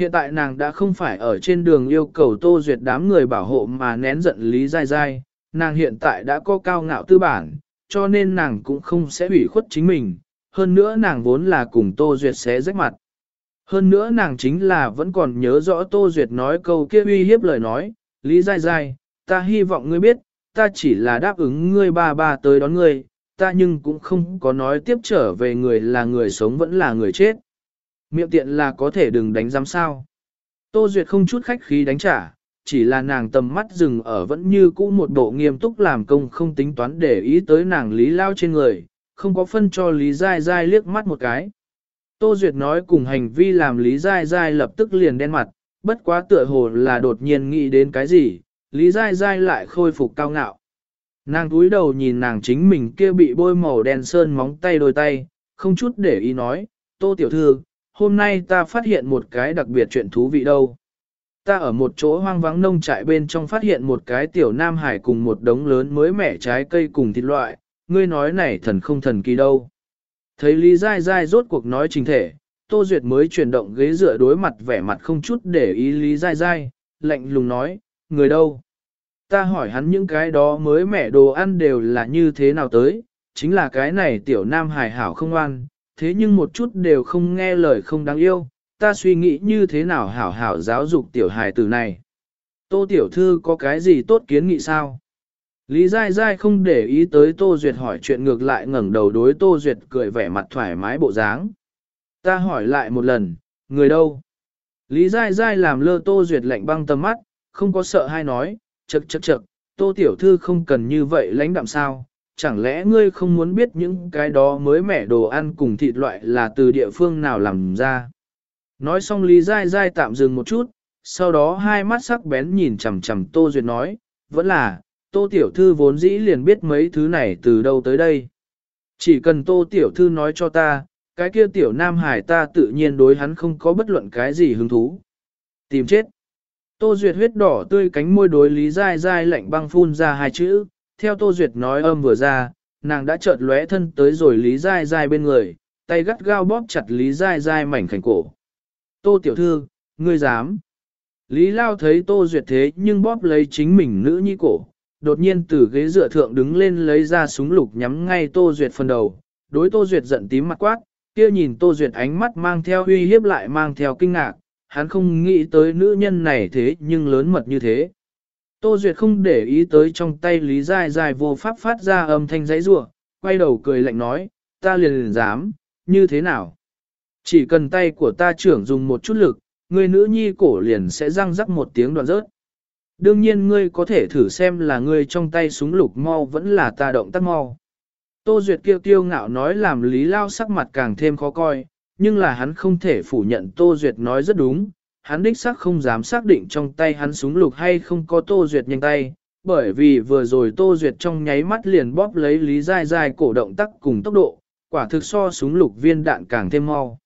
Hiện tại nàng đã không phải ở trên đường yêu cầu Tô Duyệt đám người bảo hộ mà nén giận Lý dai dai, nàng hiện tại đã có cao ngạo tư bản, cho nên nàng cũng không sẽ ủy khuất chính mình, hơn nữa nàng vốn là cùng Tô Duyệt sẽ rách mặt. Hơn nữa nàng chính là vẫn còn nhớ rõ Tô Duyệt nói câu kia uy hiếp lời nói, Lý dai dai, ta hy vọng ngươi biết, ta chỉ là đáp ứng ngươi ba ba tới đón ngươi, ta nhưng cũng không có nói tiếp trở về người là người sống vẫn là người chết. Miệng tiện là có thể đừng đánh giám sao. Tô Duyệt không chút khách khí đánh trả, chỉ là nàng tầm mắt dừng ở vẫn như cũ một bộ nghiêm túc làm công không tính toán để ý tới nàng lý lao trên người, không có phân cho Lý Giai Giai liếc mắt một cái. Tô Duyệt nói cùng hành vi làm Lý Giai Giai lập tức liền đen mặt, bất quá tựa hồ là đột nhiên nghĩ đến cái gì, Lý Giai Giai lại khôi phục cao ngạo. Nàng túi đầu nhìn nàng chính mình kia bị bôi màu đen sơn móng tay đôi tay, không chút để ý nói, Tô Tiểu Thư, hôm nay ta phát hiện một cái đặc biệt chuyện thú vị đâu. Ta ở một chỗ hoang vắng nông trại bên trong phát hiện một cái tiểu nam hải cùng một đống lớn mới mẻ trái cây cùng thịt loại, ngươi nói này thần không thần kỳ đâu. Thấy Lý Giai Giai rốt cuộc nói trình thể, Tô Duyệt mới chuyển động ghế dựa đối mặt vẻ mặt không chút để ý Lý Giai Giai, lạnh lùng nói, người đâu? Ta hỏi hắn những cái đó mới mẻ đồ ăn đều là như thế nào tới, chính là cái này tiểu nam Hải hảo không ăn, thế nhưng một chút đều không nghe lời không đáng yêu, ta suy nghĩ như thế nào hảo hảo giáo dục tiểu hài tử này. Tô tiểu thư có cái gì tốt kiến nghị sao? Lý Giai Giai không để ý tới Tô Duyệt hỏi chuyện ngược lại ngẩng đầu đối Tô Duyệt cười vẻ mặt thoải mái bộ dáng. Ta hỏi lại một lần, người đâu? Lý Giai Giai làm lơ Tô Duyệt lạnh băng tầm mắt, không có sợ hay nói, chật chật chật, Tô Tiểu Thư không cần như vậy lãnh đạm sao, chẳng lẽ ngươi không muốn biết những cái đó mới mẻ đồ ăn cùng thịt loại là từ địa phương nào làm ra? Nói xong Lý Giai Giai tạm dừng một chút, sau đó hai mắt sắc bén nhìn chằm chằm Tô Duyệt nói, vẫn là, Tô Tiểu Thư vốn dĩ liền biết mấy thứ này từ đâu tới đây. Chỉ cần Tô Tiểu Thư nói cho ta, cái kia Tiểu Nam Hải ta tự nhiên đối hắn không có bất luận cái gì hứng thú. Tìm chết. Tô Duyệt huyết đỏ tươi cánh môi đối Lý Giai Giai lạnh băng phun ra hai chữ, theo Tô Duyệt nói âm vừa ra, nàng đã chợt lóe thân tới rồi Lý Giai Giai bên người, tay gắt gao bóp chặt Lý Giai Giai mảnh khảnh cổ. Tô Tiểu Thư, ngươi dám. Lý Lao thấy Tô Duyệt thế nhưng bóp lấy chính mình nữ nhi cổ, đột nhiên từ ghế dựa thượng đứng lên lấy ra súng lục nhắm ngay Tô Duyệt phần đầu, đối Tô Duyệt giận tím mặt quát, kia nhìn Tô Duyệt ánh mắt mang theo uy hiếp lại mang theo kinh ngạc, hắn không nghĩ tới nữ nhân này thế nhưng lớn mật như thế. Tô Duyệt không để ý tới trong tay Lý Giai Giai vô pháp phát ra âm thanh giấy rủa quay đầu cười lạnh nói, ta liền liền dám, như thế nào? Chỉ cần tay của ta trưởng dùng một chút lực, người nữ nhi cổ liền sẽ răng rắc một tiếng đoạn rớt. Đương nhiên ngươi có thể thử xem là ngươi trong tay súng lục mau vẫn là ta động tác mau. Tô Duyệt kiêu kiêu ngạo nói làm Lý Lao sắc mặt càng thêm khó coi, nhưng là hắn không thể phủ nhận Tô Duyệt nói rất đúng, hắn đích xác không dám xác định trong tay hắn súng lục hay không có Tô Duyệt nhanh tay, bởi vì vừa rồi Tô Duyệt trong nháy mắt liền bóp lấy Lý Giai Giai cổ động tác cùng tốc độ, quả thực so súng lục viên đạn càng thêm mau.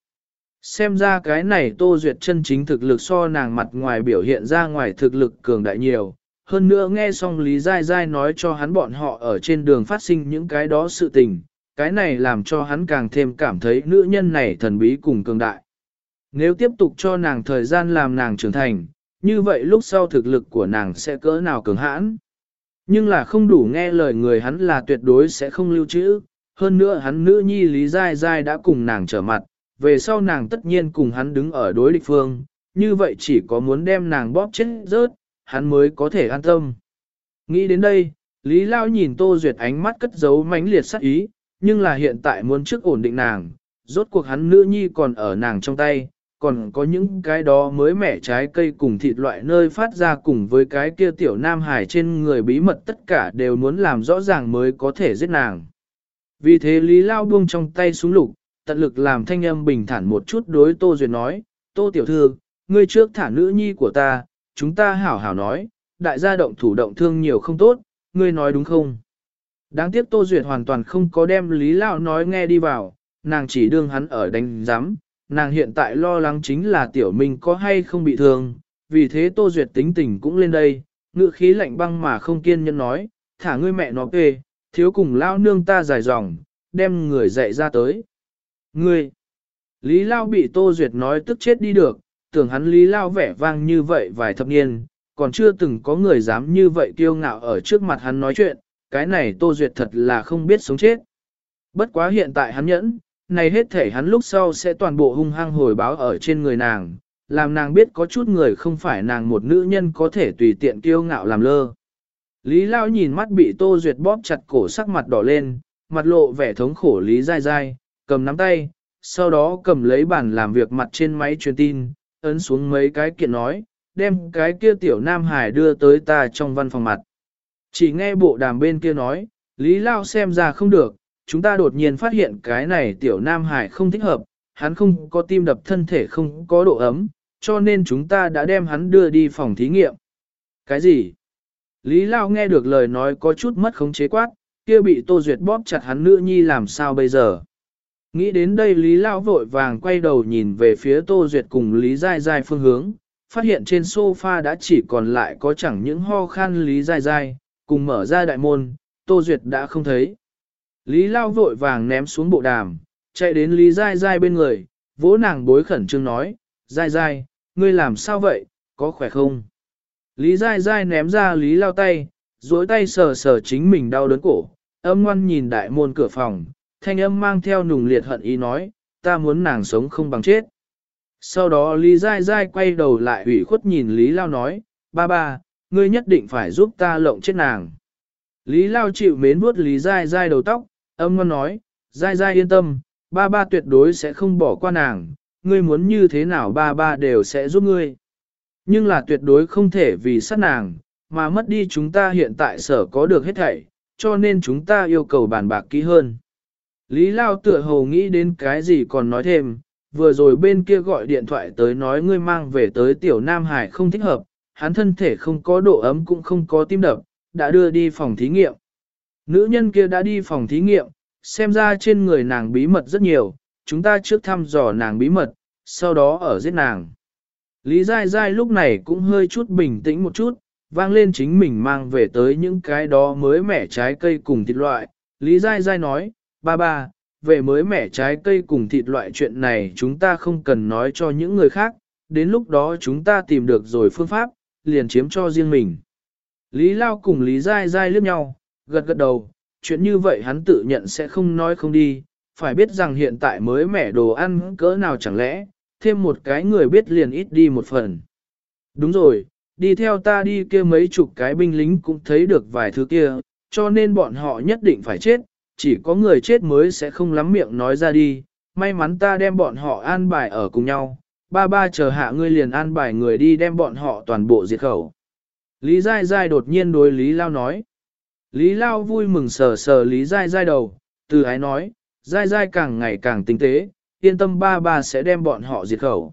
Xem ra cái này Tô Duyệt chân chính thực lực so nàng mặt ngoài biểu hiện ra ngoài thực lực cường đại nhiều. Hơn nữa nghe xong Lý Giai Giai nói cho hắn bọn họ ở trên đường phát sinh những cái đó sự tình, cái này làm cho hắn càng thêm cảm thấy nữ nhân này thần bí cùng cường đại. Nếu tiếp tục cho nàng thời gian làm nàng trưởng thành, như vậy lúc sau thực lực của nàng sẽ cỡ nào cường hãn. Nhưng là không đủ nghe lời người hắn là tuyệt đối sẽ không lưu trữ, hơn nữa hắn nữ nhi Lý Giai Giai đã cùng nàng trở mặt, về sau nàng tất nhiên cùng hắn đứng ở đối địch phương, như vậy chỉ có muốn đem nàng bóp chết rớt, hắn mới có thể an tâm. Nghĩ đến đây, Lý Lao nhìn Tô Duyệt ánh mắt cất giấu mãnh liệt sắc ý, nhưng là hiện tại muốn trước ổn định nàng, rốt cuộc hắn nữ nhi còn ở nàng trong tay, còn có những cái đó mới mẻ trái cây cùng thịt loại nơi phát ra cùng với cái kia tiểu nam hải trên người bí mật tất cả đều muốn làm rõ ràng mới có thể giết nàng. Vì thế Lý Lao buông trong tay xuống lục, tận lực làm thanh âm bình thản một chút đối Tô Duyệt nói, Tô Tiểu Thư, ngươi trước thả nữ nhi của ta, chúng ta hảo hảo nói, đại gia động thủ động thương nhiều không tốt, ngươi nói đúng không? Đáng tiếc Tô Duyệt hoàn toàn không có đem Lý Lão nói nghe đi vào, nàng chỉ đương hắn ở đánh giám, nàng hiện tại lo lắng chính là Tiểu Minh có hay không bị thương, vì thế Tô Duyệt tính tình cũng lên đây, ngựa khí lạnh băng mà không kiên nhẫn nói, thả ngươi mẹ nó kê, thiếu cùng lao nương ta dài dòng, đem người dạy ra tới. Ngươi! Lý Lao bị Tô Duyệt nói tức chết đi được, tưởng hắn lý lao vẻ vang như vậy vài thập niên, còn chưa từng có người dám như vậy kiêu ngạo ở trước mặt hắn nói chuyện, cái này Tô Duyệt thật là không biết sống chết. Bất quá hiện tại hắn nhẫn, này hết thể hắn lúc sau sẽ toàn bộ hung hăng hồi báo ở trên người nàng, làm nàng biết có chút người không phải nàng một nữ nhân có thể tùy tiện kiêu ngạo làm lơ. Lý Lao nhìn mắt bị Tô Duyệt bóp chặt cổ sắc mặt đỏ lên, mặt lộ vẻ thống khổ Lý dai dai, cầm nắm tay, sau đó cầm lấy bàn làm việc mặt trên máy truyền tin, ấn xuống mấy cái kiện nói, đem cái kia tiểu Nam Hải đưa tới ta trong văn phòng mặt. Chỉ nghe bộ đàm bên kia nói, Lý Lao xem ra không được, chúng ta đột nhiên phát hiện cái này tiểu Nam Hải không thích hợp, hắn không có tim đập thân thể không có độ ấm, cho nên chúng ta đã đem hắn đưa đi phòng thí nghiệm. Cái gì? Lý Lao nghe được lời nói có chút mất khống chế quát, kia bị Tô Duyệt bóp chặt hắn nữ nhi làm sao bây giờ? Nghĩ đến đây Lý Lao vội vàng quay đầu nhìn về phía Tô Duyệt cùng Lý Giai Giai phương hướng, phát hiện trên sofa đã chỉ còn lại có chẳng những ho khan Lý Giai Giai, cùng mở ra đại môn, Tô Duyệt đã không thấy. Lý Lao vội vàng ném xuống bộ đàm, chạy đến Lý Giai Giai bên người, vỗ nàng bối khẩn trương nói, Giai Giai, ngươi làm sao vậy, có khỏe không? Lý Giai Giai ném ra Lý Lao tay, duỗi tay sờ sờ chính mình đau đớn cổ, âm ngoan nhìn đại môn cửa phòng, thanh âm mang theo nùng liệt hận ý nói, ta muốn nàng sống không bằng chết. Sau đó Lý Giai Giai quay đầu lại ủy khuất nhìn Lý Lao nói, ba ba, ngươi nhất định phải giúp ta lộng chết nàng. Lý Lao chịu mến vuốt Lý Giai Giai đầu tóc, âm ngon nói, dai dai yên tâm, ba ba tuyệt đối sẽ không bỏ qua nàng, ngươi muốn như thế nào ba ba đều sẽ giúp ngươi. Nhưng là tuyệt đối không thể vì sát nàng, mà mất đi chúng ta hiện tại sở có được hết thảy, cho nên chúng ta yêu cầu bàn bạc kỹ hơn. Lý Lao tựa hồ nghĩ đến cái gì còn nói thêm, vừa rồi bên kia gọi điện thoại tới nói ngươi mang về tới tiểu Nam Hải không thích hợp, hắn thân thể không có độ ấm cũng không có tim đập, đã đưa đi phòng thí nghiệm. Nữ nhân kia đã đi phòng thí nghiệm, xem ra trên người nàng bí mật rất nhiều, chúng ta trước thăm dò nàng bí mật, sau đó ở giết nàng. Lý Giai Giai lúc này cũng hơi chút bình tĩnh một chút, vang lên chính mình mang về tới những cái đó mới mẻ trái cây cùng thịt loại. Lý Giai Giai nói, ba ba, về mới mẻ trái cây cùng thịt loại chuyện này chúng ta không cần nói cho những người khác, đến lúc đó chúng ta tìm được rồi phương pháp, liền chiếm cho riêng mình. Lý Lao cùng Lý Giai Giai liếc nhau, gật gật đầu, chuyện như vậy hắn tự nhận sẽ không nói không đi, phải biết rằng hiện tại mới mẻ đồ ăn cỡ nào chẳng lẽ, thêm một cái người biết liền ít đi một phần. Đúng rồi, đi theo ta đi kia mấy chục cái binh lính cũng thấy được vài thứ kia, cho nên bọn họ nhất định phải chết, chỉ có người chết mới sẽ không lắm miệng nói ra đi, may mắn ta đem bọn họ an bài ở cùng nhau, ba ba chờ hạ ngươi liền an bài người đi đem bọn họ toàn bộ diệt khẩu. Lý Giai Giai đột nhiên đối Lý Lao nói. Lý Lao vui mừng sờ sờ Lý Giai Giai đầu, từ ái nói, Giai Giai càng ngày càng tinh tế, yên tâm ba ba sẽ đem bọn họ diệt khẩu.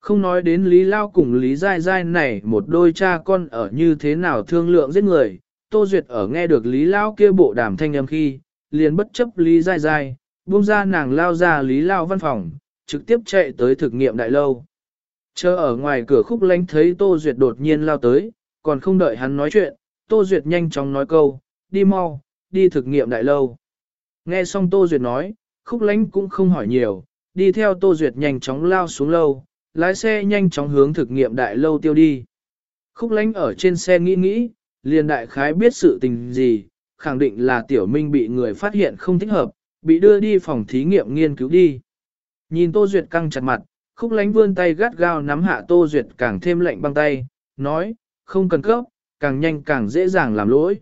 Không nói đến Lý Lao cùng Lý Giai Giai này một đôi cha con ở như thế nào thương lượng giết người, Tô Duyệt ở nghe được Lý Lao kia bộ đàm thanh âm khi, liền bất chấp Lý Giai Giai, buông ra nàng lao ra Lý Lao văn phòng, trực tiếp chạy tới thực nghiệm đại lâu. Chờ ở ngoài cửa khúc lánh thấy Tô Duyệt đột nhiên lao tới, còn không đợi hắn nói chuyện, Tô Duyệt nhanh chóng nói câu, đi mau, đi thực nghiệm đại lâu. Nghe xong Tô Duyệt nói, khúc lánh cũng không hỏi nhiều, đi theo Tô Duyệt nhanh chóng lao xuống lâu, lái xe nhanh chóng hướng thực nghiệm đại lâu tiêu đi. Khúc lánh ở trên xe nghĩ nghĩ, liền đại khái biết sự tình gì, khẳng định là tiểu minh bị người phát hiện không thích hợp, bị đưa đi phòng thí nghiệm nghiên cứu đi. Nhìn Tô Duyệt căng chặt mặt, khúc lánh vươn tay gắt gao nắm hạ Tô Duyệt càng thêm lạnh băng tay, nói, không cần cấp, càng nhanh càng dễ dàng làm lỗi.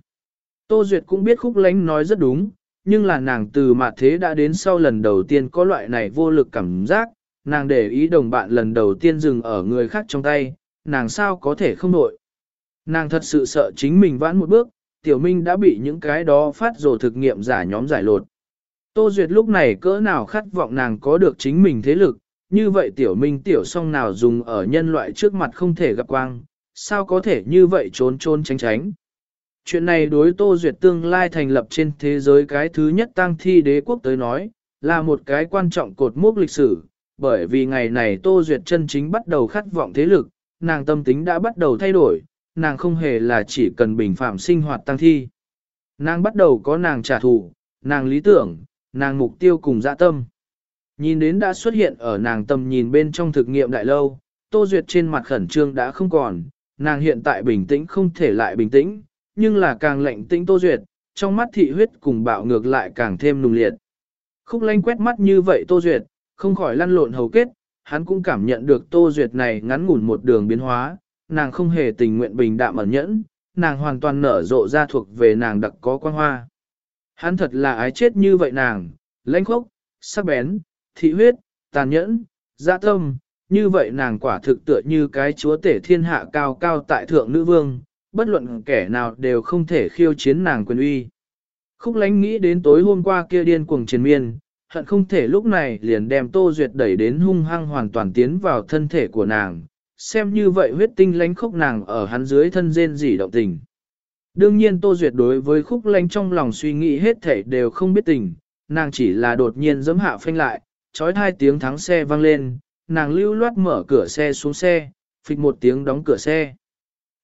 Tô Duyệt cũng biết khúc lánh nói rất đúng, nhưng là nàng từ mặt thế đã đến sau lần đầu tiên có loại này vô lực cảm giác, nàng để ý đồng bạn lần đầu tiên dừng ở người khác trong tay, nàng sao có thể không nội. Nàng thật sự sợ chính mình vãn một bước, tiểu minh đã bị những cái đó phát rồ thực nghiệm giả nhóm giải lột. Tô Duyệt lúc này cỡ nào khát vọng nàng có được chính mình thế lực, như vậy tiểu minh tiểu song nào dùng ở nhân loại trước mặt không thể gặp quang, sao có thể như vậy trốn trốn tránh tránh. Chuyện này đối Tô Duyệt tương lai thành lập trên thế giới cái thứ nhất tăng thi đế quốc tới nói, là một cái quan trọng cột mốc lịch sử, bởi vì ngày này Tô Duyệt chân chính bắt đầu khát vọng thế lực, nàng tâm tính đã bắt đầu thay đổi, nàng không hề là chỉ cần bình phạm sinh hoạt tăng thi. Nàng bắt đầu có nàng trả thù, nàng lý tưởng, nàng mục tiêu cùng dạ tâm. Nhìn đến đã xuất hiện ở nàng tầm nhìn bên trong thực nghiệm đại lâu, Tô Duyệt trên mặt khẩn trương đã không còn, nàng hiện tại bình tĩnh không thể lại bình tĩnh, nhưng là càng lạnh tĩnh Tô Duyệt, trong mắt thị huyết cùng bạo ngược lại càng thêm nùng liệt. Khúc lanh quét mắt như vậy Tô Duyệt, không khỏi lăn lộn hầu kết, hắn cũng cảm nhận được Tô Duyệt này ngắn ngủn một đường biến hóa, nàng không hề tình nguyện bình đạm ẩn nhẫn, nàng hoàn toàn nở rộ ra thuộc về nàng đặc có quan hoa. Hắn thật là ái chết như vậy nàng, lãnh khốc, sắc bén, thị huyết, tàn nhẫn, dạ tâm, như vậy nàng quả thực tựa như cái chúa tể thiên hạ cao cao tại thượng nữ vương, bất luận kẻ nào đều không thể khiêu chiến nàng quyền uy. Khúc lánh nghĩ đến tối hôm qua kia điên cuồng chiến miên, hận không thể lúc này liền đem Tô Duyệt đẩy đến hung hăng hoàn toàn tiến vào thân thể của nàng, xem như vậy huyết tinh lánh khúc nàng ở hắn dưới thân rên rỉ động tình. Đương nhiên Tô Duyệt đối với khúc lánh trong lòng suy nghĩ hết thể đều không biết tình, nàng chỉ là đột nhiên giấm hạ phanh lại, trói hai tiếng thắng xe vang lên, nàng lưu loát mở cửa xe xuống xe, phịch một tiếng đóng cửa xe.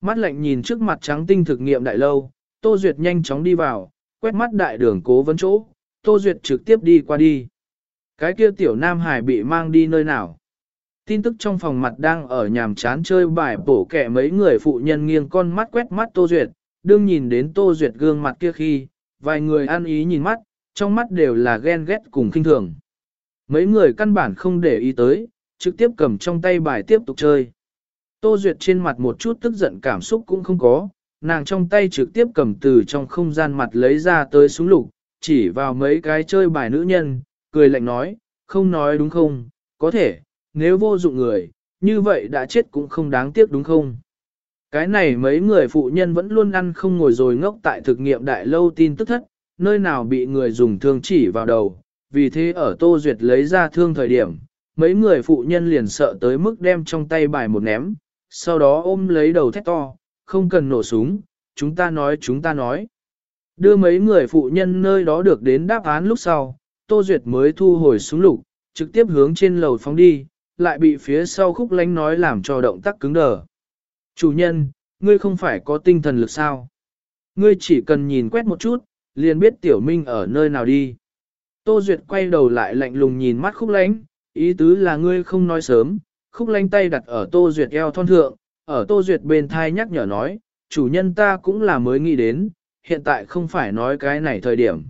Mắt lạnh nhìn trước mặt trắng tinh thực nghiệm đại lâu, Tô Duyệt nhanh chóng đi vào, quét mắt đại đường cố vấn chỗ, Tô Duyệt trực tiếp đi qua đi. Cái kia tiểu Nam Hải bị mang đi nơi nào? Tin tức trong phòng mặt đang ở nhàm chán chơi bài bổ kẻ mấy người phụ nhân nghiêng con mắt quét mắt Tô Duyệt, đương nhìn đến Tô Duyệt gương mặt kia khi, vài người ăn ý nhìn mắt, trong mắt đều là ghen ghét cùng kinh thường. Mấy người căn bản không để ý tới, trực tiếp cầm trong tay bài tiếp tục chơi. Tô Duyệt trên mặt một chút tức giận cảm xúc cũng không có, nàng trong tay trực tiếp cầm từ trong không gian mặt lấy ra tới súng lục, chỉ vào mấy cái chơi bài nữ nhân, cười lạnh nói, không nói đúng không, có thể, nếu vô dụng người, như vậy đã chết cũng không đáng tiếc đúng không. Cái này mấy người phụ nhân vẫn luôn ăn không ngồi rồi ngốc tại thực nghiệm đại lâu tin tức thất, nơi nào bị người dùng thương chỉ vào đầu, vì thế ở Tô Duyệt lấy ra thương thời điểm, mấy người phụ nhân liền sợ tới mức đem trong tay bài một ném, sau đó ôm lấy đầu thét to, không cần nổ súng, chúng ta nói chúng ta nói. Đưa mấy người phụ nhân nơi đó được đến đáp án lúc sau, Tô Duyệt mới thu hồi súng lục, trực tiếp hướng trên lầu phóng đi, lại bị phía sau khúc lánh nói làm cho động tác cứng đờ. Chủ nhân, ngươi không phải có tinh thần lực sao? Ngươi chỉ cần nhìn quét một chút, liền biết tiểu minh ở nơi nào đi. Tô Duyệt quay đầu lại lạnh lùng nhìn mắt khúc lánh, ý tứ là ngươi không nói sớm, khúc lanh tay đặt ở Tô Duyệt eo thon thượng, ở Tô Duyệt bên thai nhắc nhở nói, chủ nhân ta cũng là mới nghĩ đến, hiện tại không phải nói cái này thời điểm.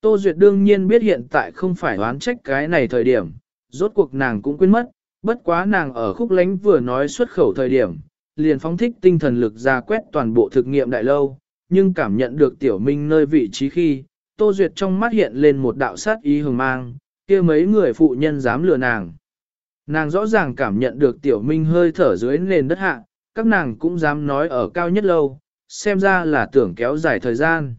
Tô Duyệt đương nhiên biết hiện tại không phải đoán trách cái này thời điểm, rốt cuộc nàng cũng quên mất, bất quá nàng ở khúc lánh vừa nói xuất khẩu thời điểm, liền phóng thích tinh thần lực ra quét toàn bộ thực nghiệm đại lâu, nhưng cảm nhận được tiểu minh nơi vị trí khi, Tô Duyệt trong mắt hiện lên một đạo sát ý hừng mang, kia mấy người phụ nhân dám lừa nàng. Nàng rõ ràng cảm nhận được tiểu minh hơi thở dưới nền đất hạ, các nàng cũng dám nói ở cao nhất lâu, xem ra là tưởng kéo dài thời gian.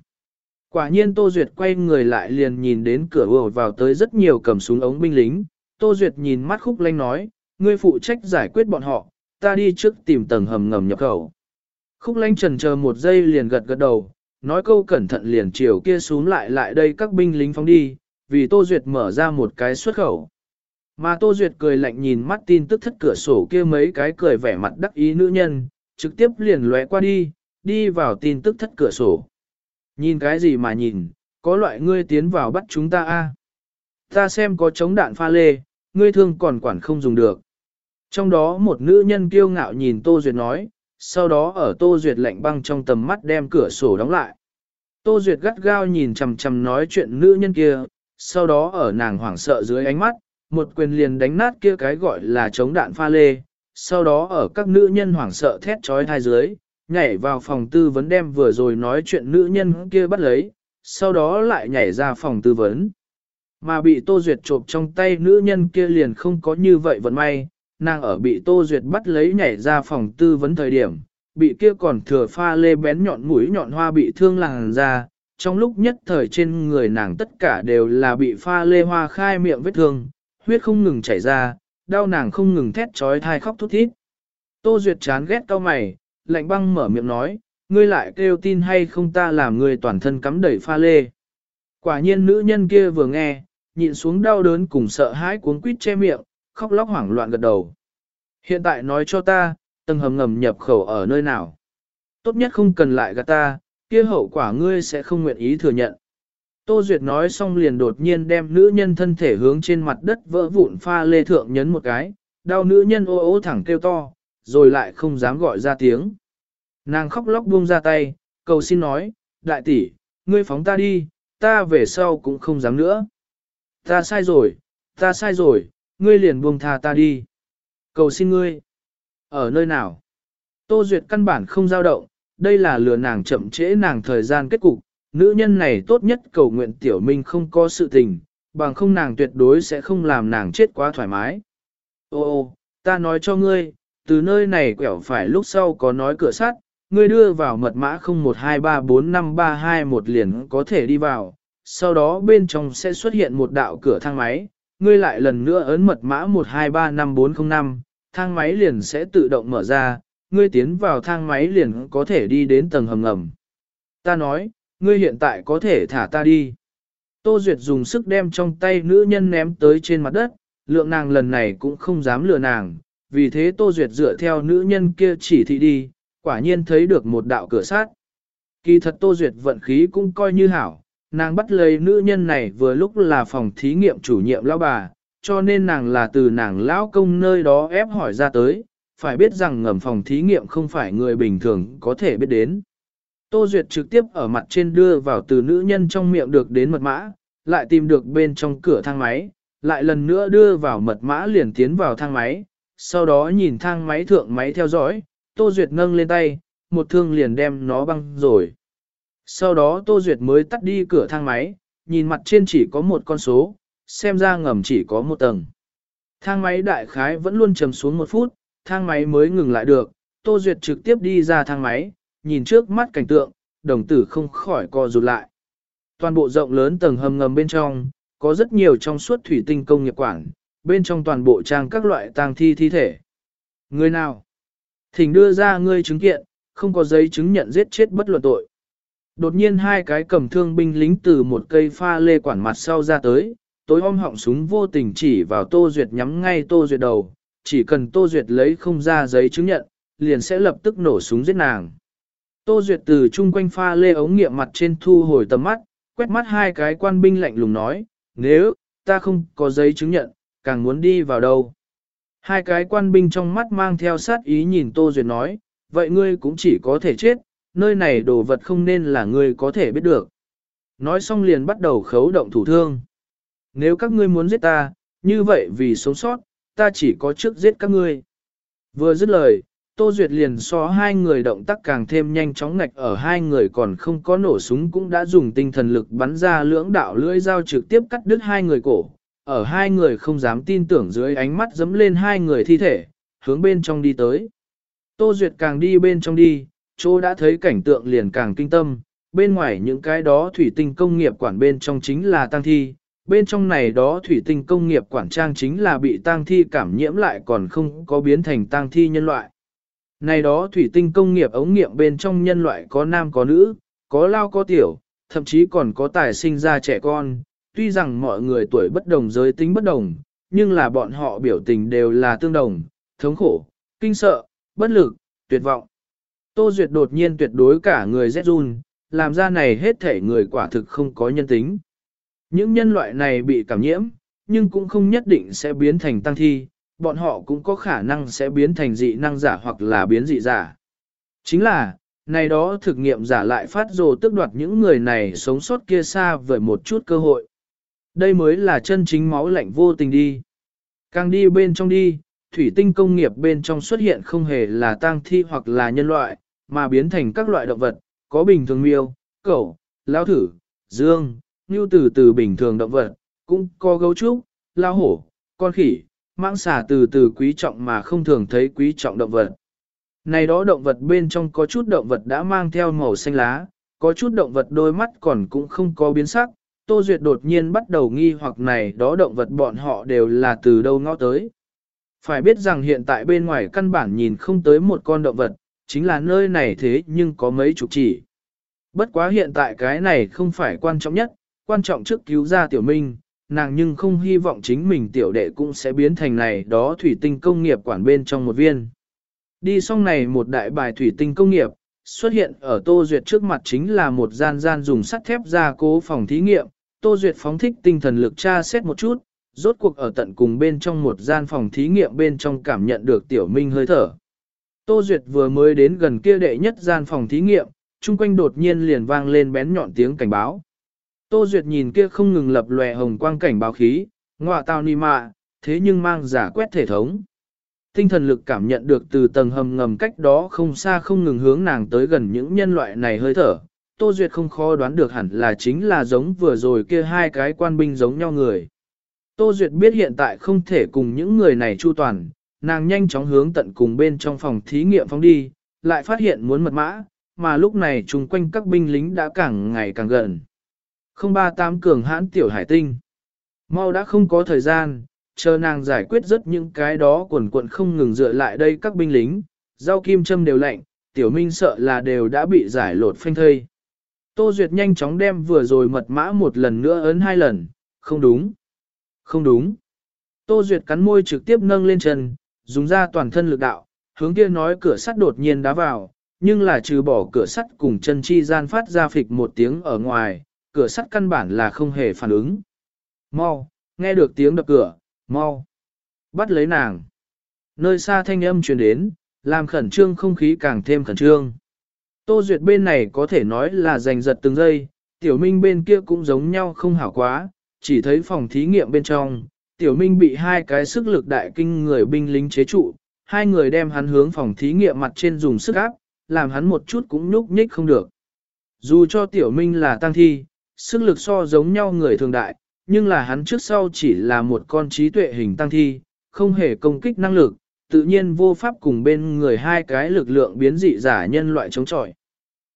Quả nhiên Tô Duyệt quay người lại liền nhìn đến cửa vừa vào tới rất nhiều cầm súng ống binh lính. Tô Duyệt nhìn mắt khúc lanh nói, ngươi phụ trách giải quyết bọn họ, ta đi trước tìm tầng hầm ngầm nhập khẩu. Khúc lanh trần chờ một giây liền gật gật đầu, nói câu cẩn thận liền chiều kia xuống lại lại đây các binh lính phóng đi, vì Tô Duyệt mở ra một cái xuất khẩu. Mà Tô Duyệt cười lạnh nhìn mắt tin tức thất cửa sổ kia mấy cái cười vẻ mặt đắc ý nữ nhân, trực tiếp liền lóe qua đi, đi vào tin tức thất cửa sổ. Nhìn cái gì mà nhìn, có loại ngươi tiến vào bắt chúng ta a Ta xem có chống đạn pha lê, ngươi thương còn quản không dùng được. Trong đó một nữ nhân kiêu ngạo nhìn Tô Duyệt nói, sau đó ở Tô Duyệt lạnh băng trong tầm mắt đem cửa sổ đóng lại. Tô Duyệt gắt gao nhìn chằm chằm nói chuyện nữ nhân kia, sau đó ở nàng hoảng sợ dưới ánh mắt, một quyền liền đánh nát kia cái gọi là chống đạn pha lê, sau đó ở các nữ nhân hoảng sợ thét trói thai dưới, nhảy vào phòng tư vấn đem vừa rồi nói chuyện nữ nhân kia bắt lấy, sau đó lại nhảy ra phòng tư vấn. Mà bị Tô Duyệt trộm trong tay nữ nhân kia liền không có như vậy vận may, nàng ở bị Tô Duyệt bắt lấy nhảy ra phòng tư vấn thời điểm, bị kia còn thừa pha lê bén nhọn mũi nhọn hoa bị thương làng ra, trong lúc nhất thời trên người nàng tất cả đều là bị pha lê hoa khai miệng vết thương, huyết không ngừng chảy ra, đau nàng không ngừng thét trói thai khóc thút thít. Tô Duyệt chán ghét cao mày, lạnh băng mở miệng nói, ngươi lại kêu tin hay không ta làm ngươi toàn thân cắm đẩy pha lê. Quả nhiên nữ nhân kia vừa nghe, nhịn xuống đau đớn cùng sợ hãi cuốn quýt che miệng, khóc lóc hoảng loạn gật đầu. Hiện tại nói cho ta, tầng hầm ngầm nhập khẩu ở nơi nào. Tốt nhất không cần lại gạt ta, kia hậu quả ngươi sẽ không nguyện ý thừa nhận. Tô Duyệt nói xong liền đột nhiên đem nữ nhân thân thể hướng trên mặt đất vỡ vụn pha lê thượng nhấn một cái, đau nữ nhân ô ô thẳng kêu to, rồi lại không dám gọi ra tiếng. Nàng khóc lóc buông ra tay, cầu xin nói, đại tỷ, ngươi phóng ta đi, ta về sau cũng không dám nữa. Ta sai rồi, ta sai rồi, ngươi liền buông tha ta đi. Cầu xin ngươi. Ở nơi nào? Tô Duyệt căn bản không dao động, đây là lừa nàng chậm trễ nàng thời gian kết cục. Nữ nhân này tốt nhất cầu nguyện tiểu minh không có sự tình, bằng không nàng tuyệt đối sẽ không làm nàng chết quá thoải mái. Ô ô, ta nói cho ngươi, từ nơi này quẹo phải lúc sau có nói cửa sắt, ngươi đưa vào mật mã 01234532 liền có thể đi vào, sau đó bên trong sẽ xuất hiện một đạo cửa thang máy, ngươi lại lần nữa ấn mật mã 123545, thang máy liền sẽ tự động mở ra, ngươi tiến vào thang máy liền có thể đi đến tầng hầm ngầm. Ta nói, ngươi hiện tại có thể thả ta đi. Tô Duyệt dùng sức đem trong tay nữ nhân ném tới trên mặt đất, lượng nàng lần này cũng không dám lừa nàng, vì thế Tô Duyệt dựa theo nữ nhân kia chỉ thị đi, quả nhiên thấy được một đạo cửa sát. Kỳ thật Tô Duyệt vận khí cũng coi như hảo, nàng bắt lấy nữ nhân này vừa lúc là phòng thí nghiệm chủ nhiệm lão bà, cho nên nàng là từ nàng lão công nơi đó ép hỏi ra tới, phải biết rằng ngầm phòng thí nghiệm không phải người bình thường có thể biết đến. Tô Duyệt trực tiếp ở mặt trên đưa vào từ nữ nhân trong miệng được đến mật mã, lại tìm được bên trong cửa thang máy, lại lần nữa đưa vào mật mã liền tiến vào thang máy, sau đó nhìn thang máy thượng máy theo dõi, Tô Duyệt nâng lên tay, một thương liền đem nó băng rồi. Sau đó Tô Duyệt mới tắt đi cửa thang máy, nhìn mặt trên chỉ có một con số, xem ra ngầm chỉ có một tầng. Thang máy đại khái vẫn luôn trầm xuống một phút, thang máy mới ngừng lại được, Tô Duyệt trực tiếp đi ra thang máy, nhìn trước mắt cảnh tượng, đồng tử không khỏi co rụt lại. Toàn bộ rộng lớn tầng hầm ngầm bên trong, có rất nhiều trong suốt thủy tinh công nghiệp quản, bên trong toàn bộ trang các loại tang thi thi thể. Người nào? Thỉnh đưa ra ngươi chứng kiện, không có giấy chứng nhận giết chết bất luận tội. Đột nhiên hai cái cầm thương binh lính từ một cây pha lê quản mặt sau ra tới, tối om họng súng vô tình chỉ vào Tô Duyệt nhắm ngay Tô Duyệt đầu, chỉ cần Tô Duyệt lấy không ra giấy chứng nhận, liền sẽ lập tức nổ súng giết nàng. Tô Duyệt từ chung quanh pha lê ống nghiệm mặt trên thu hồi tầm mắt, quét mắt hai cái quan binh lạnh lùng nói, nếu, ta không có giấy chứng nhận, càng muốn đi vào đâu. Hai cái quan binh trong mắt mang theo sát ý nhìn Tô Duyệt nói, vậy ngươi cũng chỉ có thể chết, nơi này đồ vật không nên là ngươi có thể biết được. Nói xong liền bắt đầu khấu động thủ thương. Nếu các ngươi muốn giết ta, như vậy vì sống sót, ta chỉ có trước giết các ngươi. Vừa dứt lời, Tô Duyệt liền so hai người động tác càng thêm nhanh chóng ngạch ở hai người còn không có nổ súng cũng đã dùng tinh thần lực bắn ra lưỡng đạo lưỡi dao trực tiếp cắt đứt hai người cổ. Ở hai người không dám tin tưởng dưới ánh mắt dấm lên hai người thi thể, hướng bên trong đi tới. Tô Duyệt càng đi bên trong đi, chỗ đã thấy cảnh tượng liền càng kinh tâm, bên ngoài những cái đó thủy tinh công nghiệp quản bên trong chính là tăng thi, bên trong này đó thủy tinh công nghiệp quản trang chính là bị tang thi cảm nhiễm lại còn không có biến thành tang thi nhân loại. Này đó thủy tinh công nghiệp ống nghiệm bên trong nhân loại có nam có nữ, có lao có tiểu, thậm chí còn có tài sinh ra trẻ con, tuy rằng mọi người tuổi bất đồng giới tính bất đồng, nhưng là bọn họ biểu tình đều là tương đồng, thống khổ, kinh sợ, bất lực, tuyệt vọng. Tô Duyệt đột nhiên tuyệt đối cả người rét run, làm ra này hết thể người quả thực không có nhân tính. Những nhân loại này bị cảm nhiễm, nhưng cũng không nhất định sẽ biến thành tăng thi, bọn họ cũng có khả năng sẽ biến thành dị năng giả hoặc là biến dị giả. Chính là, này đó thực nghiệm giả lại phát rồ tức đoạt những người này sống sót kia xa với một chút cơ hội. Đây mới là chân chính máu lạnh vô tình đi. Càng đi bên trong đi, thủy tinh công nghiệp bên trong xuất hiện không hề là tang thi hoặc là nhân loại, mà biến thành các loại động vật, có bình thường miêu, cẩu, lao thử, dương, như từ từ bình thường động vật, cũng có gấu trúc, lao hổ, con khỉ, mãng xà từ từ quý trọng mà không thường thấy quý trọng động vật. Này đó động vật bên trong có chút động vật đã mang theo màu xanh lá, có chút động vật đôi mắt còn cũng không có biến sắc. Tô Duyệt đột nhiên bắt đầu nghi hoặc này đó động vật bọn họ đều là từ đâu ngõ tới. Phải biết rằng hiện tại bên ngoài căn bản nhìn không tới một con động vật, chính là nơi này thế nhưng có mấy chục chỉ. Bất quá hiện tại cái này không phải quan trọng nhất, quan trọng trước cứu ra tiểu minh, nàng nhưng không hy vọng chính mình tiểu đệ cũng sẽ biến thành này đó thủy tinh công nghiệp quản bên trong một viên. Đi xong này một đại bài thủy tinh công nghiệp, xuất hiện ở Tô Duyệt trước mặt chính là một gian gian dùng sắt thép gia cố phòng thí nghiệm, Tô Duyệt phóng thích tinh thần lực tra xét một chút, rốt cuộc ở tận cùng bên trong một gian phòng thí nghiệm bên trong cảm nhận được tiểu minh hơi thở. Tô Duyệt vừa mới đến gần kia đệ nhất gian phòng thí nghiệm, chung quanh đột nhiên liền vang lên bén nhọn tiếng cảnh báo. Tô Duyệt nhìn kia không ngừng lập lòe hồng quang cảnh báo khí, ngọa tao ni mạ, thế nhưng mang giả quét thể thống. Tinh thần lực cảm nhận được từ tầng hầm ngầm cách đó không xa không ngừng hướng nàng tới gần những nhân loại này hơi thở. Tô Duyệt không khó đoán được hẳn là chính là giống vừa rồi kia hai cái quan binh giống nhau người. Tô Duyệt biết hiện tại không thể cùng những người này chu toàn, nàng nhanh chóng hướng tận cùng bên trong phòng thí nghiệm phóng đi, lại phát hiện muốn mật mã, mà lúc này chung quanh các binh lính đã càng ngày càng gần. 038 cường hãn tiểu hải tinh. Mau đã không có thời gian, chờ nàng giải quyết rất những cái đó quần quận không ngừng dựa lại đây các binh lính, rau kim châm đều lạnh, tiểu minh sợ là đều đã bị giải lột phanh thây. Tô Duyệt nhanh chóng đem vừa rồi mật mã một lần nữa ấn hai lần, không đúng, không đúng. Tô Duyệt cắn môi trực tiếp nâng lên chân, dùng ra toàn thân lực đạo, hướng kia nói cửa sắt đột nhiên đá vào, nhưng là trừ bỏ cửa sắt cùng chân chi gian phát ra phịch một tiếng ở ngoài, cửa sắt căn bản là không hề phản ứng. Mau, nghe được tiếng đập cửa, mau. Bắt lấy nàng. Nơi xa thanh âm truyền đến, làm khẩn trương không khí càng thêm khẩn trương. Tô Duyệt bên này có thể nói là giành giật từng giây, tiểu minh bên kia cũng giống nhau không hảo quá, chỉ thấy phòng thí nghiệm bên trong, tiểu minh bị hai cái sức lực đại kinh người binh lính chế trụ, hai người đem hắn hướng phòng thí nghiệm mặt trên dùng sức áp, làm hắn một chút cũng nhúc nhích không được. Dù cho tiểu minh là tăng thi, sức lực so giống nhau người thường đại, nhưng là hắn trước sau chỉ là một con trí tuệ hình tăng thi, không hề công kích năng lực, tự nhiên vô pháp cùng bên người hai cái lực lượng biến dị giả nhân loại chống chọi.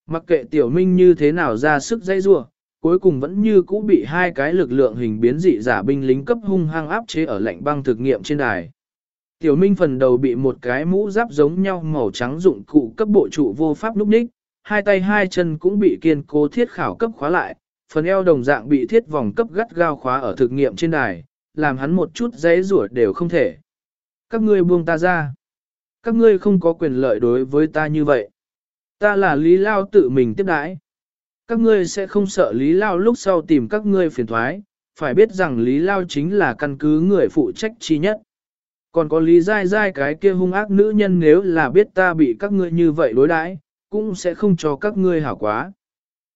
Mặc kệ tiểu minh như thế nào ra sức dây rua, cuối cùng vẫn như cũ bị hai cái lực lượng hình biến dị giả binh lính cấp hung hăng áp chế ở lạnh băng thực nghiệm trên đài. Tiểu Minh phần đầu bị một cái mũ giáp giống nhau màu trắng dụng cụ cấp bộ trụ vô pháp núp ních, hai tay hai chân cũng bị kiên cố thiết khảo cấp khóa lại, phần eo đồng dạng bị thiết vòng cấp gắt gao khóa ở thực nghiệm trên đài, làm hắn một chút giấy rủa đều không thể. Các ngươi buông ta ra. Các ngươi không có quyền lợi đối với ta như vậy. Ta là Lý Lao tự mình tiếp đãi. Các ngươi sẽ không sợ Lý Lao lúc sau tìm các ngươi phiền thoái, phải biết rằng Lý Lao chính là căn cứ người phụ trách chi nhất. Còn có Lý Giai Giai cái kia hung ác nữ nhân nếu là biết ta bị các ngươi như vậy đối đãi, cũng sẽ không cho các ngươi hảo quá.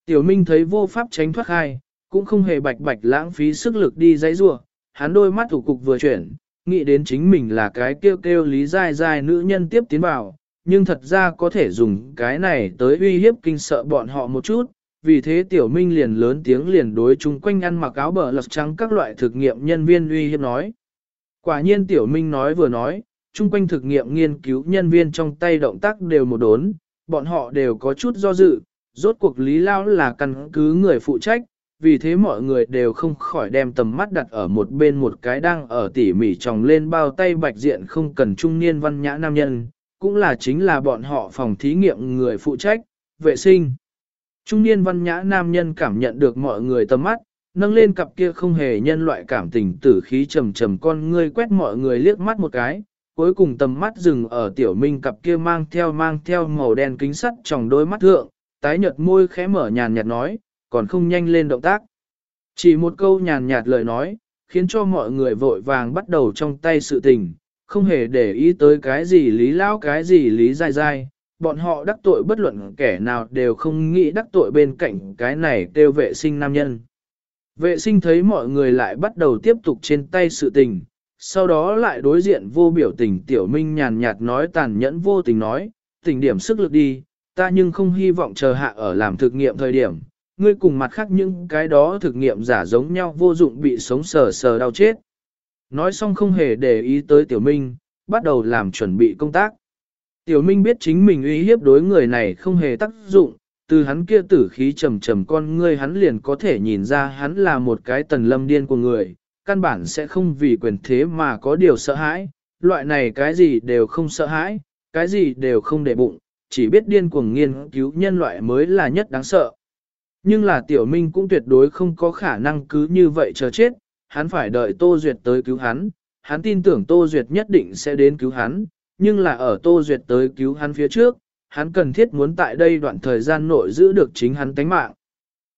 Tiểu Minh thấy vô pháp tránh thoát hai, cũng không hề bạch bạch lãng phí sức lực đi dãy rua, hắn đôi mắt thủ cục vừa chuyển, nghĩ đến chính mình là cái kêu kêu Lý dai dai nữ nhân tiếp tiến vào, nhưng thật ra có thể dùng cái này tới uy hiếp kinh sợ bọn họ một chút, vì thế tiểu minh liền lớn tiếng liền đối chung quanh ăn mặc áo bờ lật trắng các loại thực nghiệm nhân viên uy hiếp nói. Quả nhiên tiểu minh nói vừa nói, chung quanh thực nghiệm nghiên cứu nhân viên trong tay động tác đều một đốn, bọn họ đều có chút do dự, rốt cuộc lý lao là căn cứ người phụ trách, vì thế mọi người đều không khỏi đem tầm mắt đặt ở một bên một cái đang ở tỉ mỉ tròng lên bao tay bạch diện không cần trung niên văn nhã nam nhân, cũng là chính là bọn họ phòng thí nghiệm người phụ trách, vệ sinh. Trung niên văn nhã nam nhân cảm nhận được mọi người tầm mắt, nâng lên cặp kia không hề nhân loại cảm tình tử khí trầm trầm con ngươi quét mọi người liếc mắt một cái, cuối cùng tầm mắt dừng ở tiểu minh cặp kia mang theo mang theo màu đen kính sắt trong đôi mắt thượng, tái nhợt môi khẽ mở nhàn nhạt nói, còn không nhanh lên động tác. Chỉ một câu nhàn nhạt lời nói, khiến cho mọi người vội vàng bắt đầu trong tay sự tình, không hề để ý tới cái gì lý lao cái gì lý dai dai, bọn họ đắc tội bất luận kẻ nào đều không nghĩ đắc tội bên cạnh cái này kêu vệ sinh nam nhân. Vệ sinh thấy mọi người lại bắt đầu tiếp tục trên tay sự tình, sau đó lại đối diện vô biểu tình tiểu minh nhàn nhạt nói tàn nhẫn vô tình nói, tình điểm sức lực đi, ta nhưng không hy vọng chờ hạ ở làm thực nghiệm thời điểm, ngươi cùng mặt khác những cái đó thực nghiệm giả giống nhau vô dụng bị sống sờ sờ đau chết. Nói xong không hề để ý tới tiểu minh, bắt đầu làm chuẩn bị công tác. Tiểu Minh biết chính mình uy hiếp đối người này không hề tác dụng, từ hắn kia tử khí trầm trầm con ngươi hắn liền có thể nhìn ra hắn là một cái tần lâm điên của người, căn bản sẽ không vì quyền thế mà có điều sợ hãi, loại này cái gì đều không sợ hãi, cái gì đều không để bụng, chỉ biết điên cuồng nghiên cứu nhân loại mới là nhất đáng sợ. Nhưng là tiểu minh cũng tuyệt đối không có khả năng cứ như vậy chờ chết, hắn phải đợi Tô Duyệt tới cứu hắn, hắn tin tưởng Tô Duyệt nhất định sẽ đến cứu hắn, nhưng là ở Tô Duyệt tới cứu hắn phía trước, hắn cần thiết muốn tại đây đoạn thời gian nội giữ được chính hắn tánh mạng.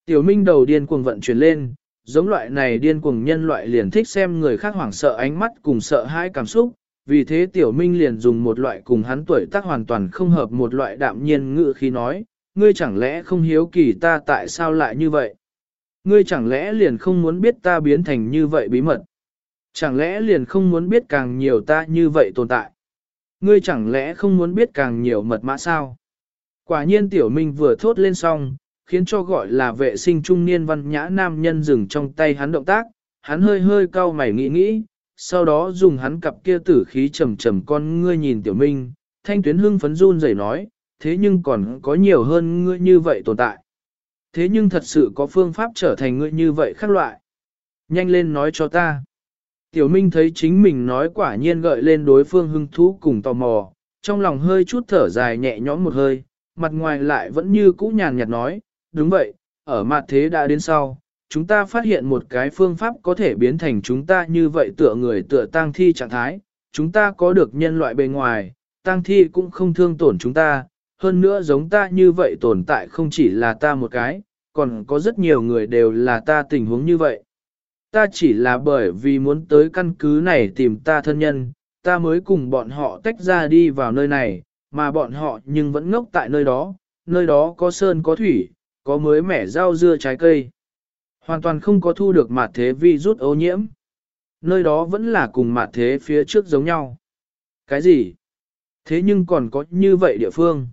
Tiểu Minh đầu điên cuồng vận chuyển lên, giống loại này điên cuồng nhân loại liền thích xem người khác hoảng sợ ánh mắt cùng sợ hãi cảm xúc, vì thế tiểu minh liền dùng một loại cùng hắn tuổi tác hoàn toàn không hợp một loại đạm nhiên ngự khi nói, ngươi chẳng lẽ không hiếu kỳ ta tại sao lại như vậy? Ngươi chẳng lẽ liền không muốn biết ta biến thành như vậy bí mật? Chẳng lẽ liền không muốn biết càng nhiều ta như vậy tồn tại? Ngươi chẳng lẽ không muốn biết càng nhiều mật mã sao? Quả nhiên tiểu minh vừa thốt lên xong, khiến cho gọi là vệ sinh trung niên văn nhã nam nhân dừng trong tay hắn động tác, hắn hơi hơi cau mày nghĩ nghĩ, sau đó dùng hắn cặp kia tử khí trầm trầm con ngươi nhìn tiểu minh, thanh tuyến hưng phấn run rẩy nói, thế nhưng còn có nhiều hơn ngươi như vậy tồn tại. Thế nhưng thật sự có phương pháp trở thành ngươi như vậy khác loại. Nhanh lên nói cho ta. Tiểu Minh thấy chính mình nói quả nhiên gợi lên đối phương hưng thú cùng tò mò, trong lòng hơi chút thở dài nhẹ nhõm một hơi, mặt ngoài lại vẫn như cũ nhàn nhạt nói, đúng vậy, ở mặt thế đã đến sau, chúng ta phát hiện một cái phương pháp có thể biến thành chúng ta như vậy tựa người tựa tang thi trạng thái, chúng ta có được nhân loại bề ngoài, tang thi cũng không thương tổn chúng ta, hơn nữa giống ta như vậy tồn tại không chỉ là ta một cái, còn có rất nhiều người đều là ta tình huống như vậy. Ta chỉ là bởi vì muốn tới căn cứ này tìm ta thân nhân, ta mới cùng bọn họ tách ra đi vào nơi này, mà bọn họ nhưng vẫn ngốc tại nơi đó, nơi đó có sơn có thủy, có mới mẻ rau dưa trái cây. Hoàn toàn không có thu được mặt thế vi rút ô nhiễm. Nơi đó vẫn là cùng mặt thế phía trước giống nhau. Cái gì? Thế nhưng còn có như vậy địa phương.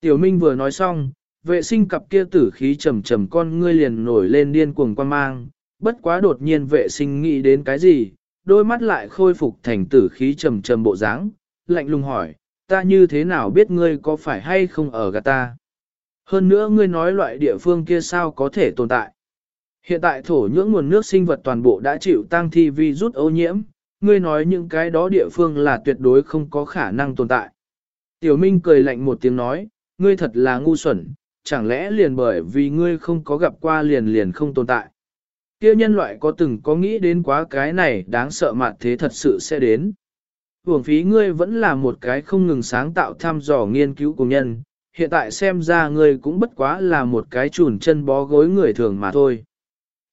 Tiểu Minh vừa nói xong, vệ sinh cặp kia tử khí trầm trầm con ngươi liền nổi lên điên cuồng quan mang, bất quá đột nhiên vệ sinh nghĩ đến cái gì, đôi mắt lại khôi phục thành tử khí trầm trầm bộ dáng, lạnh lùng hỏi, ta như thế nào biết ngươi có phải hay không ở gạt ta? Hơn nữa ngươi nói loại địa phương kia sao có thể tồn tại? Hiện tại thổ nhưỡng nguồn nước sinh vật toàn bộ đã chịu tăng thi vi rút ô nhiễm, ngươi nói những cái đó địa phương là tuyệt đối không có khả năng tồn tại. Tiểu Minh cười lạnh một tiếng nói, ngươi thật là ngu xuẩn, chẳng lẽ liền bởi vì ngươi không có gặp qua liền liền không tồn tại. Kia nhân loại có từng có nghĩ đến quá cái này đáng sợ mạt thế thật sự sẽ đến. Hưởng phí ngươi vẫn là một cái không ngừng sáng tạo thăm dò nghiên cứu của nhân, hiện tại xem ra ngươi cũng bất quá là một cái chùn chân bó gối người thường mà thôi.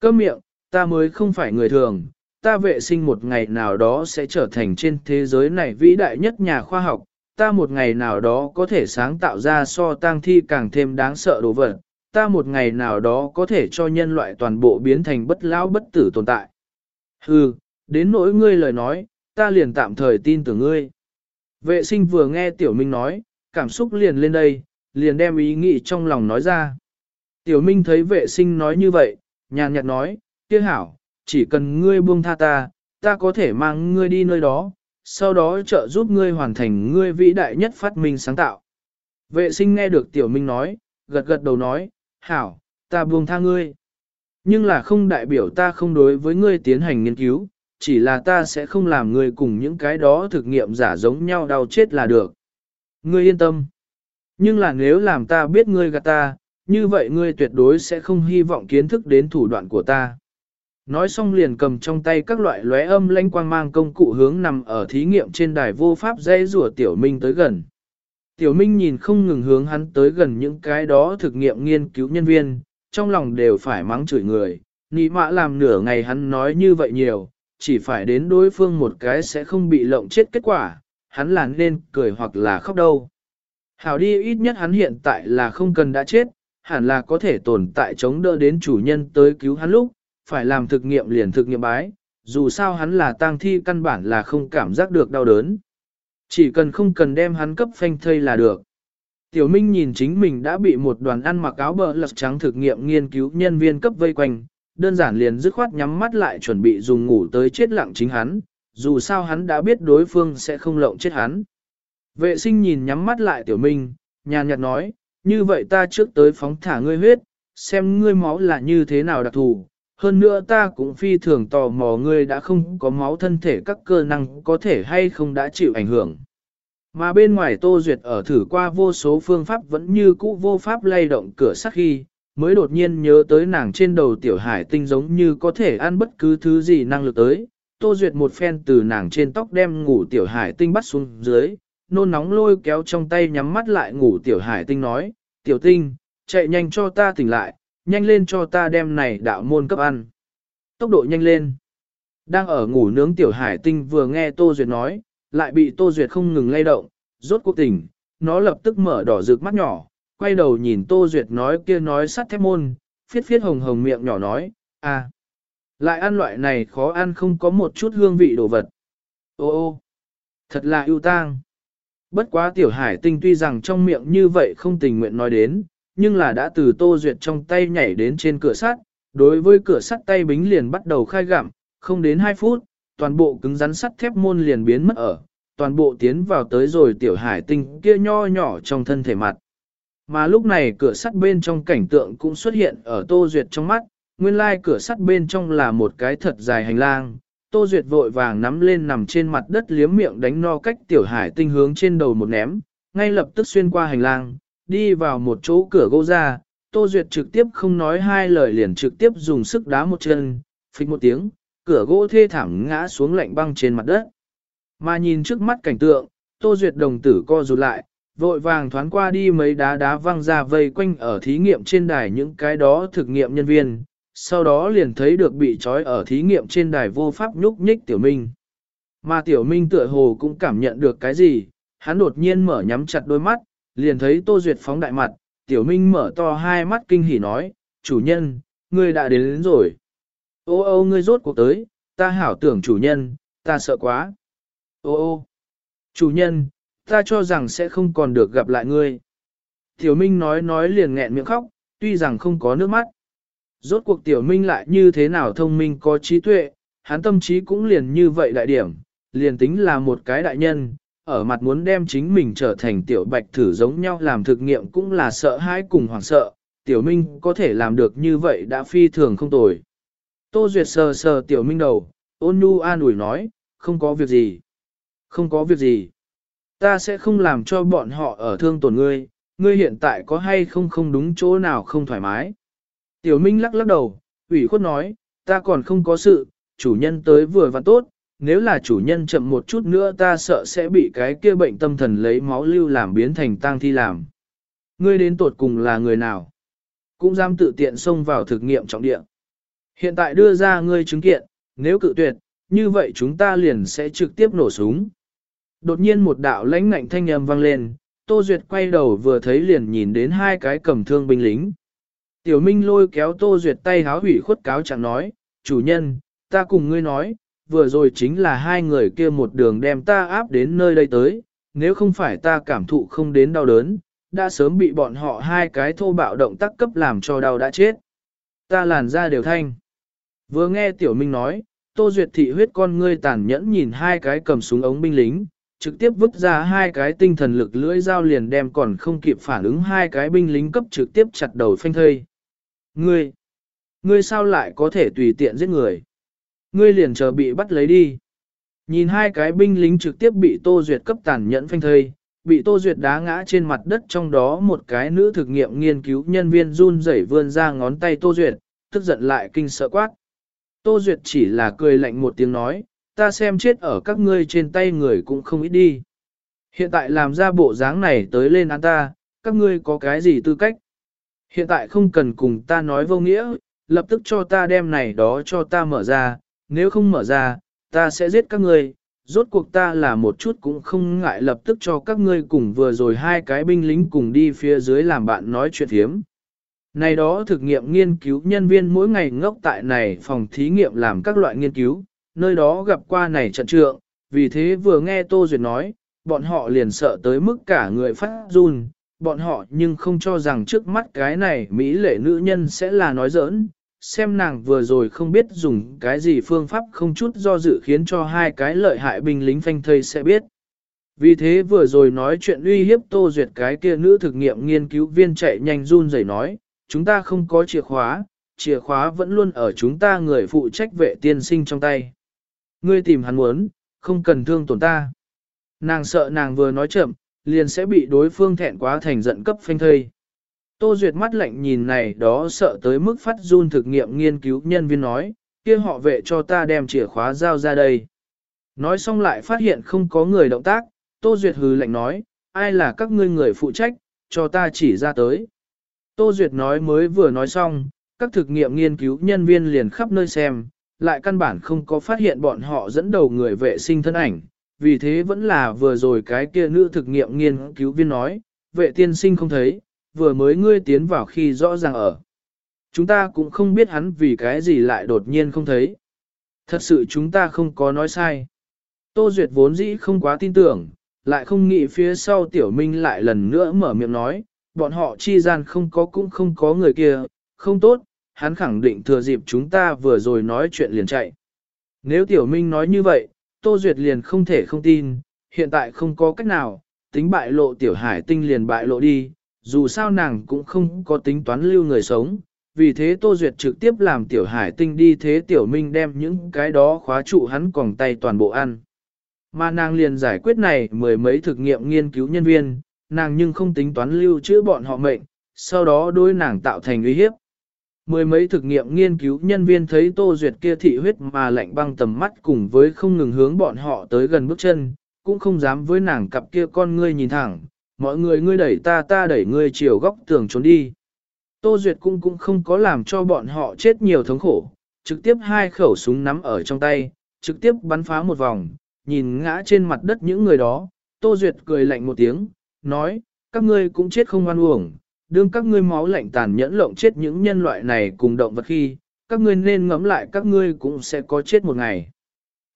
Câm miệng, ta mới không phải người thường, ta vệ sinh một ngày nào đó sẽ trở thành trên thế giới này vĩ đại nhất nhà khoa học, ta một ngày nào đó có thể sáng tạo ra so tang thi càng thêm đáng sợ đồ vật, ta một ngày nào đó có thể cho nhân loại toàn bộ biến thành bất lão bất tử tồn tại. Hừ, đến nỗi ngươi lời nói, ta liền tạm thời tin tưởng ngươi. Vệ sinh vừa nghe Tiểu Minh nói, cảm xúc liền lên đây, liền đem ý nghĩ trong lòng nói ra. Tiểu Minh thấy vệ sinh nói như vậy, nhàn nhạt nói, kia hảo, chỉ cần ngươi buông tha ta, ta có thể mang ngươi đi nơi đó, sau đó trợ giúp ngươi hoàn thành ngươi vĩ đại nhất phát minh sáng tạo. Vệ sinh nghe được tiểu minh nói, gật gật đầu nói, hảo, ta buông tha ngươi. Nhưng là không đại biểu ta không đối với ngươi tiến hành nghiên cứu, chỉ là ta sẽ không làm ngươi cùng những cái đó thực nghiệm giả giống nhau đau chết là được. Ngươi yên tâm. Nhưng là nếu làm ta biết ngươi gạt ta, như vậy ngươi tuyệt đối sẽ không hy vọng kiến thức đến thủ đoạn của ta. Nói xong liền cầm trong tay các loại lóe âm lanh quang mang công cụ hướng nằm ở thí nghiệm trên đài vô pháp dây rùa Tiểu Minh tới gần. Tiểu Minh nhìn không ngừng hướng hắn tới gần những cái đó thực nghiệm nghiên cứu nhân viên, trong lòng đều phải mắng chửi người. Nị mạ làm nửa ngày hắn nói như vậy nhiều, chỉ phải đến đối phương một cái sẽ không bị lộng chết kết quả, hắn là nên cười hoặc là khóc đâu. Hảo đi ít nhất hắn hiện tại là không cần đã chết, hẳn là có thể tồn tại chống đỡ đến chủ nhân tới cứu hắn lúc, phải làm thực nghiệm liền thực nghiệm bái, dù sao hắn là tang thi căn bản là không cảm giác được đau đớn. Chỉ cần không cần đem hắn cấp phanh thây là được. Tiểu Minh nhìn chính mình đã bị một đoàn ăn mặc áo bờ lật trắng thực nghiệm nghiên cứu nhân viên cấp vây quanh, đơn giản liền dứt khoát nhắm mắt lại chuẩn bị dùng ngủ tới chết lặng chính hắn, dù sao hắn đã biết đối phương sẽ không lộng chết hắn. Vệ sinh nhìn nhắm mắt lại Tiểu Minh, nhàn nhạt nói, như vậy ta trước tới phóng thả ngươi huyết, xem ngươi máu là như thế nào đặc thù, hơn nữa ta cũng phi thường tò mò ngươi đã không có máu thân thể các cơ năng có thể hay không đã chịu ảnh hưởng. Mà bên ngoài Tô Duyệt ở thử qua vô số phương pháp vẫn như cũ vô pháp lay động cửa sắc khi, mới đột nhiên nhớ tới nàng trên đầu tiểu hải tinh giống như có thể ăn bất cứ thứ gì năng lực tới. Tô Duyệt một phen từ nàng trên tóc đem ngủ tiểu hải tinh bắt xuống dưới, nôn nóng lôi kéo trong tay nhắm mắt lại ngủ tiểu hải tinh nói, tiểu tinh, chạy nhanh cho ta tỉnh lại, nhanh lên cho ta đem này đạo môn cấp ăn. tốc độ nhanh lên. Đang ở ngủ nướng tiểu hải tinh vừa nghe Tô Duyệt nói, lại bị Tô Duyệt không ngừng lay động, rốt cuộc tỉnh, nó lập tức mở đỏ rực mắt nhỏ, quay đầu nhìn Tô Duyệt nói kia nói sắt thép môn, phiết phiết hồng hồng miệng nhỏ nói, à, lại ăn loại này khó ăn không có một chút hương vị đồ vật. Ô ô, thật là ưu tang. Bất quá tiểu hải tinh tuy rằng trong miệng như vậy không tình nguyện nói đến, nhưng là đã từ Tô Duyệt trong tay nhảy đến trên cửa sắt, đối với cửa sắt tay bính liền bắt đầu khai gặm, không đến 2 phút, toàn bộ cứng rắn sắt thép môn liền biến mất ở, toàn bộ tiến vào tới rồi tiểu hải tinh kia nho nhỏ trong thân thể mặt. Mà lúc này cửa sắt bên trong cảnh tượng cũng xuất hiện ở Tô Duyệt trong mắt, nguyên lai cửa sắt bên trong là một cái thật dài hành lang. Tô Duyệt vội vàng nắm lên nằm trên mặt đất liếm miệng đánh no cách tiểu hải tinh hướng trên đầu một ném, ngay lập tức xuyên qua hành lang, đi vào một chỗ cửa gỗ ra, Tô Duyệt trực tiếp không nói hai lời liền trực tiếp dùng sức đá một chân, phịch một tiếng, cửa gỗ thê thảm ngã xuống lạnh băng trên mặt đất. Mà nhìn trước mắt cảnh tượng, Tô Duyệt đồng tử co rụt lại, vội vàng thoáng qua đi mấy đá đá văng ra vây quanh ở thí nghiệm trên đài những cái đó thực nghiệm nhân viên, sau đó liền thấy được bị trói ở thí nghiệm trên đài vô pháp nhúc nhích Tiểu Minh. Mà Tiểu Minh tựa hồ cũng cảm nhận được cái gì, hắn đột nhiên mở nhắm chặt đôi mắt, liền thấy Tô Duyệt phóng đại mặt, Tiểu Minh mở to hai mắt kinh hỉ nói, chủ nhân, ngươi đã đến, đến rồi. Ô ô ngươi rốt cuộc tới, ta hảo tưởng chủ nhân, ta sợ quá. Ô ô, chủ nhân, ta cho rằng sẽ không còn được gặp lại ngươi. Tiểu Minh nói nói liền nghẹn miệng khóc, tuy rằng không có nước mắt. Rốt cuộc Tiểu Minh lại như thế nào thông minh có trí tuệ, hắn tâm trí cũng liền như vậy đại điểm, liền tính là một cái đại nhân, ở mặt muốn đem chính mình trở thành Tiểu Bạch thử giống nhau làm thực nghiệm cũng là sợ hãi cùng hoảng sợ. Tiểu Minh có thể làm được như vậy đã phi thường không tồi. Tô Duyệt sờ sờ Tiểu Minh đầu, ôn nhu an ủi nói, không có việc gì. Không có việc gì. Ta sẽ không làm cho bọn họ ở thương tổn ngươi, ngươi hiện tại có hay không không đúng chỗ nào không thoải mái. Tiểu Minh lắc lắc đầu, ủy khuất nói, ta còn không có sự, chủ nhân tới vừa và tốt, nếu là chủ nhân chậm một chút nữa ta sợ sẽ bị cái kia bệnh tâm thần lấy máu lưu làm biến thành tang thi làm. Ngươi đến tột cùng là người nào? Cũng dám tự tiện xông vào thực nghiệm trọng địa. Hiện tại đưa ra ngươi chứng kiện, nếu cự tuyệt, như vậy chúng ta liền sẽ trực tiếp nổ súng. Đột nhiên một đạo lãnh ngạnh thanh âm vang lên, Tô Duyệt quay đầu vừa thấy liền nhìn đến hai cái cầm thương binh lính. Tiểu Minh lôi kéo Tô Duyệt tay háo hủy khuất cáo chẳng nói, chủ nhân, ta cùng ngươi nói, vừa rồi chính là hai người kia một đường đem ta áp đến nơi đây tới, nếu không phải ta cảm thụ không đến đau đớn, đã sớm bị bọn họ hai cái thô bạo động tác cấp làm cho đau đã chết. Ta làn ra đều thanh. Vừa nghe Tiểu Minh nói, Tô Duyệt thị huyết con ngươi tàn nhẫn nhìn hai cái cầm súng ống binh lính, trực tiếp vứt ra hai cái tinh thần lực lưỡi dao liền đem còn không kịp phản ứng hai cái binh lính cấp trực tiếp chặt đầu phanh thây. Ngươi, ngươi sao lại có thể tùy tiện giết người? Ngươi liền chờ bị bắt lấy đi. Nhìn hai cái binh lính trực tiếp bị Tô Duyệt cấp tàn nhẫn phanh thây, bị Tô Duyệt đá ngã trên mặt đất trong đó một cái nữ thực nghiệm nghiên cứu nhân viên run rẩy vươn ra ngón tay Tô Duyệt, tức giận lại kinh sợ quát. Tô Duyệt chỉ là cười lạnh một tiếng nói, ta xem chết ở các ngươi trên tay người cũng không ít đi. Hiện tại làm ra bộ dáng này tới lên án ta, các ngươi có cái gì tư cách? Hiện tại không cần cùng ta nói vô nghĩa, lập tức cho ta đem này đó cho ta mở ra, nếu không mở ra, ta sẽ giết các ngươi. Rốt cuộc ta là một chút cũng không ngại lập tức cho các ngươi cùng vừa rồi hai cái binh lính cùng đi phía dưới làm bạn nói chuyện thiếm. Này đó thực nghiệm nghiên cứu nhân viên mỗi ngày ngốc tại này phòng thí nghiệm làm các loại nghiên cứu, nơi đó gặp qua này trận trượng, vì thế vừa nghe Tô Duyệt nói, bọn họ liền sợ tới mức cả người phát run, bọn họ nhưng không cho rằng trước mắt cái này Mỹ lệ nữ nhân sẽ là nói giỡn, xem nàng vừa rồi không biết dùng cái gì phương pháp không chút do dự khiến cho hai cái lợi hại binh lính phanh thây sẽ biết. Vì thế vừa rồi nói chuyện uy hiếp Tô Duyệt cái kia nữ thực nghiệm nghiên cứu viên chạy nhanh run rẩy nói, chúng ta không có chìa khóa, chìa khóa vẫn luôn ở chúng ta người phụ trách vệ tiên sinh trong tay. Ngươi tìm hắn muốn, không cần thương tổn ta. Nàng sợ nàng vừa nói chậm, liền sẽ bị đối phương thẹn quá thành giận cấp phanh thây. Tô Duyệt mắt lạnh nhìn này đó sợ tới mức phát run thực nghiệm nghiên cứu nhân viên nói, kia họ vệ cho ta đem chìa khóa giao ra đây. Nói xong lại phát hiện không có người động tác, Tô Duyệt hừ lạnh nói, ai là các ngươi người phụ trách, cho ta chỉ ra tới. Tô Duyệt nói mới vừa nói xong, các thực nghiệm nghiên cứu nhân viên liền khắp nơi xem, lại căn bản không có phát hiện bọn họ dẫn đầu người vệ sinh thân ảnh, vì thế vẫn là vừa rồi cái kia nữ thực nghiệm nghiên cứu viên nói, vệ tiên sinh không thấy, vừa mới ngươi tiến vào khi rõ ràng ở. Chúng ta cũng không biết hắn vì cái gì lại đột nhiên không thấy. Thật sự chúng ta không có nói sai. Tô Duyệt vốn dĩ không quá tin tưởng, lại không nghĩ phía sau tiểu minh lại lần nữa mở miệng nói, bọn họ chi gian không có cũng không có người kia, không tốt, hắn khẳng định thừa dịp chúng ta vừa rồi nói chuyện liền chạy. Nếu tiểu minh nói như vậy, Tô Duyệt liền không thể không tin, hiện tại không có cách nào, tính bại lộ tiểu hải tinh liền bại lộ đi, dù sao nàng cũng không có tính toán lưu người sống, vì thế Tô Duyệt trực tiếp làm tiểu hải tinh đi thế tiểu minh đem những cái đó khóa trụ hắn còn tay toàn bộ ăn. Mà nàng liền giải quyết này mười mấy thực nghiệm nghiên cứu nhân viên, nàng nhưng không tính toán lưu trữ bọn họ mệnh, sau đó đối nàng tạo thành uy hiếp. Mười mấy thực nghiệm nghiên cứu nhân viên thấy Tô Duyệt kia thị huyết mà lạnh băng tầm mắt cùng với không ngừng hướng bọn họ tới gần bước chân, cũng không dám với nàng cặp kia con ngươi nhìn thẳng, mọi người ngươi đẩy ta ta đẩy ngươi chiều góc tường trốn đi. Tô Duyệt cũng cũng không có làm cho bọn họ chết nhiều thống khổ, trực tiếp hai khẩu súng nắm ở trong tay, trực tiếp bắn phá một vòng, nhìn ngã trên mặt đất những người đó, Tô Duyệt cười lạnh một tiếng, nói, các ngươi cũng chết không oan uổng, đương các ngươi máu lạnh tàn nhẫn lộng chết những nhân loại này cùng động vật khi, các ngươi nên ngẫm lại các ngươi cũng sẽ có chết một ngày.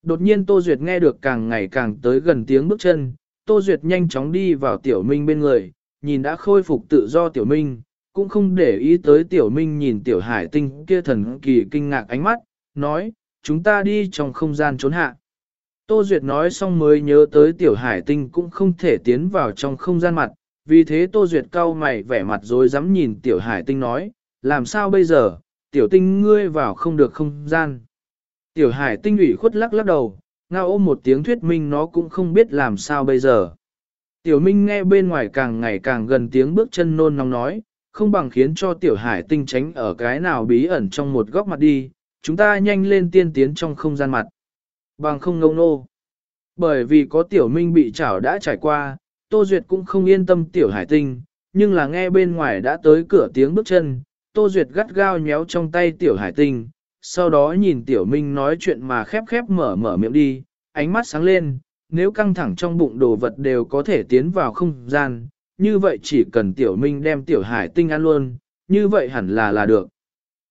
Đột nhiên Tô Duyệt nghe được càng ngày càng tới gần tiếng bước chân, Tô Duyệt nhanh chóng đi vào Tiểu Minh bên người, nhìn đã khôi phục tự do Tiểu Minh, cũng không để ý tới Tiểu Minh nhìn Tiểu Hải Tinh kia thần kỳ kinh ngạc ánh mắt, nói, chúng ta đi trong không gian trốn hạ. Tô Duyệt nói xong mới nhớ tới Tiểu Hải Tinh cũng không thể tiến vào trong không gian mặt, vì thế Tô Duyệt cau mày vẻ mặt rồi dám nhìn Tiểu Hải Tinh nói, làm sao bây giờ, Tiểu Tinh ngươi vào không được không gian. Tiểu Hải Tinh ủy khuất lắc lắc đầu, ngao ôm một tiếng thuyết minh nó cũng không biết làm sao bây giờ. Tiểu Minh nghe bên ngoài càng ngày càng gần tiếng bước chân nôn nóng nói, không bằng khiến cho Tiểu Hải Tinh tránh ở cái nào bí ẩn trong một góc mặt đi, chúng ta nhanh lên tiên tiến trong không gian mặt. Bằng không ngông nô. Bởi vì có Tiểu Minh bị chảo đã trải qua, Tô Duyệt cũng không yên tâm tiểu hải tinh, nhưng là nghe bên ngoài đã tới cửa tiếng bước chân, Tô Duyệt gắt gao nhéo trong tay tiểu hải tinh, sau đó nhìn tiểu minh nói chuyện mà khép khép mở mở miệng đi, ánh mắt sáng lên, nếu căng thẳng trong bụng đồ vật đều có thể tiến vào không gian, như vậy chỉ cần tiểu minh đem tiểu hải tinh ăn luôn, như vậy hẳn là là được.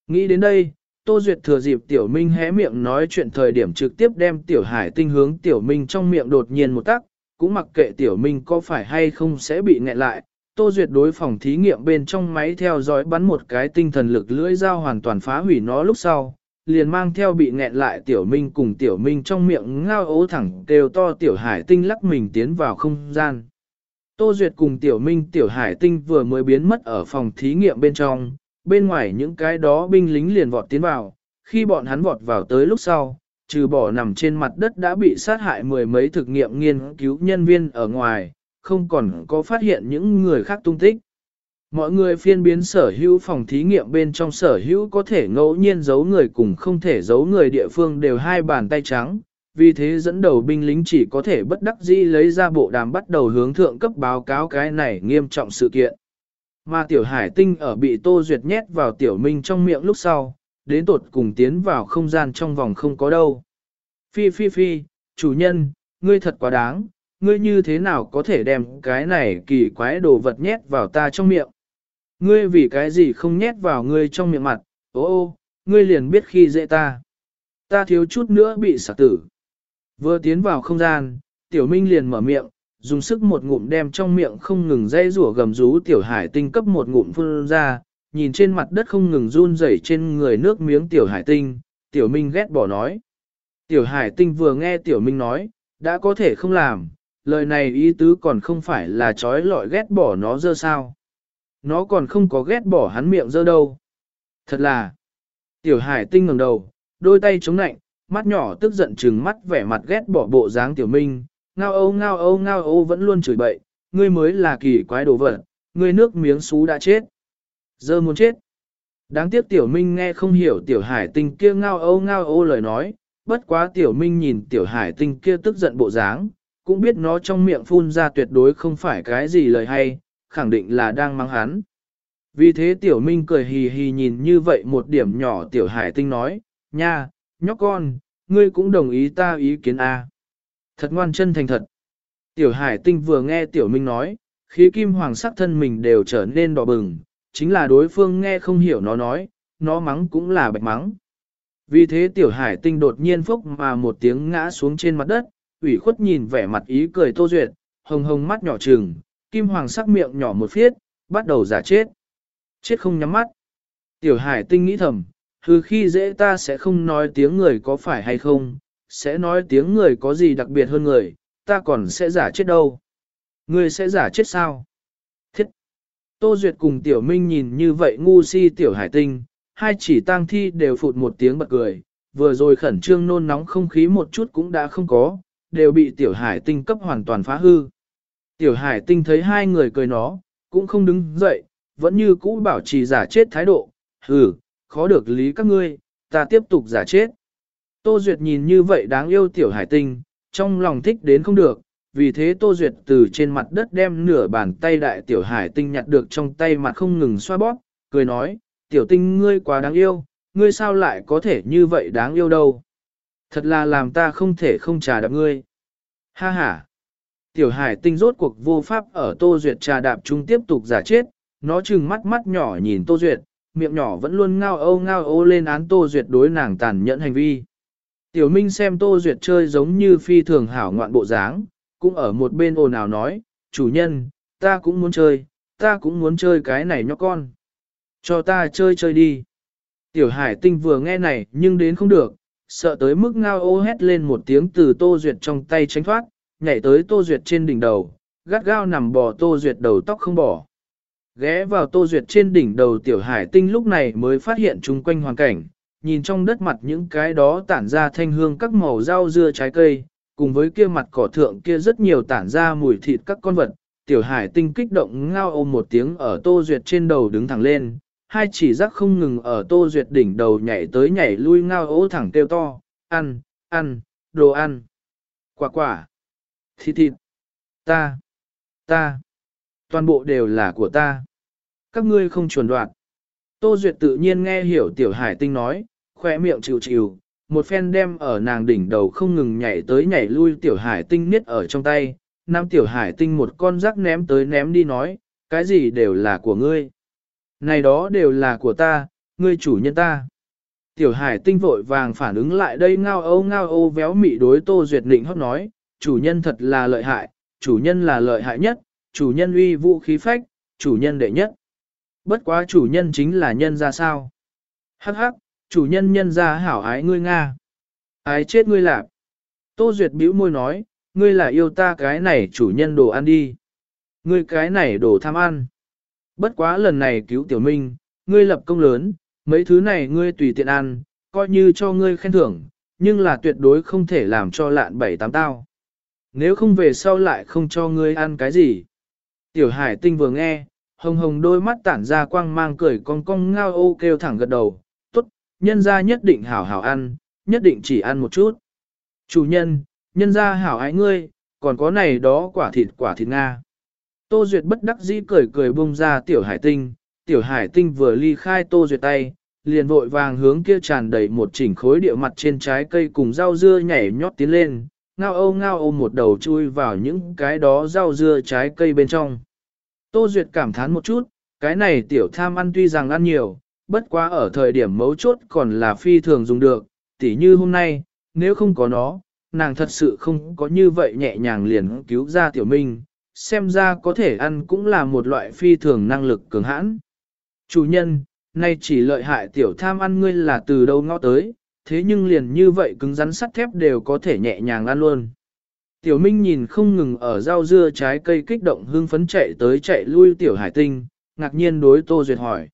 Nghĩ đến đây, Tô Duyệt thừa dịp tiểu minh hé miệng nói chuyện thời điểm trực tiếp đem tiểu hải tinh hướng tiểu minh trong miệng đột nhiên một tắc, cũng mặc kệ tiểu minh có phải hay không sẽ bị nghẹn lại. Tô Duyệt đối phòng thí nghiệm bên trong máy theo dõi bắn một cái tinh thần lực lưỡi dao hoàn toàn phá hủy nó lúc sau, liền mang theo bị nghẹn lại tiểu minh cùng tiểu minh trong miệng ngao ố thẳng đều to tiểu hải tinh lắc mình tiến vào không gian. Tô Duyệt cùng tiểu minh tiểu hải tinh vừa mới biến mất ở phòng thí nghiệm bên trong, bên ngoài những cái đó binh lính liền vọt tiến vào, khi bọn hắn vọt vào tới lúc sau, trừ bỏ nằm trên mặt đất đã bị sát hại mười mấy thực nghiệm nghiên cứu nhân viên ở ngoài, không còn có phát hiện những người khác tung tích. Mọi người phiên biến sở hữu phòng thí nghiệm bên trong sở hữu có thể ngẫu nhiên giấu người cùng không thể giấu người địa phương đều hai bàn tay trắng, vì thế dẫn đầu binh lính chỉ có thể bất đắc dĩ lấy ra bộ đàm bắt đầu hướng thượng cấp báo cáo cái này nghiêm trọng sự kiện. Mà tiểu hải tinh ở bị tô duyệt nhét vào tiểu minh trong miệng lúc sau, đến tột cùng tiến vào không gian trong vòng không có đâu. Phi phi phi, chủ nhân, ngươi thật quá đáng, ngươi như thế nào có thể đem cái này kỳ quái đồ vật nhét vào ta trong miệng. Ngươi vì cái gì không nhét vào ngươi trong miệng mặt, ô ô, ngươi liền biết khi dễ ta. Ta thiếu chút nữa bị sạc tử. Vừa tiến vào không gian, tiểu minh liền mở miệng, dùng sức một ngụm đem trong miệng không ngừng dây rủa gầm rú tiểu hải tinh cấp một ngụm phun ra, nhìn trên mặt đất không ngừng run rẩy trên người nước miếng tiểu hải tinh, tiểu minh ghét bỏ nói. Tiểu hải tinh vừa nghe tiểu minh nói, đã có thể không làm, lời này ý tứ còn không phải là trói lọi ghét bỏ nó dơ sao. Nó còn không có ghét bỏ hắn miệng dơ đâu. Thật là, tiểu hải tinh ngẩng đầu, đôi tay chống nạnh, mắt nhỏ tức giận trừng mắt vẻ mặt ghét bỏ bộ dáng tiểu minh, ngao âu ngao âu ngao âu vẫn luôn chửi bậy, ngươi mới là kỳ quái đồ vật, ngươi nước miếng xú đã chết. Giờ muốn chết. Đáng tiếc tiểu minh nghe không hiểu tiểu hải tinh kia ngao ô ngao ô lời nói, bất quá tiểu minh nhìn tiểu hải tinh kia tức giận bộ dáng, cũng biết nó trong miệng phun ra tuyệt đối không phải cái gì lời hay, khẳng định là đang mang hắn. Vì thế tiểu minh cười hì hì nhìn như vậy một điểm nhỏ tiểu hải tinh nói, nha, nhóc con, ngươi cũng đồng ý ta ý kiến A. Thật ngoan chân thành thật. Tiểu hải tinh vừa nghe tiểu minh nói, khí kim hoàng sắc thân mình đều trở nên đỏ bừng, chính là đối phương nghe không hiểu nó nói, nó mắng cũng là bạch mắng. Vì thế tiểu hải tinh đột nhiên phốc mà một tiếng ngã xuống trên mặt đất, ủy khuất nhìn vẻ mặt ý cười tô duyệt, hồng hồng mắt nhỏ trừng, kim hoàng sắc miệng nhỏ một phiết, bắt đầu giả chết. Chết không nhắm mắt. Tiểu hải tinh nghĩ thầm, hư khi dễ ta sẽ không nói tiếng người có phải hay không, sẽ nói tiếng người có gì đặc biệt hơn người, ta còn sẽ giả chết đâu. Người sẽ giả chết sao? Tô Duyệt cùng Tiểu Minh nhìn như vậy ngu si Tiểu Hải Tinh, hai chỉ tang thi đều phụt một tiếng bật cười, vừa rồi khẩn trương nôn nóng không khí một chút cũng đã không có, đều bị Tiểu Hải Tinh cấp hoàn toàn phá hư. Tiểu Hải Tinh thấy hai người cười nó, cũng không đứng dậy, vẫn như cũ bảo trì giả chết thái độ, hừ, khó được lý các ngươi, ta tiếp tục giả chết. Tô Duyệt nhìn như vậy đáng yêu Tiểu Hải Tinh, trong lòng thích đến không được, vì thế Tô Duyệt từ trên mặt đất đem nửa bàn tay đại Tiểu Hải Tinh nhặt được trong tay mặt không ngừng xoa bóp, cười nói, Tiểu Tinh ngươi quá đáng yêu, ngươi sao lại có thể như vậy đáng yêu đâu. Thật là làm ta không thể không trà đạp ngươi. Ha ha. Tiểu Hải Tinh rốt cuộc vô pháp ở Tô Duyệt trà đạp chúng tiếp tục giả chết, nó chừng mắt mắt nhỏ nhìn Tô Duyệt, miệng nhỏ vẫn luôn ngao âu ngao ô lên án Tô Duyệt đối nàng tàn nhẫn hành vi. Tiểu Minh xem Tô Duyệt chơi giống như phi thường hảo ngoạn bộ dáng, cũng ở một bên ồn ào nói, chủ nhân, ta cũng muốn chơi, ta cũng muốn chơi cái này nhóc con. Cho ta chơi chơi đi. Tiểu Hải Tinh vừa nghe này nhưng đến không được, sợ tới mức ngao ô hét lên một tiếng từ Tô Duyệt trong tay tránh thoát, nhảy tới Tô Duyệt trên đỉnh đầu, gắt gao nằm bò Tô Duyệt đầu tóc không bỏ. Ghé vào Tô Duyệt trên đỉnh đầu Tiểu Hải Tinh lúc này mới phát hiện chung quanh hoàn cảnh, nhìn trong đất mặt những cái đó tản ra thanh hương các màu rau dưa trái cây, cùng với kia mặt cỏ thượng kia rất nhiều tản ra mùi thịt các con vật. Tiểu hải tinh kích động ngao ôm một tiếng ở tô duyệt trên đầu đứng thẳng lên, hai chỉ rắc không ngừng ở tô duyệt đỉnh đầu nhảy tới nhảy lui ngao ố thẳng kêu to, ăn, ăn, đồ ăn, quả quả, thịt thịt, ta, ta, toàn bộ đều là của ta. Các ngươi không chuẩn đoạt. Tô Duyệt tự nhiên nghe hiểu tiểu hải tinh nói, khoe miệng chịu chịu, một phen đem ở nàng đỉnh đầu không ngừng nhảy tới nhảy lui tiểu hải tinh niết ở trong tay, nam tiểu hải tinh một con rắc ném tới ném đi nói, cái gì đều là của ngươi. Này đó đều là của ta, ngươi chủ nhân ta. Tiểu hải tinh vội vàng phản ứng lại đây ngao âu ngao âu véo mị đối tô duyệt định hót nói, chủ nhân thật là lợi hại, chủ nhân là lợi hại nhất, chủ nhân uy vũ khí phách, chủ nhân đệ nhất. Bất quá chủ nhân chính là nhân ra sao? Hắc hắc, chủ nhân nhân ra hảo ái ngươi Nga. Ái chết ngươi lạp. Tô Duyệt bĩu môi nói, ngươi là yêu ta cái này chủ nhân đồ ăn đi. Ngươi cái này đồ tham ăn. Bất quá lần này cứu tiểu minh, ngươi lập công lớn, mấy thứ này ngươi tùy tiện ăn, coi như cho ngươi khen thưởng, nhưng là tuyệt đối không thể làm cho lạn bảy tám tao. Nếu không về sau lại không cho ngươi ăn cái gì. Tiểu hải tinh vừa nghe, hồng hồng đôi mắt tản ra quang mang cười cong cong ngao ô kêu thẳng gật đầu, nhân ra nhất định hảo hảo ăn, nhất định chỉ ăn một chút. Chủ nhân, nhân ra hảo ái ngươi, còn có này đó quả thịt quả thịt Nga. Tô Duyệt bất đắc dĩ cười cười bông ra tiểu hải tinh, tiểu hải tinh vừa ly khai Tô Duyệt tay, liền vội vàng hướng kia tràn đầy một chỉnh khối địa mặt trên trái cây cùng rau dưa nhảy nhót tiến lên, ngao âu ngao âu một đầu chui vào những cái đó rau dưa trái cây bên trong. Tô Duyệt cảm thán một chút, cái này tiểu tham ăn tuy rằng ăn nhiều, bất quá ở thời điểm mấu chốt còn là phi thường dùng được, tỉ như hôm nay, nếu không có nó, nàng thật sự không có như vậy nhẹ nhàng liền cứu ra tiểu minh, xem ra có thể ăn cũng là một loại phi thường năng lực cường hãn. Chủ nhân, nay chỉ lợi hại tiểu tham ăn ngươi là từ đâu ngõ tới, thế nhưng liền như vậy cứng rắn sắt thép đều có thể nhẹ nhàng ăn luôn. Tiểu Minh nhìn không ngừng ở rau dưa trái cây kích động hưng phấn chạy tới chạy lui tiểu hải tinh, ngạc nhiên đối Tô Duyệt hỏi.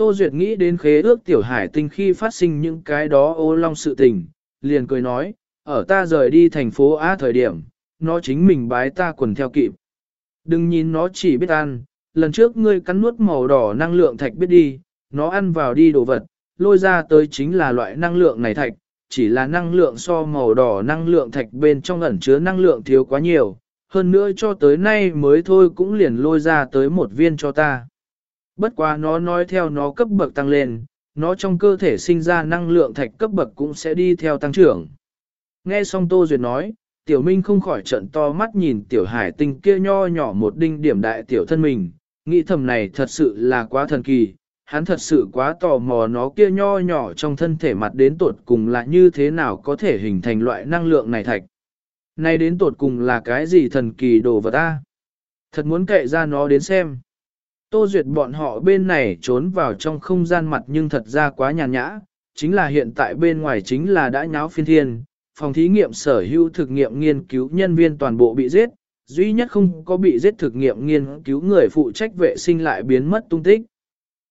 Tô Duyệt nghĩ đến khế ước tiểu hải tinh khi phát sinh những cái đó ô long sự tình, liền cười nói, ở ta rời đi thành phố A thời điểm, nó chính mình bái ta quần theo kịp. Đừng nhìn nó chỉ biết ăn, lần trước ngươi cắn nuốt màu đỏ năng lượng thạch biết đi, nó ăn vào đi đồ vật, lôi ra tới chính là loại năng lượng này thạch, chỉ là năng lượng so màu đỏ năng lượng thạch bên trong ẩn chứa năng lượng thiếu quá nhiều, hơn nữa cho tới nay mới thôi cũng liền lôi ra tới một viên cho ta bất quá nó nói theo nó cấp bậc tăng lên, nó trong cơ thể sinh ra năng lượng thạch cấp bậc cũng sẽ đi theo tăng trưởng. Nghe xong Tô Duyệt nói, Tiểu Minh không khỏi trận to mắt nhìn Tiểu Hải tinh kia nho nhỏ một đinh điểm đại tiểu thân mình, nghĩ thầm này thật sự là quá thần kỳ, hắn thật sự quá tò mò nó kia nho nhỏ trong thân thể mặt đến tột cùng là như thế nào có thể hình thành loại năng lượng này thạch. Này đến tột cùng là cái gì thần kỳ đồ vật ta? Thật muốn kệ ra nó đến xem. Tô Duyệt bọn họ bên này trốn vào trong không gian mặt nhưng thật ra quá nhàn nhã, chính là hiện tại bên ngoài chính là đã nháo phiên thiên, phòng thí nghiệm sở hữu thực nghiệm nghiên cứu nhân viên toàn bộ bị giết, duy nhất không có bị giết thực nghiệm nghiên cứu người phụ trách vệ sinh lại biến mất tung tích.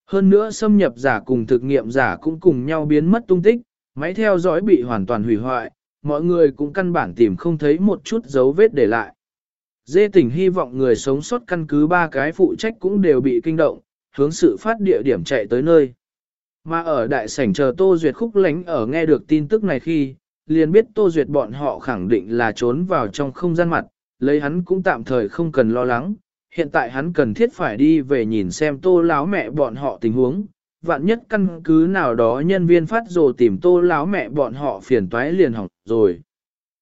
Hơn nữa xâm nhập giả cùng thực nghiệm giả cũng cùng nhau biến mất tung tích, máy theo dõi bị hoàn toàn hủy hoại, mọi người cũng căn bản tìm không thấy một chút dấu vết để lại. Dê tỉnh hy vọng người sống sót căn cứ ba cái phụ trách cũng đều bị kinh động, hướng sự phát địa điểm chạy tới nơi. Mà ở đại sảnh chờ Tô Duyệt khúc lánh ở nghe được tin tức này khi, liền biết Tô Duyệt bọn họ khẳng định là trốn vào trong không gian mặt, lấy hắn cũng tạm thời không cần lo lắng, hiện tại hắn cần thiết phải đi về nhìn xem Tô láo mẹ bọn họ tình huống, vạn nhất căn cứ nào đó nhân viên phát rồ tìm Tô láo mẹ bọn họ phiền toái liền hỏng rồi.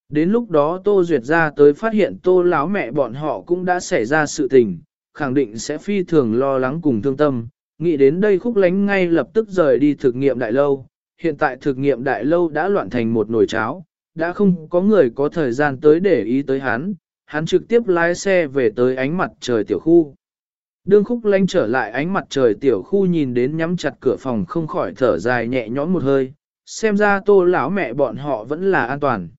Đến lúc đó Tô Duyệt ra tới phát hiện Tô láo mẹ bọn họ cũng đã xảy ra sự tình, khẳng định sẽ phi thường lo lắng cùng thương tâm, nghĩ đến đây khúc lánh ngay lập tức rời đi thực nghiệm đại lâu, hiện tại thực nghiệm đại lâu đã loạn thành một nồi cháo, đã không có người có thời gian tới để ý tới hắn, hắn trực tiếp lái xe về tới ánh mặt trời tiểu khu. Đương khúc lanh trở lại ánh mặt trời tiểu khu nhìn đến nhắm chặt cửa phòng không khỏi thở dài nhẹ nhõm một hơi, xem ra tô lão mẹ bọn họ vẫn là an toàn.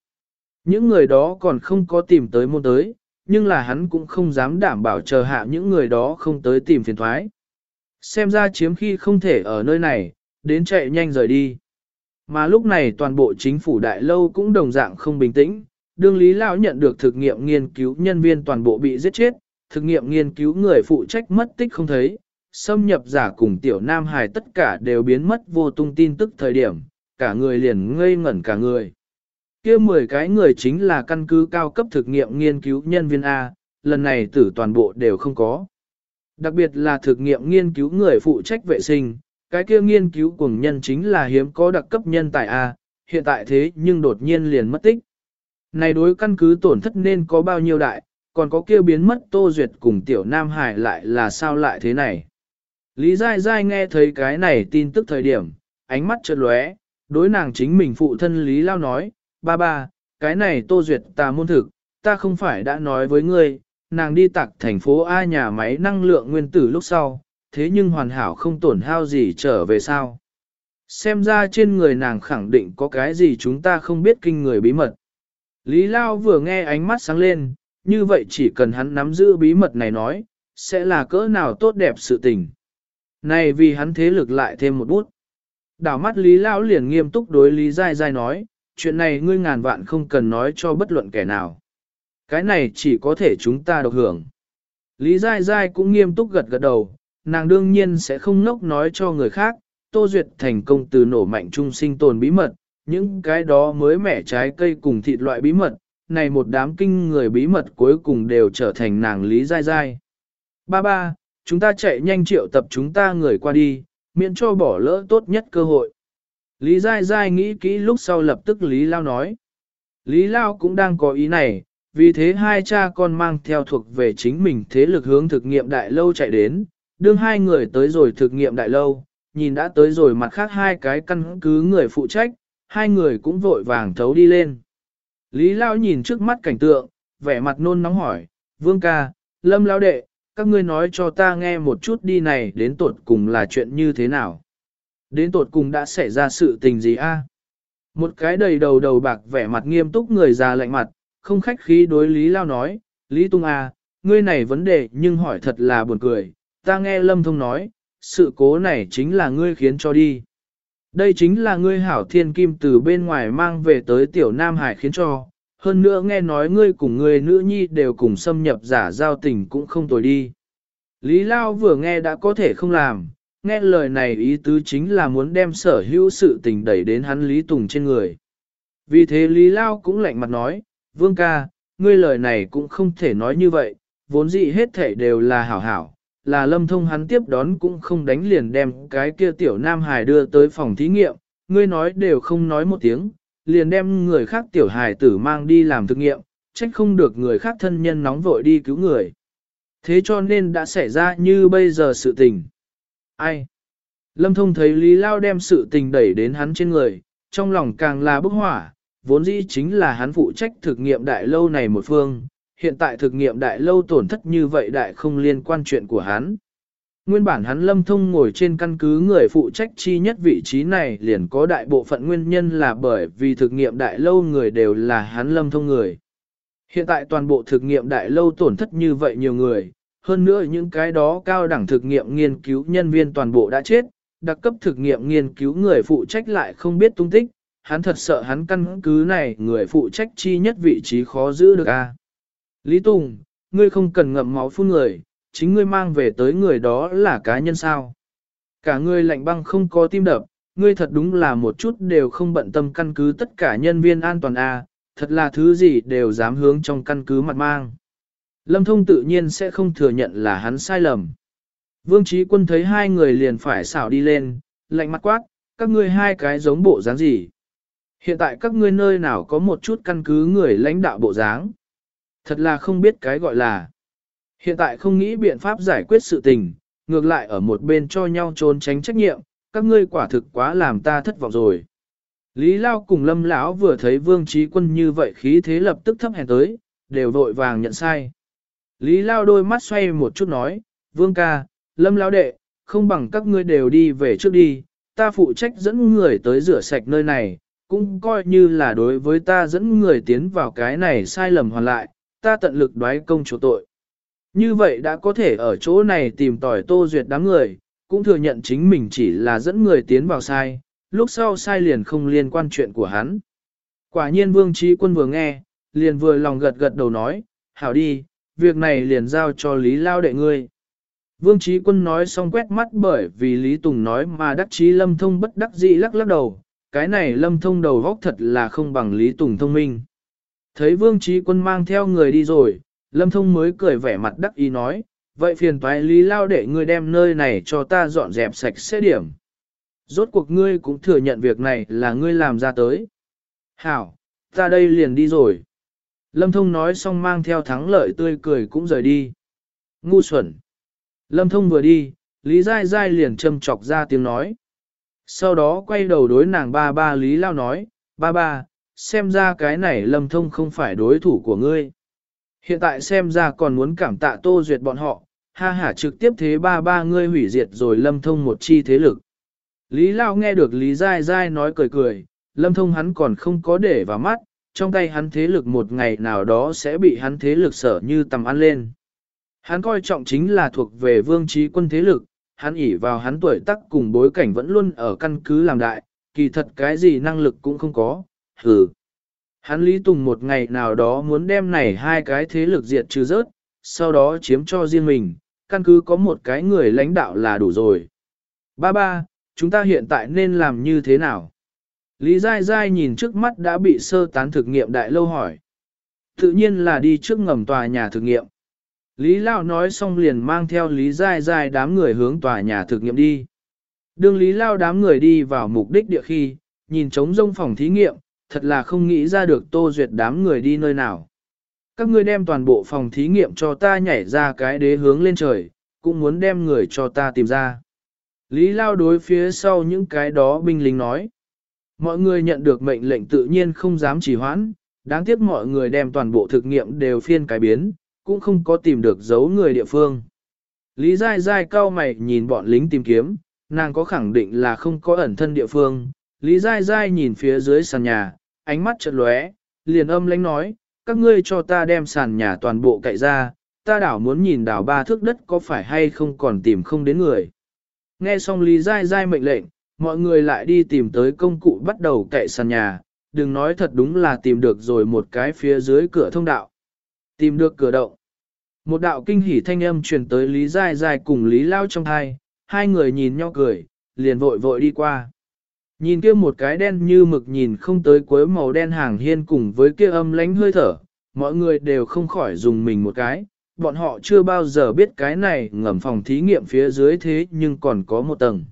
Những người đó còn không có tìm tới môn tới, nhưng là hắn cũng không dám đảm bảo chờ hạ những người đó không tới tìm phiền thoái. Xem ra chiếm khi không thể ở nơi này, đến chạy nhanh rời đi. Mà lúc này toàn bộ chính phủ đại lâu cũng đồng dạng không bình tĩnh, đương Lý Lão nhận được thực nghiệm nghiên cứu nhân viên toàn bộ bị giết chết, thực nghiệm nghiên cứu người phụ trách mất tích không thấy, xâm nhập giả cùng tiểu nam hài tất cả đều biến mất vô tung tin tức thời điểm, cả người liền ngây ngẩn cả người kia 10 cái người chính là căn cứ cao cấp thực nghiệm nghiên cứu nhân viên A, lần này tử toàn bộ đều không có. Đặc biệt là thực nghiệm nghiên cứu người phụ trách vệ sinh, cái kia nghiên cứu cùng nhân chính là hiếm có đặc cấp nhân tài A, hiện tại thế nhưng đột nhiên liền mất tích. Này đối căn cứ tổn thất nên có bao nhiêu đại, còn có kia biến mất Tô Duyệt cùng Tiểu Nam Hải lại là sao lại thế này. Lý Giai Giai nghe thấy cái này tin tức thời điểm, ánh mắt chợt lóe, đối nàng chính mình phụ thân Lý Lao nói, ba ba, cái này Tô Duyệt ta môn thực, ta không phải đã nói với ngươi, nàng đi tặng thành phố A nhà máy năng lượng nguyên tử lúc sau, thế nhưng hoàn hảo không tổn hao gì trở về sao. Xem ra trên người nàng khẳng định có cái gì chúng ta không biết kinh người bí mật. Lý Lao vừa nghe ánh mắt sáng lên, như vậy chỉ cần hắn nắm giữ bí mật này nói, sẽ là cỡ nào tốt đẹp sự tình. Này vì hắn thế lực lại thêm một bút. Đảo mắt Lý Lao liền nghiêm túc đối Lý Giai Giai nói, chuyện này ngươi ngàn vạn không cần nói cho bất luận kẻ nào. Cái này chỉ có thể chúng ta độc hưởng. Lý Giai Giai cũng nghiêm túc gật gật đầu, nàng đương nhiên sẽ không nốc nói cho người khác, Tô Duyệt thành công từ nổ mạnh trung sinh tồn bí mật, những cái đó mới mẻ trái cây cùng thịt loại bí mật, này một đám kinh người bí mật cuối cùng đều trở thành nàng lý Giai Giai. Ba ba, chúng ta chạy nhanh triệu tập chúng ta người qua đi, miễn cho bỏ lỡ tốt nhất cơ hội. Lý Giai Giai nghĩ kỹ lúc sau lập tức Lý Lao nói. Lý Lao cũng đang có ý này, vì thế hai cha con mang theo thuộc về chính mình thế lực hướng thực nghiệm đại lâu chạy đến, đương hai người tới rồi thực nghiệm đại lâu, nhìn đã tới rồi mặt khác hai cái căn cứ người phụ trách, hai người cũng vội vàng thấu đi lên. Lý Lao nhìn trước mắt cảnh tượng, vẻ mặt nôn nóng hỏi, Vương ca, Lâm Lao đệ, các ngươi nói cho ta nghe một chút đi này đến tột cùng là chuyện như thế nào. Đến tột cùng đã xảy ra sự tình gì a? Một cái đầy đầu đầu bạc vẻ mặt nghiêm túc người già lạnh mặt, không khách khí đối Lý Lao nói, Lý Tung a, ngươi này vấn đề nhưng hỏi thật là buồn cười, ta nghe Lâm Thông nói, sự cố này chính là ngươi khiến cho đi. Đây chính là ngươi hảo thiên kim từ bên ngoài mang về tới tiểu Nam Hải khiến cho, hơn nữa nghe nói ngươi cùng ngươi nữ nhi đều cùng xâm nhập giả giao tình cũng không tồi đi. Lý Lao vừa nghe đã có thể không làm, nghe lời này ý tứ chính là muốn đem sở hữu sự tình đẩy đến hắn Lý Tùng trên người. Vì thế Lý Lao cũng lạnh mặt nói, Vương ca, ngươi lời này cũng không thể nói như vậy, vốn dĩ hết thể đều là hảo hảo, là lâm thông hắn tiếp đón cũng không đánh liền đem cái kia tiểu nam hải đưa tới phòng thí nghiệm, ngươi nói đều không nói một tiếng, liền đem người khác tiểu hải tử mang đi làm thực nghiệm, trách không được người khác thân nhân nóng vội đi cứu người. Thế cho nên đã xảy ra như bây giờ sự tình. Ai? Lâm thông thấy Lý Lao đem sự tình đẩy đến hắn trên người, trong lòng càng là bức hỏa, vốn dĩ chính là hắn phụ trách thực nghiệm đại lâu này một phương, hiện tại thực nghiệm đại lâu tổn thất như vậy đại không liên quan chuyện của hắn. Nguyên bản hắn lâm thông ngồi trên căn cứ người phụ trách chi nhất vị trí này liền có đại bộ phận nguyên nhân là bởi vì thực nghiệm đại lâu người đều là hắn lâm thông người. Hiện tại toàn bộ thực nghiệm đại lâu tổn thất như vậy nhiều người, hơn nữa những cái đó cao đẳng thực nghiệm nghiên cứu nhân viên toàn bộ đã chết, đặc cấp thực nghiệm nghiên cứu người phụ trách lại không biết tung tích, hắn thật sợ hắn căn cứ này người phụ trách chi nhất vị trí khó giữ được a. Lý Tùng, ngươi không cần ngậm máu phun người, chính ngươi mang về tới người đó là cá nhân sao. Cả ngươi lạnh băng không có tim đập, ngươi thật đúng là một chút đều không bận tâm căn cứ tất cả nhân viên an toàn a, thật là thứ gì đều dám hướng trong căn cứ mặt mang. Lâm Thông tự nhiên sẽ không thừa nhận là hắn sai lầm. Vương Trí Quân thấy hai người liền phải xảo đi lên, lạnh mặt quát, các ngươi hai cái giống bộ dáng gì. Hiện tại các ngươi nơi nào có một chút căn cứ người lãnh đạo bộ dáng. Thật là không biết cái gọi là. Hiện tại không nghĩ biện pháp giải quyết sự tình, ngược lại ở một bên cho nhau trốn tránh trách nhiệm, các ngươi quả thực quá làm ta thất vọng rồi. Lý Lao cùng Lâm lão vừa thấy Vương Trí Quân như vậy khí thế lập tức thấp hèn tới, đều vội vàng nhận sai. Lý Lao đôi mắt xoay một chút nói, Vương ca, Lâm lão đệ, không bằng các ngươi đều đi về trước đi, ta phụ trách dẫn người tới rửa sạch nơi này, cũng coi như là đối với ta dẫn người tiến vào cái này sai lầm hoàn lại, ta tận lực đoái công chỗ tội. Như vậy đã có thể ở chỗ này tìm tỏi tô duyệt đám người, cũng thừa nhận chính mình chỉ là dẫn người tiến vào sai, lúc sau sai liền không liên quan chuyện của hắn. Quả nhiên vương trí quân vừa nghe, liền vừa lòng gật gật đầu nói, hảo đi, việc này liền giao cho Lý Lao đệ ngươi. Vương trí quân nói xong quét mắt bởi vì Lý Tùng nói mà đắc chí lâm thông bất đắc dĩ lắc lắc đầu, cái này lâm thông đầu vóc thật là không bằng Lý Tùng thông minh. Thấy vương trí quân mang theo người đi rồi, lâm thông mới cười vẻ mặt đắc ý nói, vậy phiền toái Lý Lao đệ ngươi đem nơi này cho ta dọn dẹp sạch sẽ điểm. Rốt cuộc ngươi cũng thừa nhận việc này là ngươi làm ra tới. Hảo, ta đây liền đi rồi. Lâm Thông nói xong mang theo thắng lợi tươi cười cũng rời đi. Ngu xuẩn. Lâm Thông vừa đi, Lý Giai Giai liền châm chọc ra tiếng nói. Sau đó quay đầu đối nàng ba ba Lý Lao nói, ba ba, xem ra cái này Lâm Thông không phải đối thủ của ngươi. Hiện tại xem ra còn muốn cảm tạ tô duyệt bọn họ, ha ha trực tiếp thế ba ba ngươi hủy diệt rồi Lâm Thông một chi thế lực. Lý Lao nghe được Lý Giai Giai nói cười cười, Lâm Thông hắn còn không có để vào mắt, trong tay hắn thế lực một ngày nào đó sẽ bị hắn thế lực sở như tầm ăn lên. Hắn coi trọng chính là thuộc về vương trí quân thế lực, hắn ỉ vào hắn tuổi tác cùng bối cảnh vẫn luôn ở căn cứ làm đại, kỳ thật cái gì năng lực cũng không có, hừ. Hắn Lý Tùng một ngày nào đó muốn đem này hai cái thế lực diệt trừ rớt, sau đó chiếm cho riêng mình, căn cứ có một cái người lãnh đạo là đủ rồi. Ba ba, chúng ta hiện tại nên làm như thế nào? Lý Giai Giai nhìn trước mắt đã bị sơ tán thực nghiệm đại lâu hỏi. Tự nhiên là đi trước ngầm tòa nhà thực nghiệm. Lý Lao nói xong liền mang theo Lý Giai Giai đám người hướng tòa nhà thực nghiệm đi. Đường Lý Lao đám người đi vào mục đích địa khi, nhìn trống rông phòng thí nghiệm, thật là không nghĩ ra được tô duyệt đám người đi nơi nào. Các ngươi đem toàn bộ phòng thí nghiệm cho ta nhảy ra cái đế hướng lên trời, cũng muốn đem người cho ta tìm ra. Lý Lao đối phía sau những cái đó binh lính nói. Mọi người nhận được mệnh lệnh tự nhiên không dám trì hoãn, đáng tiếc mọi người đem toàn bộ thực nghiệm đều phiên cái biến, cũng không có tìm được dấu người địa phương. Lý Giai Giai cao mày nhìn bọn lính tìm kiếm, nàng có khẳng định là không có ẩn thân địa phương. Lý Giai Giai nhìn phía dưới sàn nhà, ánh mắt chợt lóe, liền âm lãnh nói, các ngươi cho ta đem sàn nhà toàn bộ cậy ra, ta đảo muốn nhìn đảo ba thước đất có phải hay không còn tìm không đến người. Nghe xong Lý Giai Giai mệnh lệnh, mọi người lại đi tìm tới công cụ bắt đầu cậy sàn nhà, đừng nói thật đúng là tìm được rồi một cái phía dưới cửa thông đạo. Tìm được cửa động. Một đạo kinh hỉ thanh âm truyền tới Lý Giai Giai cùng Lý Lao trong hai, hai người nhìn nhau cười, liền vội vội đi qua. Nhìn kia một cái đen như mực nhìn không tới cuối màu đen hàng hiên cùng với kia âm lánh hơi thở, mọi người đều không khỏi dùng mình một cái, bọn họ chưa bao giờ biết cái này ngầm phòng thí nghiệm phía dưới thế nhưng còn có một tầng.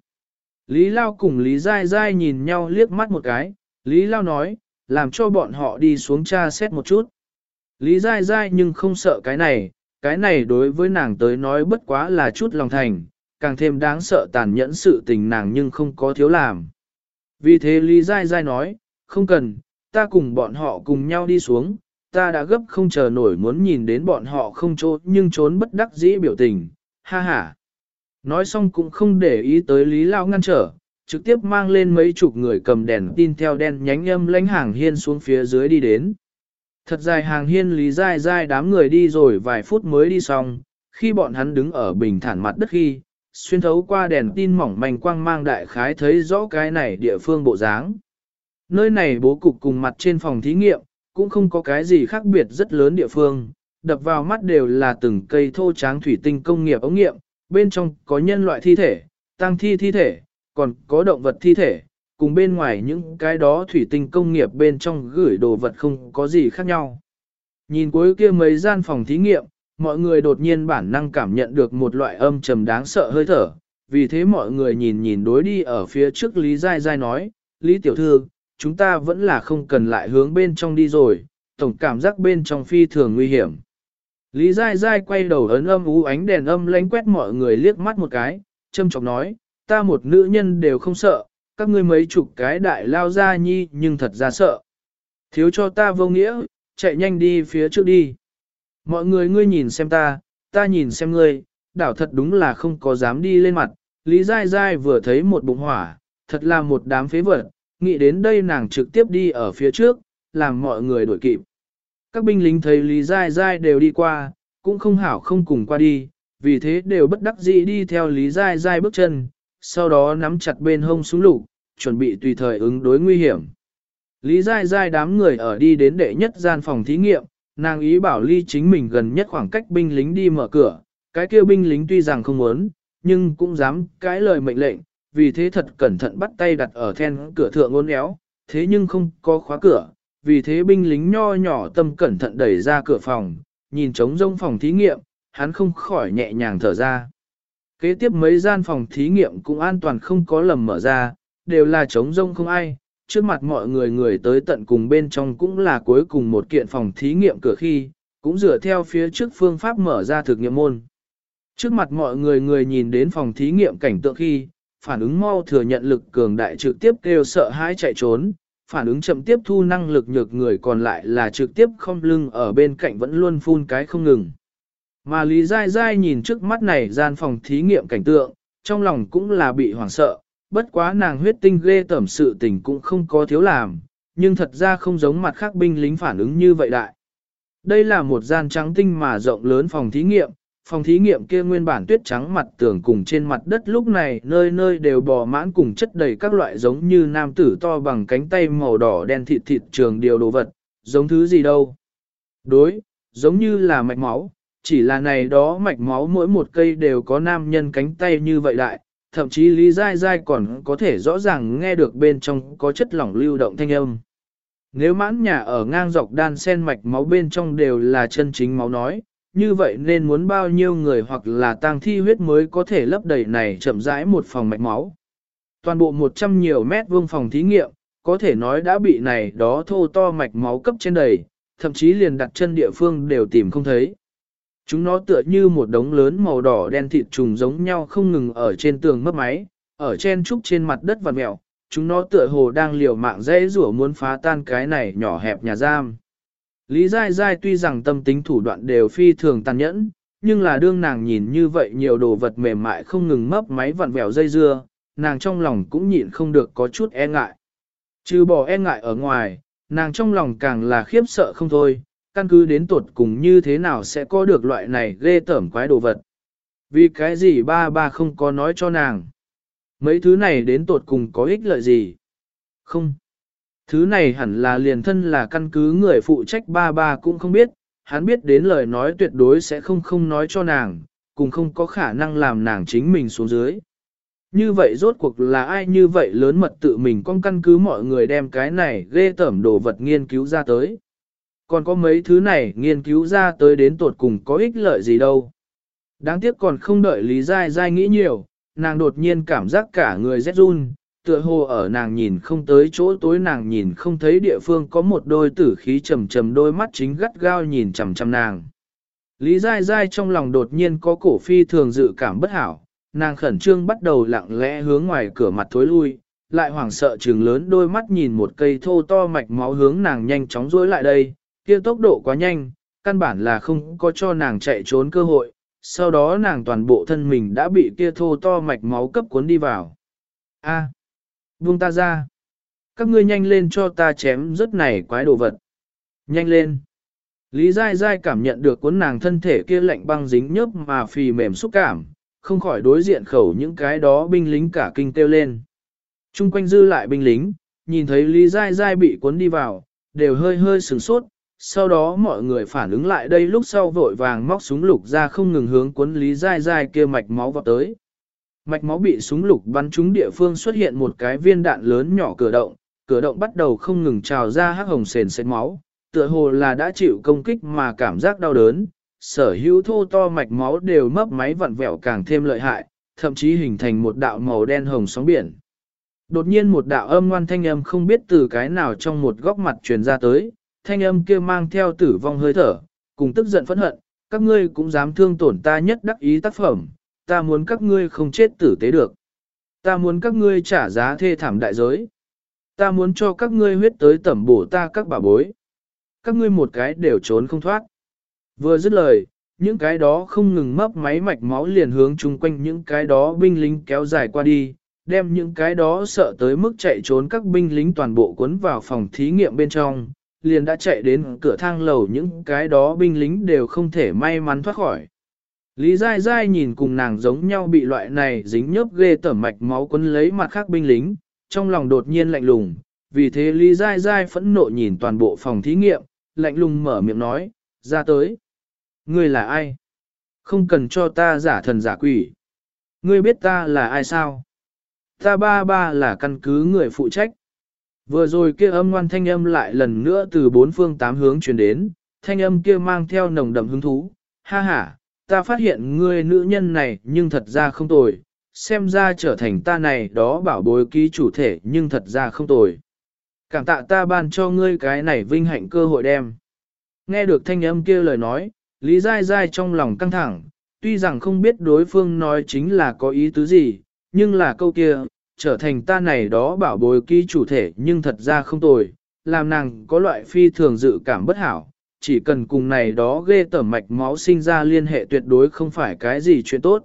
Lý Lao cùng Lý Giai Giai nhìn nhau liếc mắt một cái, Lý Lao nói, làm cho bọn họ đi xuống tra xét một chút. Lý Giai Giai nhưng không sợ cái này, cái này đối với nàng tới nói bất quá là chút lòng thành, càng thêm đáng sợ tàn nhẫn sự tình nàng nhưng không có thiếu làm. Vì thế Lý Giai Giai nói, không cần, ta cùng bọn họ cùng nhau đi xuống, ta đã gấp không chờ nổi muốn nhìn đến bọn họ không trốn nhưng trốn bất đắc dĩ biểu tình, ha ha. Nói xong cũng không để ý tới Lý Lao ngăn trở, trực tiếp mang lên mấy chục người cầm đèn tin theo đen nhánh âm lánh hàng hiên xuống phía dưới đi đến. Thật dài hàng hiên lý dai dai đám người đi rồi vài phút mới đi xong, khi bọn hắn đứng ở bình thản mặt đất khi, xuyên thấu qua đèn tin mỏng manh quang mang đại khái thấy rõ cái này địa phương bộ dáng. Nơi này bố cục cùng mặt trên phòng thí nghiệm, cũng không có cái gì khác biệt rất lớn địa phương, đập vào mắt đều là từng cây thô tráng thủy tinh công nghiệp ống nghiệm, bên trong có nhân loại thi thể, tăng thi thi thể, còn có động vật thi thể, cùng bên ngoài những cái đó thủy tinh công nghiệp bên trong gửi đồ vật không có gì khác nhau. Nhìn cuối kia mấy gian phòng thí nghiệm, mọi người đột nhiên bản năng cảm nhận được một loại âm trầm đáng sợ hơi thở, vì thế mọi người nhìn nhìn đối đi ở phía trước Lý Giai Giai nói, Lý Tiểu Thư, chúng ta vẫn là không cần lại hướng bên trong đi rồi, tổng cảm giác bên trong phi thường nguy hiểm. Lý Giai Giai quay đầu ấn âm ú ánh đèn âm lánh quét mọi người liếc mắt một cái, châm chọc nói, ta một nữ nhân đều không sợ, các ngươi mấy chục cái đại lao ra nhi nhưng thật ra sợ. Thiếu cho ta vô nghĩa, chạy nhanh đi phía trước đi. Mọi người ngươi nhìn xem ta, ta nhìn xem ngươi, đảo thật đúng là không có dám đi lên mặt. Lý Giai Giai vừa thấy một bụng hỏa, thật là một đám phế vật, nghĩ đến đây nàng trực tiếp đi ở phía trước, làm mọi người đuổi kịp. Các binh lính thấy Lý Giai Giai đều đi qua, cũng không hảo không cùng qua đi, vì thế đều bất đắc dĩ đi theo Lý Giai Giai bước chân, sau đó nắm chặt bên hông súng lục, chuẩn bị tùy thời ứng đối nguy hiểm. Lý Giai Giai đám người ở đi đến đệ nhất gian phòng thí nghiệm, nàng ý bảo ly chính mình gần nhất khoảng cách binh lính đi mở cửa, cái kêu binh lính tuy rằng không muốn, nhưng cũng dám cái lời mệnh lệnh, vì thế thật cẩn thận bắt tay đặt ở then cửa thượng ngôn éo, thế nhưng không có khóa cửa, vì thế binh lính nho nhỏ tâm cẩn thận đẩy ra cửa phòng, nhìn trống rông phòng thí nghiệm, hắn không khỏi nhẹ nhàng thở ra. Kế tiếp mấy gian phòng thí nghiệm cũng an toàn không có lầm mở ra, đều là trống rông không ai, trước mặt mọi người người tới tận cùng bên trong cũng là cuối cùng một kiện phòng thí nghiệm cửa khi, cũng dựa theo phía trước phương pháp mở ra thực nghiệm môn. Trước mặt mọi người người nhìn đến phòng thí nghiệm cảnh tượng khi, phản ứng mau thừa nhận lực cường đại trực tiếp kêu sợ hãi chạy trốn, phản ứng chậm tiếp thu năng lực nhược người còn lại là trực tiếp không lưng ở bên cạnh vẫn luôn phun cái không ngừng. Mà Lý Giai Giai nhìn trước mắt này gian phòng thí nghiệm cảnh tượng, trong lòng cũng là bị hoảng sợ, bất quá nàng huyết tinh ghê tẩm sự tình cũng không có thiếu làm, nhưng thật ra không giống mặt khác binh lính phản ứng như vậy đại. Đây là một gian trắng tinh mà rộng lớn phòng thí nghiệm, phòng thí nghiệm kia nguyên bản tuyết trắng mặt tường cùng trên mặt đất lúc này nơi nơi đều bò mãn cùng chất đầy các loại giống như nam tử to bằng cánh tay màu đỏ đen thịt thịt trường điều đồ vật, giống thứ gì đâu. Đối, giống như là mạch máu, chỉ là này đó mạch máu mỗi một cây đều có nam nhân cánh tay như vậy đại, thậm chí Lý Giai Giai còn có thể rõ ràng nghe được bên trong có chất lỏng lưu động thanh âm. Nếu mãn nhà ở ngang dọc đan sen mạch máu bên trong đều là chân chính máu nói, như vậy nên muốn bao nhiêu người hoặc là tang thi huyết mới có thể lấp đầy này chậm rãi một phòng mạch máu. Toàn bộ 100 nhiều mét vuông phòng thí nghiệm, có thể nói đã bị này đó thô to mạch máu cấp trên đầy, thậm chí liền đặt chân địa phương đều tìm không thấy. Chúng nó tựa như một đống lớn màu đỏ đen thịt trùng giống nhau không ngừng ở trên tường mất máy, ở trên trúc trên mặt đất và mèo. chúng nó tựa hồ đang liều mạng dễ rủa muốn phá tan cái này nhỏ hẹp nhà giam. Lý Giai Giai tuy rằng tâm tính thủ đoạn đều phi thường tàn nhẫn, nhưng là đương nàng nhìn như vậy nhiều đồ vật mềm mại không ngừng mấp máy vặn vẹo dây dưa, nàng trong lòng cũng nhịn không được có chút e ngại. Trừ bỏ e ngại ở ngoài, nàng trong lòng càng là khiếp sợ không thôi, căn cứ đến tuột cùng như thế nào sẽ có được loại này ghê tởm quái đồ vật. Vì cái gì ba ba không có nói cho nàng. Mấy thứ này đến tuột cùng có ích lợi gì? Không. Thứ này hẳn là liền thân là căn cứ người phụ trách ba ba cũng không biết, hắn biết đến lời nói tuyệt đối sẽ không không nói cho nàng, cùng không có khả năng làm nàng chính mình xuống dưới. Như vậy rốt cuộc là ai như vậy lớn mật tự mình con căn cứ mọi người đem cái này ghê tởm đồ vật nghiên cứu ra tới. Còn có mấy thứ này nghiên cứu ra tới đến tột cùng có ích lợi gì đâu. Đáng tiếc còn không đợi Lý Giai Giai nghĩ nhiều, nàng đột nhiên cảm giác cả người rét run, tựa hồ ở nàng nhìn không tới chỗ tối nàng nhìn không thấy địa phương có một đôi tử khí trầm trầm đôi mắt chính gắt gao nhìn chằm chằm nàng. Lý Giai Giai trong lòng đột nhiên có cổ phi thường dự cảm bất hảo, nàng khẩn trương bắt đầu lặng lẽ hướng ngoài cửa mặt thối lui, lại hoảng sợ trừng lớn đôi mắt nhìn một cây thô to mạch máu hướng nàng nhanh chóng dối lại đây, kia tốc độ quá nhanh, căn bản là không có cho nàng chạy trốn cơ hội, sau đó nàng toàn bộ thân mình đã bị kia thô to mạch máu cấp cuốn đi vào. A, buông ta ra. Các ngươi nhanh lên cho ta chém rất này quái đồ vật. Nhanh lên. Lý Giai Giai cảm nhận được cuốn nàng thân thể kia lạnh băng dính nhớp mà phì mềm xúc cảm, không khỏi đối diện khẩu những cái đó binh lính cả kinh kêu lên. Trung quanh dư lại binh lính, nhìn thấy Lý Giai Giai bị cuốn đi vào, đều hơi hơi sửng sốt, sau đó mọi người phản ứng lại đây lúc sau vội vàng móc súng lục ra không ngừng hướng cuốn Lý Giai Giai kia mạch máu vào tới. Mạch máu bị súng lục bắn trúng địa phương xuất hiện một cái viên đạn lớn nhỏ cửa động, cửa động bắt đầu không ngừng trào ra hắc hồng sền sệt máu, tựa hồ là đã chịu công kích mà cảm giác đau đớn, sở hữu thô to mạch máu đều mấp máy vặn vẹo càng thêm lợi hại, thậm chí hình thành một đạo màu đen hồng sóng biển. Đột nhiên một đạo âm ngoan thanh âm không biết từ cái nào trong một góc mặt truyền ra tới, thanh âm kia mang theo tử vong hơi thở, cùng tức giận phẫn hận, các ngươi cũng dám thương tổn ta nhất đắc ý tác phẩm, ta muốn các ngươi không chết tử tế được. Ta muốn các ngươi trả giá thê thảm đại giới. Ta muốn cho các ngươi huyết tới tẩm bổ ta các bà bối. Các ngươi một cái đều trốn không thoát. Vừa dứt lời, những cái đó không ngừng mấp máy mạch máu liền hướng chung quanh những cái đó binh lính kéo dài qua đi, đem những cái đó sợ tới mức chạy trốn các binh lính toàn bộ cuốn vào phòng thí nghiệm bên trong, liền đã chạy đến cửa thang lầu những cái đó binh lính đều không thể may mắn thoát khỏi. Lý Giai Giai nhìn cùng nàng giống nhau bị loại này dính nhớp ghê tởm mạch máu quấn lấy mặt khác binh lính, trong lòng đột nhiên lạnh lùng, vì thế Lý Giai Giai phẫn nộ nhìn toàn bộ phòng thí nghiệm, lạnh lùng mở miệng nói, ra tới. Ngươi là ai? Không cần cho ta giả thần giả quỷ. Ngươi biết ta là ai sao? Ta ba ba là căn cứ người phụ trách. Vừa rồi kia âm ngoan thanh âm lại lần nữa từ bốn phương tám hướng truyền đến, thanh âm kia mang theo nồng đậm hứng thú. Ha ha, ta phát hiện ngươi nữ nhân này nhưng thật ra không tồi, xem ra trở thành ta này đó bảo bối ký chủ thể nhưng thật ra không tồi. Cảm tạ ta ban cho ngươi cái này vinh hạnh cơ hội đem. Nghe được thanh âm kia lời nói, Lý Giai Giai trong lòng căng thẳng, tuy rằng không biết đối phương nói chính là có ý tứ gì, nhưng là câu kia, trở thành ta này đó bảo bối ký chủ thể nhưng thật ra không tồi, làm nàng có loại phi thường dự cảm bất hảo, chỉ cần cùng này đó ghê tởm mạch máu sinh ra liên hệ tuyệt đối không phải cái gì chuyện tốt.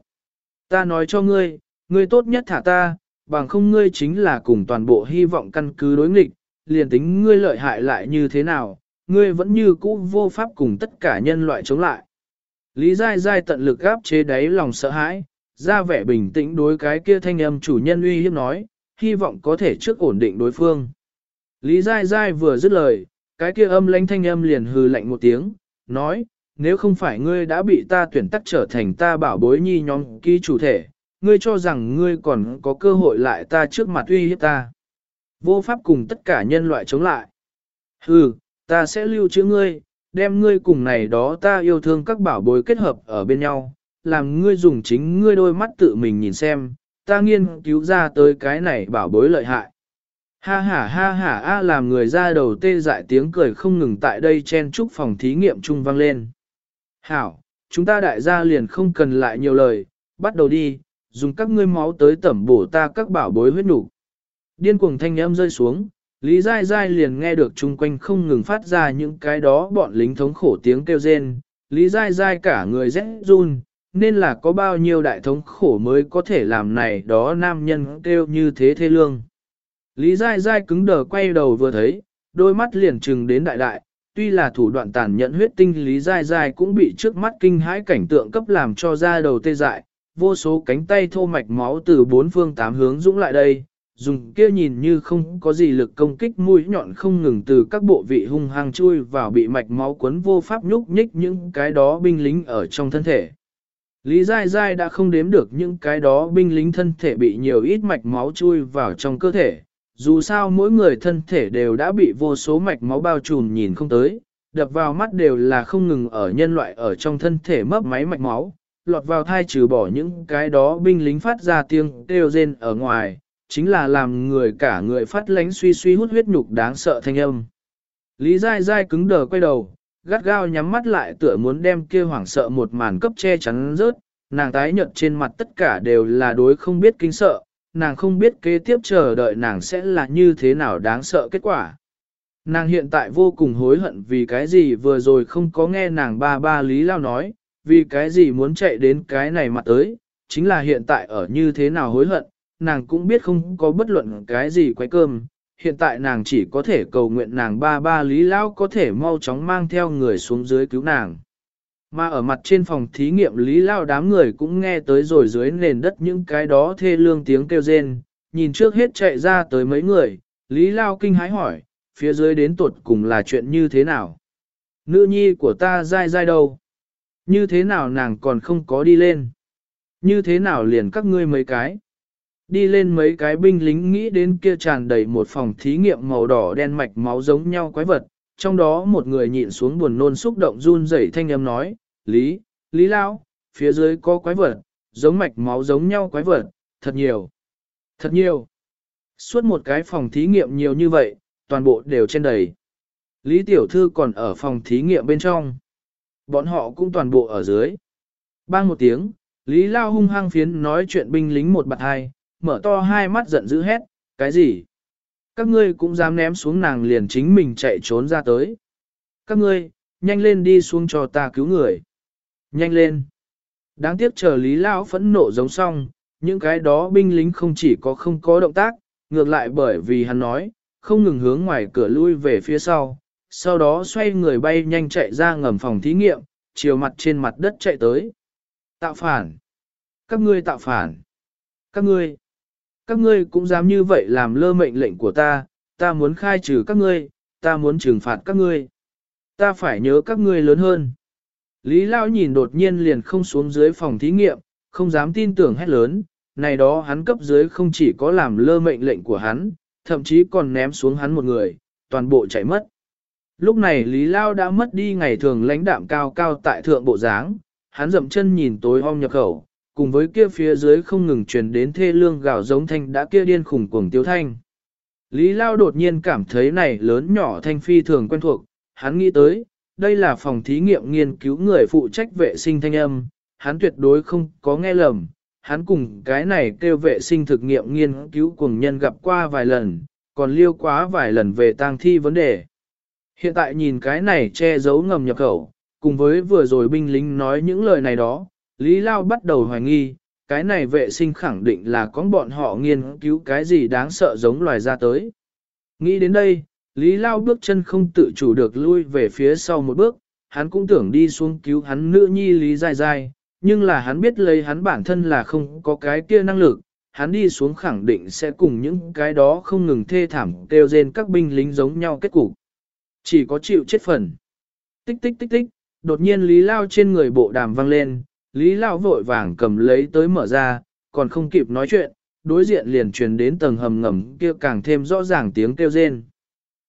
Ta nói cho ngươi, ngươi tốt nhất thả ta, bằng không ngươi chính là cùng toàn bộ hy vọng căn cứ đối nghịch, liền tính ngươi lợi hại lại như thế nào, ngươi vẫn như cũ vô pháp cùng tất cả nhân loại chống lại. Lý Giai Giai tận lực gáp chế đáy lòng sợ hãi, ra vẻ bình tĩnh đối cái kia thanh âm chủ nhân uy hiếp nói, hy vọng có thể trước ổn định đối phương. Lý Giai Giai vừa dứt lời, cái kia âm lãnh thanh âm liền hừ lạnh một tiếng, nói, nếu không phải ngươi đã bị ta tuyển tắc trở thành ta bảo bối nhi nhóm ký chủ thể, ngươi cho rằng ngươi còn có cơ hội lại ta trước mặt uy hiếp ta. Vô pháp cùng tất cả nhân loại chống lại. Hừ, ta sẽ lưu trữ ngươi, đem ngươi cùng này đó ta yêu thương các bảo bối kết hợp ở bên nhau, làm ngươi dùng chính ngươi đôi mắt tự mình nhìn xem, ta nghiên cứu ra tới cái này bảo bối lợi hại. Ha ha ha ha a làm người ra đầu tê dại tiếng cười không ngừng tại đây chen chúc phòng thí nghiệm trung vang lên. Hảo, chúng ta đại gia liền không cần lại nhiều lời, bắt đầu đi, dùng các ngươi máu tới tẩm bổ ta các bảo bối huyết nục. Điên cuồng thanh âm rơi xuống, Lý Giai Giai liền nghe được chung quanh không ngừng phát ra những cái đó bọn lính thống khổ tiếng kêu rên. Lý Giai Giai cả người rẽ run, nên là có bao nhiêu đại thống khổ mới có thể làm này đó nam nhân kêu như thế thê lương. Lý Giai Giai cứng đờ quay đầu vừa thấy, đôi mắt liền trừng đến đại đại, tuy là thủ đoạn tàn nhẫn huyết tinh Lý Giai Giai cũng bị trước mắt kinh hãi cảnh tượng cấp làm cho ra đầu tê dại, vô số cánh tay thô mạch máu từ bốn phương tám hướng dũng lại đây, dùng kia nhìn như không có gì lực công kích mũi nhọn không ngừng từ các bộ vị hung hăng chui vào bị mạch máu cuốn vô pháp nhúc nhích những cái đó binh lính ở trong thân thể. Lý Giai Giai đã không đếm được những cái đó binh lính thân thể bị nhiều ít mạch máu chui vào trong cơ thể, dù sao mỗi người thân thể đều đã bị vô số mạch máu bao trùm nhìn không tới, đập vào mắt đều là không ngừng ở nhân loại ở trong thân thể mấp máy mạch máu, lọt vào thai trừ bỏ những cái đó binh lính phát ra tiếng kêu rên ở ngoài, chính là làm người cả người phát lánh suy suy hút huyết nhục đáng sợ thanh âm. Lý dai dai cứng đờ quay đầu, gắt gao nhắm mắt lại tựa muốn đem kia hoảng sợ một màn cấp che chắn rớt, nàng tái nhợt trên mặt tất cả đều là đối không biết kinh sợ, nàng không biết kế tiếp chờ đợi nàng sẽ là như thế nào đáng sợ kết quả. Nàng hiện tại vô cùng hối hận vì cái gì vừa rồi không có nghe nàng ba ba Lý Lao nói, vì cái gì muốn chạy đến cái này mặt tới, chính là hiện tại ở như thế nào hối hận, nàng cũng biết không có bất luận cái gì quấy cơm, hiện tại nàng chỉ có thể cầu nguyện nàng ba ba Lý Lao có thể mau chóng mang theo người xuống dưới cứu nàng. Mà ở mặt trên phòng thí nghiệm Lý Lao đám người cũng nghe tới rồi dưới nền đất những cái đó thê lương tiếng kêu rên, nhìn trước hết chạy ra tới mấy người, Lý Lao kinh hái hỏi, phía dưới đến tuột cùng là chuyện như thế nào? Nữ nhi của ta dai dai đâu? Như thế nào nàng còn không có đi lên? Như thế nào liền các ngươi mấy cái? Đi lên mấy cái binh lính nghĩ đến kia tràn đầy một phòng thí nghiệm màu đỏ đen mạch máu giống nhau quái vật, trong đó một người nhịn xuống buồn nôn xúc động run rẩy thanh âm nói, Lý, Lý Lao, phía dưới có quái vật, giống mạch máu giống nhau quái vật, thật nhiều, thật nhiều. Suốt một cái phòng thí nghiệm nhiều như vậy, toàn bộ đều trên đầy. Lý Tiểu Thư còn ở phòng thí nghiệm bên trong. Bọn họ cũng toàn bộ ở dưới. Bang một tiếng, Lý Lao hung hăng phiến nói chuyện binh lính một bạt hai, mở to hai mắt giận dữ hét, cái gì? Các ngươi cũng dám ném xuống nàng liền chính mình chạy trốn ra tới. Các ngươi, nhanh lên đi xuống cho ta cứu người. Nhanh lên. Đáng tiếc chờ Lý Lao phẫn nộ giống xong, những cái đó binh lính không chỉ có không có động tác, ngược lại bởi vì hắn nói, không ngừng hướng ngoài cửa lui về phía sau, sau đó xoay người bay nhanh chạy ra ngầm phòng thí nghiệm, chiều mặt trên mặt đất chạy tới. Tạo phản! Các ngươi tạo phản! Các ngươi! Các ngươi cũng dám như vậy làm lơ mệnh lệnh của ta, ta muốn khai trừ các ngươi, ta muốn trừng phạt các ngươi. Ta phải nhớ các ngươi lớn hơn. Lý Lao nhìn đột nhiên liền không xuống dưới phòng thí nghiệm, không dám tin tưởng hết lớn, này đó hắn cấp dưới không chỉ có làm lơ mệnh lệnh của hắn, thậm chí còn ném xuống hắn một người, toàn bộ chạy mất. Lúc này Lý Lao đã mất đi ngày thường lãnh đạm cao cao tại thượng bộ dáng, hắn dậm chân nhìn tối om nhập khẩu, cùng với kia phía dưới không ngừng truyền đến thê lương gạo giống thanh đã kia điên khủng cuồng tiêu thanh. Lý Lao đột nhiên cảm thấy này lớn nhỏ thanh phi thường quen thuộc, hắn nghĩ tới, đây là phòng thí nghiệm nghiên cứu người phụ trách vệ sinh thanh âm, hắn tuyệt đối không có nghe lầm, hắn cùng cái này kêu vệ sinh thực nghiệm nghiên cứu cùng nhân gặp qua vài lần, còn liêu quá vài lần về tang thi vấn đề. Hiện tại nhìn cái này che giấu ngầm nhập khẩu, cùng với vừa rồi binh lính nói những lời này đó, Lý Lao bắt đầu hoài nghi, cái này vệ sinh khẳng định là có bọn họ nghiên cứu cái gì đáng sợ giống loài ra tới. Nghĩ đến đây, Lý Lao bước chân không tự chủ được lui về phía sau một bước, hắn cũng tưởng đi xuống cứu hắn nữ nhi Lý Dài Dài, nhưng là hắn biết lấy hắn bản thân là không có cái kia năng lực, hắn đi xuống khẳng định sẽ cùng những cái đó không ngừng thê thảm kêu rên các binh lính giống nhau kết cục. Chỉ có chịu chết phần. Tích tích tích tích, đột nhiên Lý Lao trên người bộ đàm vang lên, Lý Lão vội vàng cầm lấy tới mở ra, còn không kịp nói chuyện, đối diện liền truyền đến tầng hầm ngầm kia càng thêm rõ ràng tiếng kêu rên.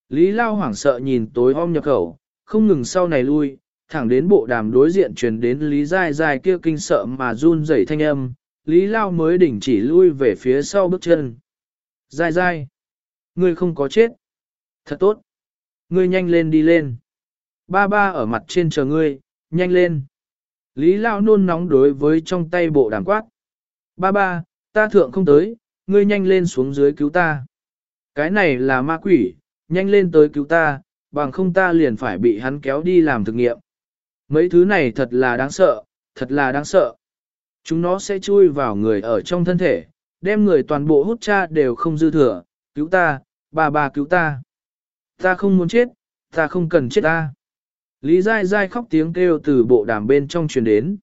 Lý Lao hoảng sợ nhìn tối om nhập khẩu, không ngừng sau này lui, thẳng đến bộ đàm đối diện truyền đến Lý Giai Giai kia kinh sợ mà run rẩy thanh âm, Lý Lao mới đỉnh chỉ lui về phía sau bước chân. Giai Giai, ngươi không có chết. Thật tốt. Ngươi nhanh lên đi lên. Ba ba ở mặt trên chờ ngươi, nhanh lên. Lý Lao nôn nóng đối với trong tay bộ đàm quát. Ba ba, ta thượng không tới, ngươi nhanh lên xuống dưới cứu ta. Cái này là ma quỷ, nhanh lên tới cứu ta, bằng không ta liền phải bị hắn kéo đi làm thực nghiệm. Mấy thứ này thật là đáng sợ, thật là đáng sợ. Chúng nó sẽ chui vào người ở trong thân thể, đem người toàn bộ hút cha đều không dư thừa, cứu ta, bà bà cứu ta. Ta không muốn chết, ta không cần chết ta. Lý dai dai khóc tiếng kêu từ bộ đàm bên trong truyền đến.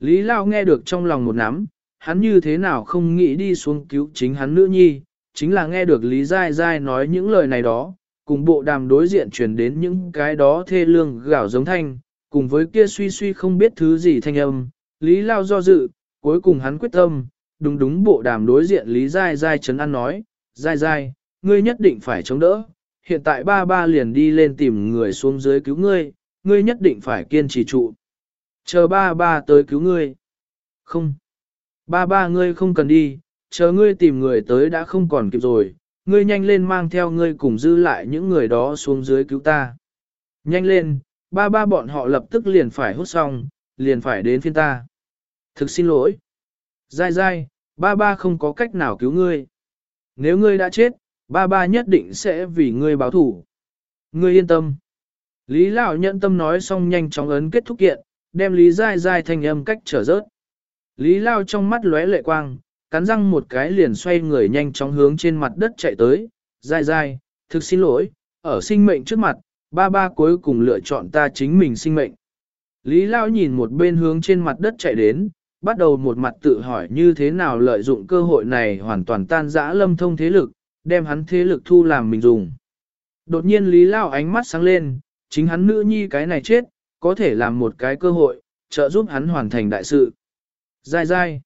Lý Lao nghe được trong lòng một nắm, hắn như thế nào không nghĩ đi xuống cứu chính hắn nữ nhi, chính là nghe được Lý Giai Giai nói những lời này đó, cùng bộ đàm đối diện truyền đến những cái đó thê lương gạo giống thanh, cùng với kia suy suy không biết thứ gì thanh âm, Lý Lao do dự, cuối cùng hắn quyết tâm, đúng đúng bộ đàm đối diện Lý Giai Giai chấn an nói, Giai Giai, ngươi nhất định phải chống đỡ, hiện tại ba ba liền đi lên tìm người xuống dưới cứu ngươi, ngươi nhất định phải kiên trì trụ. Chờ ba ba tới cứu ngươi. Không. Ba ba ngươi không cần đi, chờ ngươi tìm người tới đã không còn kịp rồi, ngươi nhanh lên mang theo ngươi cùng dư lại những người đó xuống dưới cứu ta. Nhanh lên, ba ba bọn họ lập tức liền phải hút xong, liền phải đến phiên ta. Thực xin lỗi. Dai dai, ba ba không có cách nào cứu ngươi. Nếu ngươi đã chết, ba ba nhất định sẽ vì ngươi báo thủ. Ngươi yên tâm. Lý Lão nhận tâm nói xong nhanh chóng ấn kết thúc kiện, đem Lý Giai Giai thanh âm cách trở rớt. Lý Lao trong mắt lóe lệ quang, cắn răng một cái liền xoay người nhanh chóng hướng trên mặt đất chạy tới. Giai Giai, thực xin lỗi, ở sinh mệnh trước mặt, ba ba cuối cùng lựa chọn ta chính mình sinh mệnh. Lý Lao nhìn một bên hướng trên mặt đất chạy đến, bắt đầu một mặt tự hỏi như thế nào lợi dụng cơ hội này hoàn toàn tan rã lâm thông thế lực, đem hắn thế lực thu làm mình dùng. Đột nhiên Lý Lao ánh mắt sáng lên, chính hắn nữ nhi cái này chết, có thể làm một cái cơ hội, trợ giúp hắn hoàn thành đại sự. Dai dai,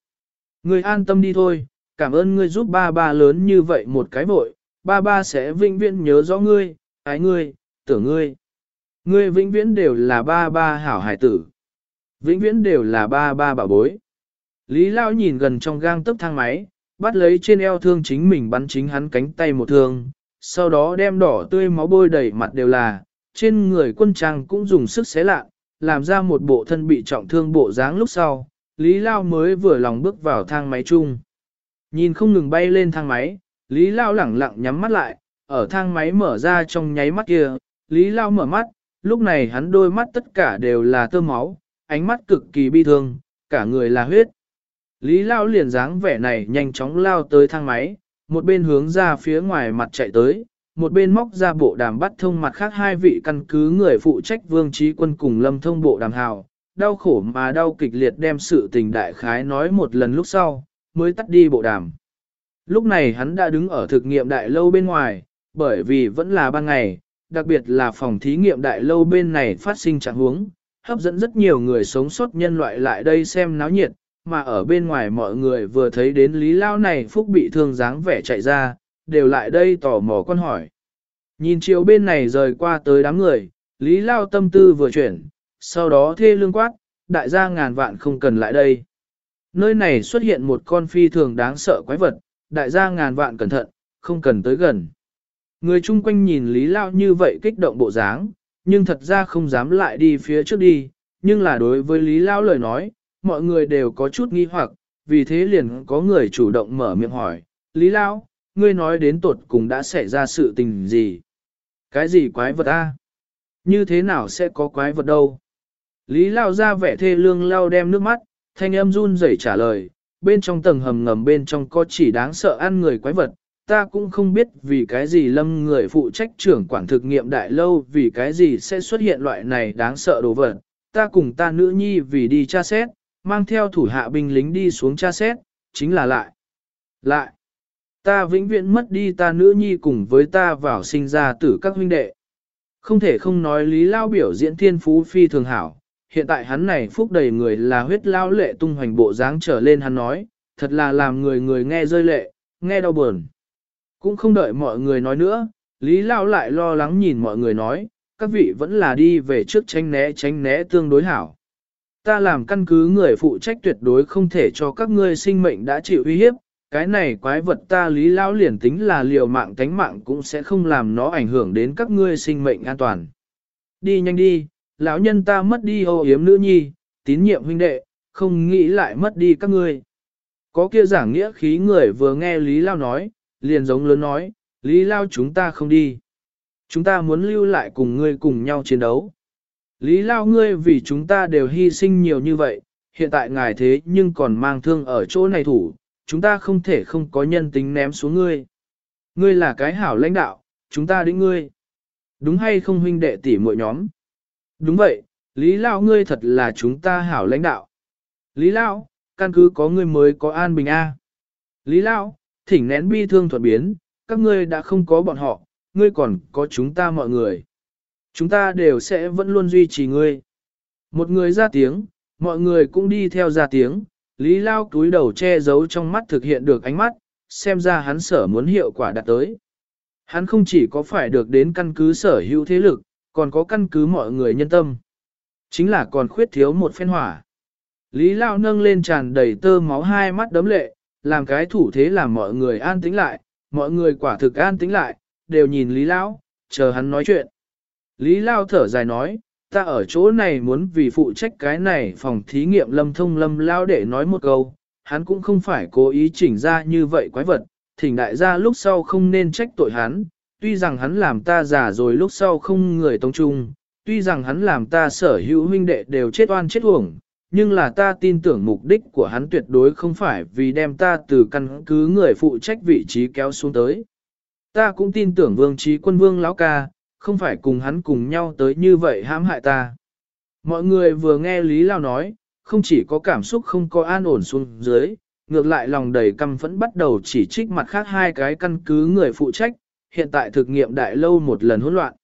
ngươi an tâm đi thôi, cảm ơn ngươi giúp ba ba lớn như vậy một cái vội, ba ba sẽ vĩnh viễn nhớ rõ ngươi, ái ngươi, tưởng ngươi. Ngươi vĩnh viễn đều là ba ba hảo hải tử. Vĩnh viễn đều là ba ba bảo bối. Lý Lao nhìn gần trong gang tấc thang máy, bắt lấy trên eo thương chính mình bắn chính hắn cánh tay một thương, sau đó đem đỏ tươi máu bôi đầy mặt đều là, trên người quân trang cũng dùng sức xé lạ, làm ra một bộ thân bị trọng thương bộ dáng lúc sau, Lý Lao mới vừa lòng bước vào thang máy chung. Nhìn không ngừng bay lên thang máy, Lý Lao lẳng lặng nhắm mắt lại, ở thang máy mở ra trong nháy mắt kia, Lý Lao mở mắt, lúc này hắn đôi mắt tất cả đều là tơ máu, ánh mắt cực kỳ bi thương, cả người là huyết. Lý Lao liền dáng vẻ này nhanh chóng lao tới thang máy, một bên hướng ra phía ngoài mặt chạy tới, một bên móc ra bộ đàm bắt thông mặt khác hai vị căn cứ người phụ trách vương trí quân cùng lâm thông bộ đàm hào, đau khổ mà đau kịch liệt đem sự tình đại khái nói một lần lúc sau, mới tắt đi bộ đàm. Lúc này hắn đã đứng ở thực nghiệm đại lâu bên ngoài, bởi vì vẫn là ban ngày, đặc biệt là phòng thí nghiệm đại lâu bên này phát sinh trạng huống, hấp dẫn rất nhiều người sống sót nhân loại lại đây xem náo nhiệt, mà ở bên ngoài mọi người vừa thấy đến Lý Lao này phúc bị thương dáng vẻ chạy ra, đều lại đây tò mò con hỏi. Nhìn chiều bên này rời qua tới đám người, Lý Lao tâm tư vừa chuyển, sau đó thê lương quát, đại gia ngàn vạn không cần lại đây. Nơi này xuất hiện một con phi thường đáng sợ quái vật, đại gia ngàn vạn cẩn thận, không cần tới gần. Người chung quanh nhìn Lý Lao như vậy kích động bộ dáng, nhưng thật ra không dám lại đi phía trước đi, nhưng là đối với Lý Lao lời nói, mọi người đều có chút nghi hoặc, vì thế liền có người chủ động mở miệng hỏi, Lý Lao, ngươi nói đến tột cùng đã xảy ra sự tình gì? Cái gì quái vật a? Như thế nào sẽ có quái vật đâu? Lý Lao ra vẻ thê lương lao đem nước mắt, thanh âm run rẩy trả lời, bên trong tầng hầm ngầm bên trong có chỉ đáng sợ ăn người quái vật, ta cũng không biết vì cái gì lâm người phụ trách trưởng quản thực nghiệm đại lâu vì cái gì sẽ xuất hiện loại này đáng sợ đồ vật, ta cùng ta nữ nhi vì đi tra xét, mang theo thủ hạ binh lính đi xuống tra xét, chính là lại. Lại, ta vĩnh viễn mất đi ta nữ nhi cùng với ta vào sinh ra tử các huynh đệ. Không thể không nói lý lao biểu diễn thiên phú phi thường hảo, hiện tại hắn này phúc đầy người là huyết lao lệ tung hoành bộ dáng trở lên hắn nói, thật là làm người người nghe rơi lệ, nghe đau buồn. Cũng không đợi mọi người nói nữa, Lý Lao lại lo lắng nhìn mọi người nói, các vị vẫn là đi về trước tránh né tránh né tương đối hảo. Ta làm căn cứ người phụ trách tuyệt đối không thể cho các ngươi sinh mệnh đã chịu uy hiếp, cái này quái vật ta Lý lão liền tính là liều mạng tánh mạng cũng sẽ không làm nó ảnh hưởng đến các ngươi sinh mệnh an toàn. Đi nhanh đi, lão nhân ta mất đi ô yếm nữ nhi, tín nhiệm huynh đệ, không nghĩ lại mất đi các ngươi. Có kia giảng nghĩa khí người vừa nghe Lý Lao nói, liền giống lớn nói, Lý Lao chúng ta không đi. Chúng ta muốn lưu lại cùng ngươi cùng nhau chiến đấu. Lý Lao ngươi vì chúng ta đều hy sinh nhiều như vậy, hiện tại ngài thế nhưng còn mang thương ở chỗ này thủ, chúng ta không thể không có nhân tính ném xuống ngươi. Ngươi là cái hảo lãnh đạo, chúng ta đĩnh ngươi. Đúng hay không huynh đệ tỷ muội nhóm? Đúng vậy, Lý Lao ngươi thật là chúng ta hảo lãnh đạo. Lý Lao, căn cứ có ngươi mới có an bình A. Lý Lao, thỉnh nén bi thương thuật biến, các ngươi đã không có bọn họ, ngươi còn có chúng ta mọi người. Chúng ta đều sẽ vẫn luôn duy trì ngươi. Một người ra tiếng, mọi người cũng đi theo ra tiếng, Lý Lao túi đầu che giấu trong mắt thực hiện được ánh mắt, xem ra hắn sở muốn hiệu quả đạt tới. Hắn không chỉ có phải được đến căn cứ sở hữu thế lực, còn có căn cứ mọi người nhân tâm. Chính là còn khuyết thiếu một phen hỏa. Lý Lao nâng lên tràn đầy tơ máu hai mắt đấm lệ, làm cái thủ thế làm mọi người an tĩnh lại, mọi người quả thực an tĩnh lại, đều nhìn Lý Lao, chờ hắn nói chuyện. Lý Lao thở dài nói, ta ở chỗ này muốn vì phụ trách cái này phòng thí nghiệm lâm thông lâm Lao để nói một câu, hắn cũng không phải cố ý chỉnh ra như vậy quái vật, thỉnh đại gia lúc sau không nên trách tội hắn, tuy rằng hắn làm ta già rồi lúc sau không người tông trung, tuy rằng hắn làm ta sở hữu huynh đệ đều chết oan chết uổng, nhưng là ta tin tưởng mục đích của hắn tuyệt đối không phải vì đem ta từ căn cứ người phụ trách vị trí kéo xuống tới. Ta cũng tin tưởng vương trí quân vương lão ca, không phải cùng hắn cùng nhau tới như vậy hãm hại ta. Mọi người vừa nghe Lý Lao nói, không chỉ có cảm xúc không có an ổn xuống dưới, ngược lại lòng đầy căm phẫn bắt đầu chỉ trích mặt khác hai cái căn cứ người phụ trách, hiện tại thực nghiệm đại lâu một lần hỗn loạn.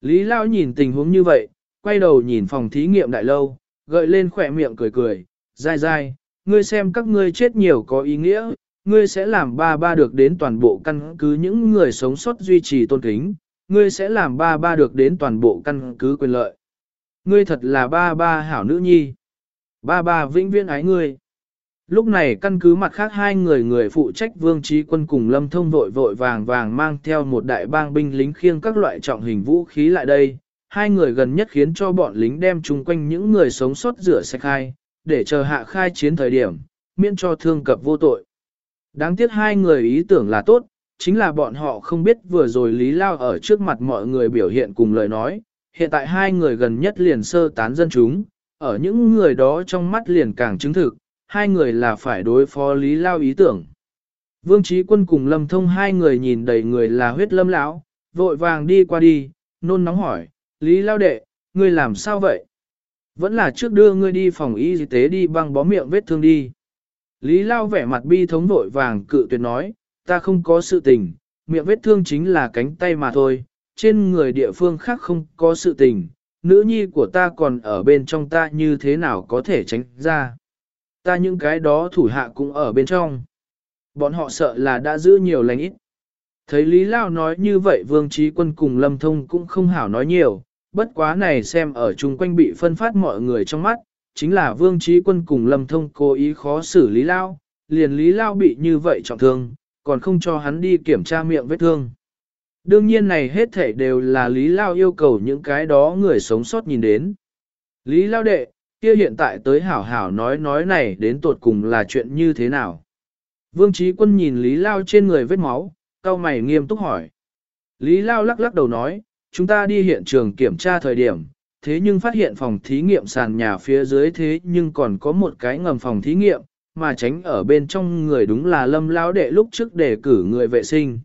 Lý Lao nhìn tình huống như vậy, quay đầu nhìn phòng thí nghiệm đại lâu, gợi lên khỏe miệng cười cười, dai dai, ngươi xem các ngươi chết nhiều có ý nghĩa, ngươi sẽ làm ba ba được đến toàn bộ căn cứ những người sống sót duy trì tôn kính, ngươi sẽ làm ba ba được đến toàn bộ căn cứ quyền lợi. Ngươi thật là ba ba hảo nữ nhi. Ba ba vĩnh viễn ái ngươi. Lúc này căn cứ mặt khác hai người người phụ trách vương trí quân cùng lâm thông vội vội vàng vàng mang theo một đại bang binh lính khiêng các loại trọng hình vũ khí lại đây. Hai người gần nhất khiến cho bọn lính đem chung quanh những người sống sót rửa sạch khai, để chờ hạ khai chiến thời điểm, miễn cho thương cập vô tội. Đáng tiếc hai người ý tưởng là tốt, chính là bọn họ không biết vừa rồi Lý Lao ở trước mặt mọi người biểu hiện cùng lời nói, hiện tại hai người gần nhất liền sơ tán dân chúng, ở những người đó trong mắt liền càng chứng thực, hai người là phải đối phó Lý Lao ý tưởng. Vương Trí Quân cùng Lâm Thông hai người nhìn đầy người là huyết lâm lão, vội vàng đi qua đi, nôn nóng hỏi, Lý Lao đệ, ngươi làm sao vậy? Vẫn là trước đưa ngươi đi phòng y tế đi băng bó miệng vết thương đi. Lý Lao vẻ mặt bi thống vội vàng cự tuyệt nói, ta không có sự tình, miệng vết thương chính là cánh tay mà thôi, trên người địa phương khác không có sự tình, nữ nhi của ta còn ở bên trong ta như thế nào có thể tránh ra. Ta những cái đó thủ hạ cũng ở bên trong. Bọn họ sợ là đã giữ nhiều lành ít. Thấy Lý Lao nói như vậy Vương Trí Quân cùng Lâm Thông cũng không hảo nói nhiều, bất quá này xem ở chung quanh bị phân phát mọi người trong mắt, chính là Vương Trí Quân cùng Lâm Thông cố ý khó xử Lý Lao, liền Lý Lao bị như vậy trọng thương, còn không cho hắn đi kiểm tra miệng vết thương. Đương nhiên này hết thể đều là Lý Lao yêu cầu những cái đó người sống sót nhìn đến. Lý Lao đệ, kia hiện tại tới hảo hảo nói nói này đến tột cùng là chuyện như thế nào. Vương Trí Quân nhìn Lý Lao trên người vết máu, cao mày nghiêm túc hỏi. Lý Lao lắc lắc đầu nói, chúng ta đi hiện trường kiểm tra thời điểm, thế nhưng phát hiện phòng thí nghiệm sàn nhà phía dưới thế nhưng còn có một cái ngầm phòng thí nghiệm, mà tránh ở bên trong người đúng là lâm lão đệ lúc trước để cử người vệ sinh.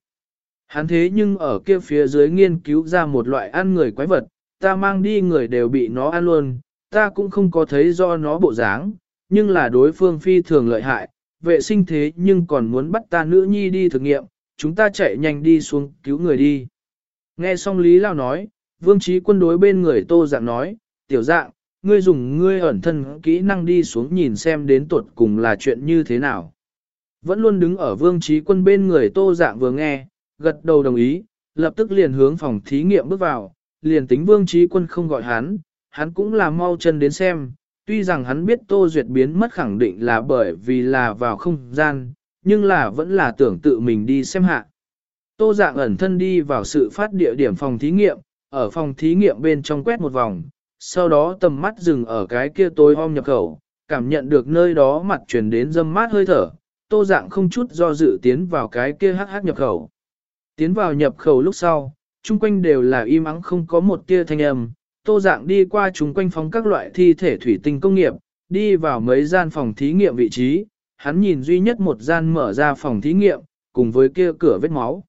Hắn thế nhưng ở kia phía dưới nghiên cứu ra một loại ăn người quái vật, ta mang đi người đều bị nó ăn luôn, ta cũng không có thấy do nó bộ dáng, nhưng là đối phương phi thường lợi hại, vệ sinh thế nhưng còn muốn bắt ta nữ nhi đi thực nghiệm, chúng ta chạy nhanh đi xuống cứu người đi. Nghe xong Lý Lao nói, vương trí quân đối bên người tô dạng nói, tiểu dạng, ngươi dùng ngươi ẩn thân kỹ năng đi xuống nhìn xem đến tuột cùng là chuyện như thế nào. Vẫn luôn đứng ở vương trí quân bên người tô dạng vừa nghe, gật đầu đồng ý, lập tức liền hướng phòng thí nghiệm bước vào, liền tính vương trí quân không gọi hắn, hắn cũng là mau chân đến xem, tuy rằng hắn biết tô duyệt biến mất khẳng định là bởi vì là vào không gian, nhưng là vẫn là tưởng tự mình đi xem hạ. Tô dạng ẩn thân đi vào sự phát địa điểm phòng thí nghiệm, ở phòng thí nghiệm bên trong quét một vòng, sau đó tầm mắt dừng ở cái kia tối om nhập khẩu, cảm nhận được nơi đó mặt truyền đến dâm mát hơi thở, tô dạng không chút do dự tiến vào cái kia hắc hắc nhập khẩu. Tiến vào nhập khẩu lúc sau, chung quanh đều là im ắng không có một tia thanh âm, tô dạng đi qua chung quanh phóng các loại thi thể thủy tinh công nghiệp, đi vào mấy gian phòng thí nghiệm vị trí, hắn nhìn duy nhất một gian mở ra phòng thí nghiệm, cùng với kia cửa vết máu.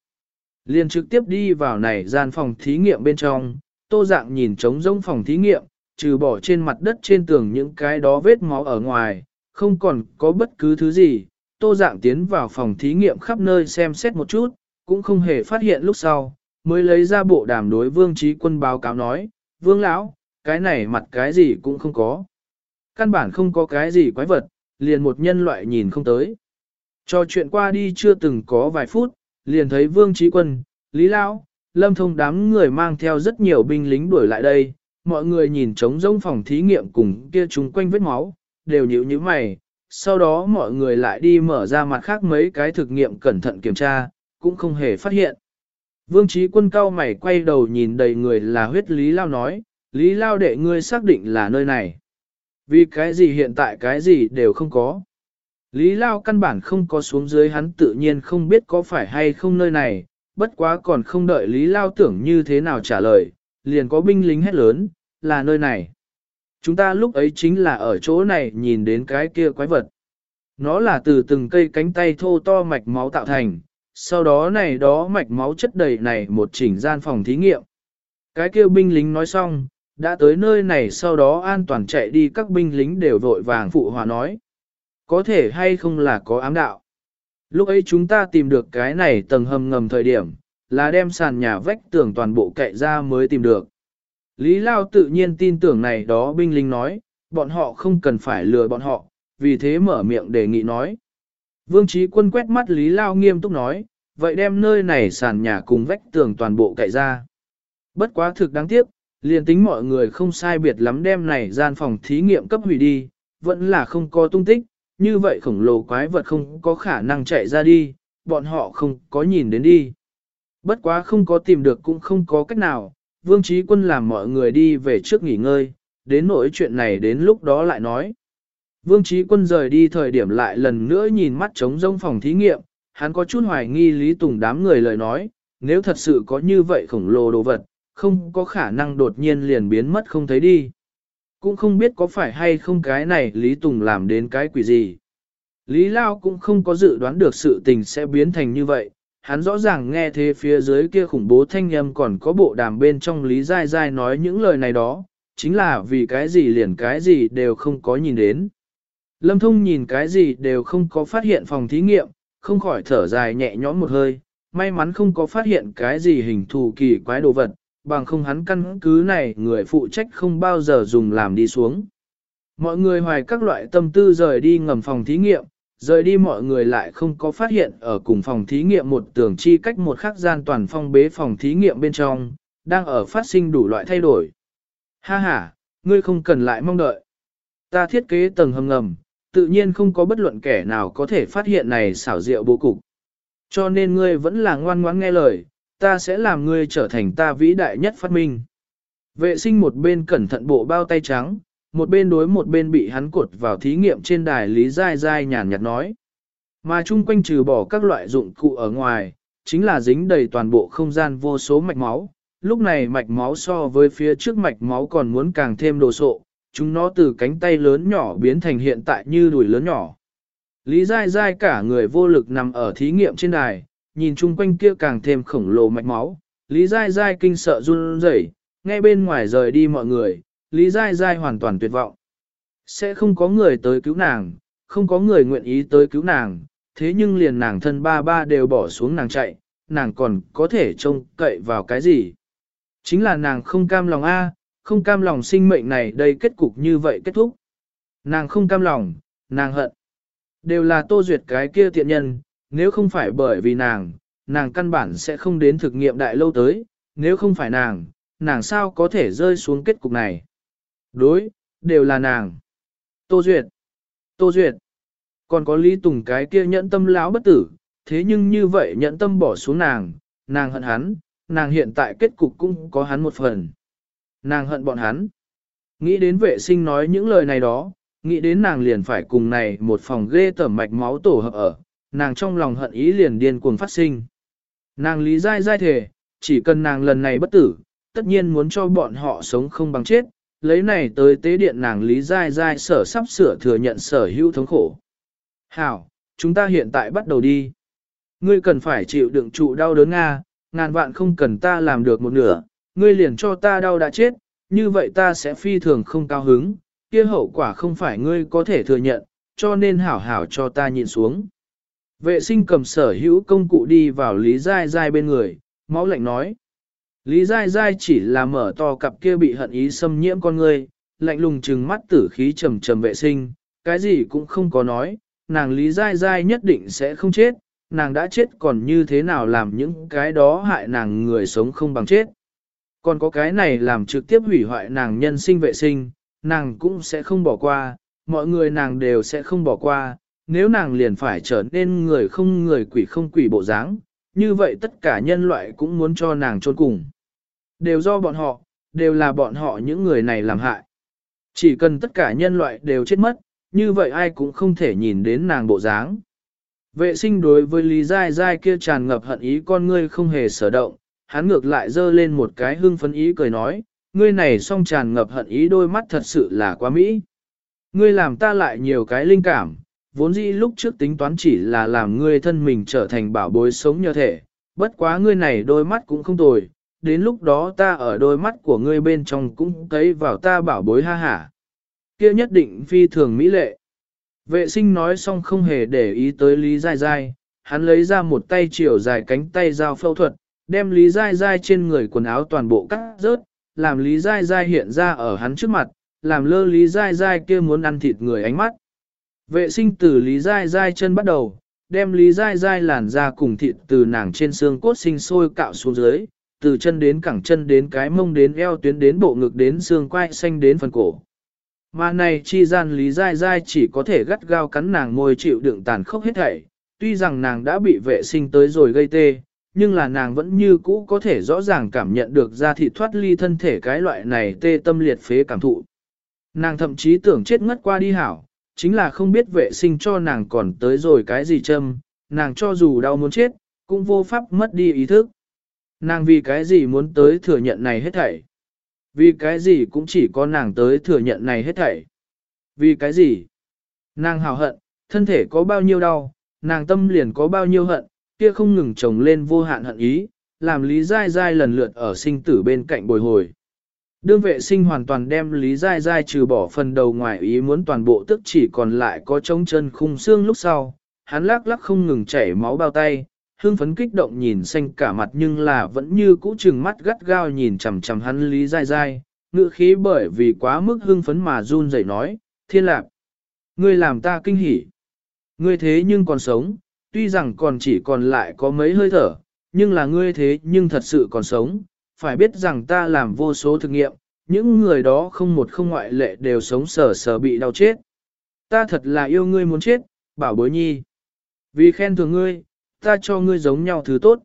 Liền trực tiếp đi vào này gian phòng thí nghiệm bên trong, tô dạng nhìn trống rỗng phòng thí nghiệm, trừ bỏ trên mặt đất trên tường những cái đó vết máu ở ngoài, không còn có bất cứ thứ gì. Tô dạng tiến vào phòng thí nghiệm khắp nơi xem xét một chút, cũng không hề phát hiện lúc sau, mới lấy ra bộ đàm đối vương trí quân báo cáo nói, vương lão, cái này mặt cái gì cũng không có. Căn bản không có cái gì quái vật, liền một nhân loại nhìn không tới. Cho chuyện qua đi chưa từng có vài phút, liền thấy vương trí quân, Lý Lão. Lâm Thông đám người mang theo rất nhiều binh lính đuổi lại đây, mọi người nhìn trống rỗng phòng thí nghiệm cùng kia chúng quanh vết máu, đều nhíu nhíu mày, sau đó mọi người lại đi mở ra mặt khác mấy cái thực nghiệm cẩn thận kiểm tra, cũng không hề phát hiện. Vương trí quân cao mày quay đầu nhìn đầy người là huyết Lý Lao nói, Lý Lao đệ ngươi xác định là nơi này. Vì cái gì hiện tại cái gì đều không có. Lý Lao căn bản không có xuống dưới hắn tự nhiên không biết có phải hay không nơi này, bất quá còn không đợi Lý Lao tưởng như thế nào trả lời, liền có binh lính hét lớn, là nơi này. Chúng ta lúc ấy chính là ở chỗ này nhìn đến cái kia quái vật. Nó là từ từng cây cánh tay thô to mạch máu tạo thành, sau đó này đó mạch máu chất đầy này một chỉnh gian phòng thí nghiệm. Cái kia binh lính nói xong, đã tới nơi này sau đó an toàn chạy đi các binh lính đều vội vàng phụ hòa nói. Có thể hay không là có ám đạo. Lúc ấy chúng ta tìm được cái này tầng hầm ngầm thời điểm, là đem sàn nhà vách tường toàn bộ cậy ra mới tìm được. Lý Lao tự nhiên tin tưởng này đó binh lính nói, bọn họ không cần phải lừa bọn họ, vì thế mở miệng đề nghị nói. Vương Trí Quân quét mắt Lý Lao nghiêm túc nói, vậy đem nơi này sàn nhà cùng vách tường toàn bộ cậy ra. Bất quá thực đáng tiếc, liền tính mọi người không sai biệt lắm đem này gian phòng thí nghiệm cấp hủy đi, vẫn là không có tung tích, như vậy khổng lồ quái vật không có khả năng chạy ra đi, bọn họ không có nhìn đến đi. Bất quá không có tìm được cũng không có cách nào, Vương Trí Quân làm mọi người đi về trước nghỉ ngơi, đến nỗi chuyện này đến lúc đó lại nói. Vương Trí Quân rời đi thời điểm lại lần nữa nhìn mắt trống rông phòng thí nghiệm, hắn có chút hoài nghi Lý Tùng đám người lời nói, nếu thật sự có như vậy khổng lồ đồ vật, không có khả năng đột nhiên liền biến mất không thấy đi. Cũng không biết có phải hay không cái này Lý Tùng làm đến cái quỷ gì. Lý Lao cũng không có dự đoán được sự tình sẽ biến thành như vậy, hắn rõ ràng nghe thế phía dưới kia khủng bố thanh âm còn có bộ đàm bên trong Lý Giai Giai nói những lời này đó, chính là vì cái gì liền cái gì đều không có nhìn đến. Lâm Thông nhìn cái gì đều không có phát hiện phòng thí nghiệm, không khỏi thở dài nhẹ nhõm một hơi, may mắn không có phát hiện cái gì hình thù kỳ quái đồ vật, bằng không hắn căn cứ này người phụ trách không bao giờ dùng làm đi xuống. Mọi người hoài các loại tâm tư rời đi ngầm phòng thí nghiệm, rời đi mọi người lại không có phát hiện ở cùng phòng thí nghiệm một tường chi cách một khắc gian toàn phong bế phòng thí nghiệm bên trong, đang ở phát sinh đủ loại thay đổi. Ha ha, ngươi không cần lại mong đợi. Ta thiết kế tầng hầm ngầm, tự nhiên không có bất luận kẻ nào có thể phát hiện này xảo diệu bố cục. Cho nên ngươi vẫn là ngoan ngoãn nghe lời, ta sẽ làm ngươi trở thành ta vĩ đại nhất phát minh. Vệ sinh một bên cẩn thận bộ bao tay trắng, một bên đối một bên bị hắn cột vào thí nghiệm trên đài Lý Giai Giai nhàn nhạt nói. Mà chung quanh trừ bỏ các loại dụng cụ ở ngoài, chính là dính đầy toàn bộ không gian vô số mạch máu. Lúc này mạch máu so với phía trước mạch máu còn muốn càng thêm đồ sộ, chúng nó từ cánh tay lớn nhỏ biến thành hiện tại như đùi lớn nhỏ. Lý Giai Giai cả người vô lực nằm ở thí nghiệm trên đài, nhìn chung quanh kia càng thêm khổng lồ mạch máu. Lý Giai Giai kinh sợ run rẩy, nghe bên ngoài rời đi mọi người, Lý Giai Giai hoàn toàn tuyệt vọng. Sẽ không có người tới cứu nàng, không có người nguyện ý tới cứu nàng, thế nhưng liền nàng thân ba ba đều bỏ xuống nàng chạy, nàng còn có thể trông cậy vào cái gì. Chính là nàng không cam lòng A, không cam lòng sinh mệnh này đây kết cục như vậy kết thúc. Nàng không cam lòng, nàng hận. Đều là tô duyệt cái kia tiện nhân, nếu không phải bởi vì nàng, nàng căn bản sẽ không đến thực nghiệm đại lâu tới, nếu không phải nàng, nàng sao có thể rơi xuống kết cục này. Đối, đều là nàng. Tô Duyệt. Tô Duyệt. Còn có Lý Tùng cái kia nhẫn tâm lão bất tử, thế nhưng như vậy nhẫn tâm bỏ xuống nàng, nàng hận hắn, nàng hiện tại kết cục cũng có hắn một phần. Nàng hận bọn hắn. Nghĩ đến vệ sinh nói những lời này đó, nghĩ đến nàng liền phải cùng này một phòng ghê tởm mạch máu tổ hợp ở, nàng trong lòng hận ý liền điên cuồng phát sinh. Nàng lý dai dai thể, chỉ cần nàng lần này bất tử, tất nhiên muốn cho bọn họ sống không bằng chết, lấy này tới tế điện nàng lý dai dai sở sắp sửa thừa nhận sở hữu thống khổ. Hảo, chúng ta hiện tại bắt đầu đi. Ngươi cần phải chịu đựng trụ đau đớn Nga, ngàn vạn không cần ta làm được một nửa, ngươi liền cho ta đau đã chết, như vậy ta sẽ phi thường không cao hứng, kia hậu quả không phải ngươi có thể thừa nhận, cho nên hảo hảo cho ta nhìn xuống. Vệ sinh cầm sở hữu công cụ đi vào Lý Giai Giai bên người, máu lạnh nói. Lý Giai Giai chỉ là mở to cặp kia bị hận ý xâm nhiễm con người, lạnh lùng trừng mắt tử khí trầm trầm vệ sinh, cái gì cũng không có nói, nàng Lý Giai Giai nhất định sẽ không chết, nàng đã chết còn như thế nào làm những cái đó hại nàng người sống không bằng chết. Còn có cái này làm trực tiếp hủy hoại nàng nhân sinh vệ sinh, nàng cũng sẽ không bỏ qua, mọi người nàng đều sẽ không bỏ qua, nếu nàng liền phải trở nên người không người quỷ không quỷ bộ dáng, như vậy tất cả nhân loại cũng muốn cho nàng trốn cùng. Đều do bọn họ, đều là bọn họ những người này làm hại. Chỉ cần tất cả nhân loại đều chết mất, như vậy ai cũng không thể nhìn đến nàng bộ dáng. Vệ sinh đối với Lý Giai Giai kia tràn ngập hận ý con ngươi không hề sở động, hắn ngược lại dơ lên một cái hưng phấn ý cười nói, ngươi này song tràn ngập hận ý đôi mắt thật sự là quá mỹ. Ngươi làm ta lại nhiều cái linh cảm, vốn dĩ lúc trước tính toán chỉ là làm ngươi thân mình trở thành bảo bối sống nhờ thể, bất quá ngươi này đôi mắt cũng không tồi, đến lúc đó ta ở đôi mắt của ngươi bên trong cũng thấy vào ta bảo bối ha hả. Kia nhất định phi thường mỹ lệ. Vệ sinh nói xong không hề để ý tới Lý Giai Giai, hắn lấy ra một tay chiều dài cánh tay dao phẫu thuật, đem Lý Giai Giai trên người quần áo toàn bộ cắt rớt, làm Lý Giai Giai hiện ra ở hắn trước mặt, làm lơ Lý Giai Giai kia muốn ăn thịt người ánh mắt. Vệ sinh từ Lý Giai Giai chân bắt đầu, đem Lý Giai Giai làn ra cùng thịt từ nàng trên xương cốt sinh sôi cạo xuống dưới, từ chân đến cẳng chân đến cái mông đến eo tuyến đến bộ ngực đến xương quai xanh đến phần cổ. Mà này chi gian Lý Giai Giai chỉ có thể gắt gao cắn nàng môi chịu đựng tàn khốc hết thảy, tuy rằng nàng đã bị vệ sinh tới rồi gây tê, nhưng là nàng vẫn như cũ có thể rõ ràng cảm nhận được ra thịt thoát ly thân thể cái loại này tê tâm liệt phế cảm thụ. Nàng thậm chí tưởng chết ngất qua đi hảo, chính là không biết vệ sinh cho nàng còn tới rồi cái gì châm, nàng cho dù đau muốn chết, cũng vô pháp mất đi ý thức. Nàng vì cái gì muốn tới thừa nhận này hết thảy? Vì cái gì cũng chỉ có nàng tới thừa nhận này hết thảy? Vì cái gì? Nàng hào hận, thân thể có bao nhiêu đau, nàng tâm liền có bao nhiêu hận, kia không ngừng trồng lên vô hạn hận ý, làm Lý dai dai lần lượt ở sinh tử bên cạnh bồi hồi. Đương vệ sinh hoàn toàn đem Lý Giai Giai trừ bỏ phần đầu ngoài ý muốn toàn bộ tức chỉ còn lại có trống chân khung xương lúc sau, hắn lắc lắc không ngừng chảy máu bao tay, hương phấn kích động nhìn xanh cả mặt nhưng là vẫn như cũ chừng mắt gắt gao nhìn chằm chằm hắn Lý Giai Giai, ngựa khí bởi vì quá mức Hương phấn mà run rẩy nói, thiên lạc, ngươi làm ta kinh hỉ, ngươi thế nhưng còn sống, tuy rằng còn chỉ còn lại có mấy hơi thở, nhưng là ngươi thế nhưng thật sự còn sống, phải biết rằng ta làm vô số thực nghiệm, những người đó không một không ngoại lệ đều sống sờ sờ bị đau chết. Ta thật là yêu ngươi muốn chết, bảo bối nhi. Vì khen thường ngươi, ta cho ngươi giống nhau thứ tốt.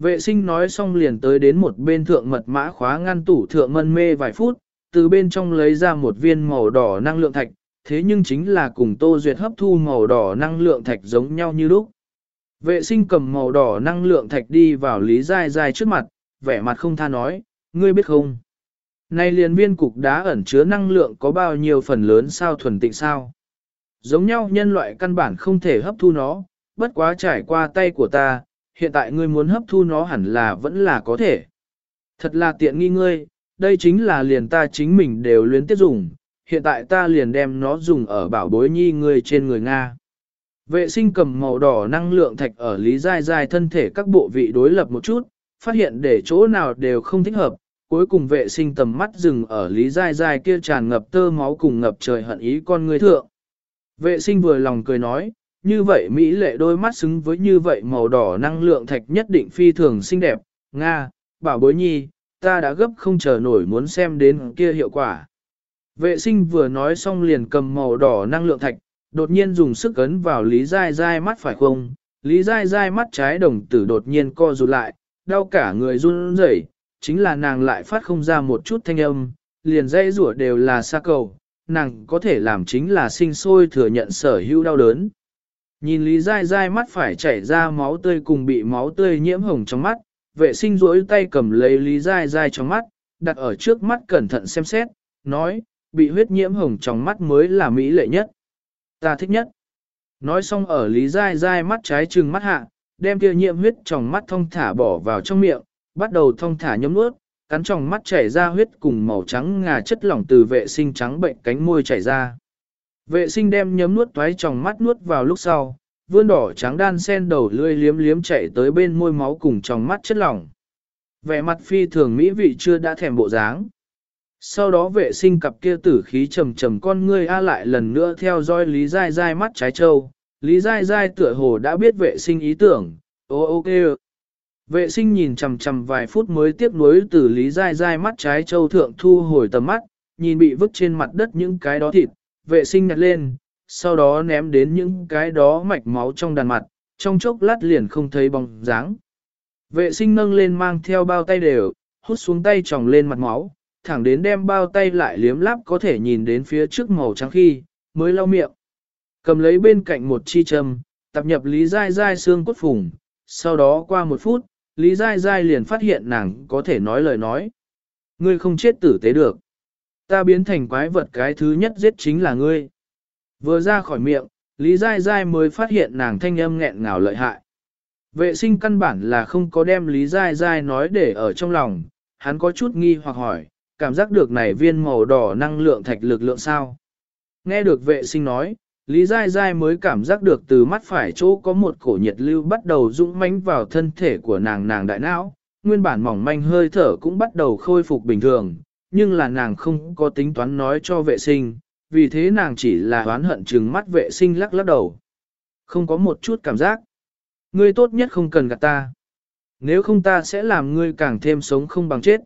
Vệ sinh nói xong liền tới đến một bên thượng mật mã khóa ngăn tủ thượng mân mê vài phút, từ bên trong lấy ra một viên màu đỏ năng lượng thạch, thế nhưng chính là cùng Tô Duyệt hấp thu màu đỏ năng lượng thạch giống nhau như lúc. Vệ sinh cầm màu đỏ năng lượng thạch đi vào Lý Giai Giai trước mặt, vẻ mặt không tha nói, ngươi biết không? Này liền viên cục đá ẩn chứa năng lượng có bao nhiêu phần lớn sao thuần tịnh sao? Giống nhau nhân loại căn bản không thể hấp thu nó, bất quá trải qua tay của ta, hiện tại ngươi muốn hấp thu nó hẳn là vẫn là có thể. Thật là tiện nghi ngươi, đây chính là liền ta chính mình đều luyến tiếp dùng, hiện tại ta liền đem nó dùng ở bảo bối nhi ngươi trên người Nga. Vệ sinh cầm màu đỏ năng lượng thạch ở lý dai dai thân thể các bộ vị đối lập một chút, phát hiện để chỗ nào đều không thích hợp, cuối cùng vệ sinh tầm mắt dừng ở lý giai giai kia tràn ngập tơ máu cùng ngập trời hận ý con người thượng. Vệ sinh vừa lòng cười nói, như vậy Mỹ lệ đôi mắt xứng với như vậy màu đỏ năng lượng thạch nhất định phi thường xinh đẹp, Nga, bảo bối nhi, ta đã gấp không chờ nổi muốn xem đến kia hiệu quả. Vệ sinh vừa nói xong liền cầm màu đỏ năng lượng thạch, đột nhiên dùng sức ấn vào Lý Giai Giai mắt phải không, Lý Giai Giai mắt trái đồng tử đột nhiên co rụt lại, đau cả người run rẩy, chính là nàng lại phát không ra một chút thanh âm, liền dây rủa đều là xa cầu, nàng có thể làm chính là sinh sôi thừa nhận sở hữu đau đớn. Nhìn Lý Giai Giai mắt phải chảy ra máu tươi cùng bị máu tươi nhiễm hồng trong mắt, vệ sinh rỗi tay cầm lấy Lý Giai Giai trong mắt, đặt ở trước mắt cẩn thận xem xét, nói, bị huyết nhiễm hồng trong mắt mới là mỹ lệ nhất. Ta thích nhất. Nói xong ở Lý Giai Giai mắt trái trừng mắt hạ, đem kia nhiễm huyết trong mắt thông thả bỏ vào trong miệng, bắt đầu thông thả nhấm nuốt, cắn trong mắt chảy ra huyết cùng màu trắng ngà chất lỏng từ vệ sinh trắng bệnh cánh môi chảy ra. Vệ sinh đem nhấm nuốt toái trong mắt nuốt vào lúc sau, vươn đỏ trắng đan sen đầu lươi liếm liếm chảy tới bên môi máu cùng trong mắt chất lỏng. Vẻ mặt phi thường mỹ vị chưa đã thèm bộ dáng. Sau đó vệ sinh cặp kia tử khí trầm trầm con ngươi A lại lần nữa theo dõi Lý dai dai mắt trái trâu, Lý Giai Giai tựa hồ đã biết vệ sinh ý tưởng, ô ok. Vệ sinh nhìn chằm chằm vài phút mới tiếp nối từ Lý Giai Giai mắt trái châu thượng thu hồi tầm mắt, nhìn bị vứt trên mặt đất những cái đó thịt, vệ sinh nhặt lên, sau đó ném đến những cái đó mạch máu trong đàn mặt, trong chốc lát liền không thấy bóng dáng. Vệ sinh nâng lên mang theo bao tay đều, hút xuống tay tròng lên mặt máu, thẳng đến đem bao tay lại liếm láp có thể nhìn đến phía trước màu trắng khi, mới lau miệng. Cầm lấy bên cạnh một chi châm, tập nhập Lý Giai Giai xương cốt phùng, sau đó qua một phút, Lý Giai Giai liền phát hiện nàng có thể nói lời nói. Ngươi không chết tử tế được. Ta biến thành quái vật cái thứ nhất giết chính là ngươi. Vừa ra khỏi miệng, Lý Giai Giai mới phát hiện nàng thanh âm nghẹn ngào lợi hại. Vệ sinh căn bản là không có đem Lý Giai Giai nói để ở trong lòng, hắn có chút nghi hoặc hỏi, cảm giác được này viên màu đỏ năng lượng thạch lực lượng sao. Nghe được vệ sinh nói, Lý Giai Giai mới cảm giác được từ mắt phải chỗ có một cổ nhiệt lưu bắt đầu dũng mãnh vào thân thể của nàng nàng đại não, nguyên bản mỏng manh hơi thở cũng bắt đầu khôi phục bình thường, nhưng là nàng không có tính toán nói cho vệ sinh, vì thế nàng chỉ là oán hận chừng mắt vệ sinh lắc lắc đầu. Không có một chút cảm giác. Ngươi tốt nhất không cần gạt ta. Nếu không ta sẽ làm ngươi càng thêm sống không bằng chết.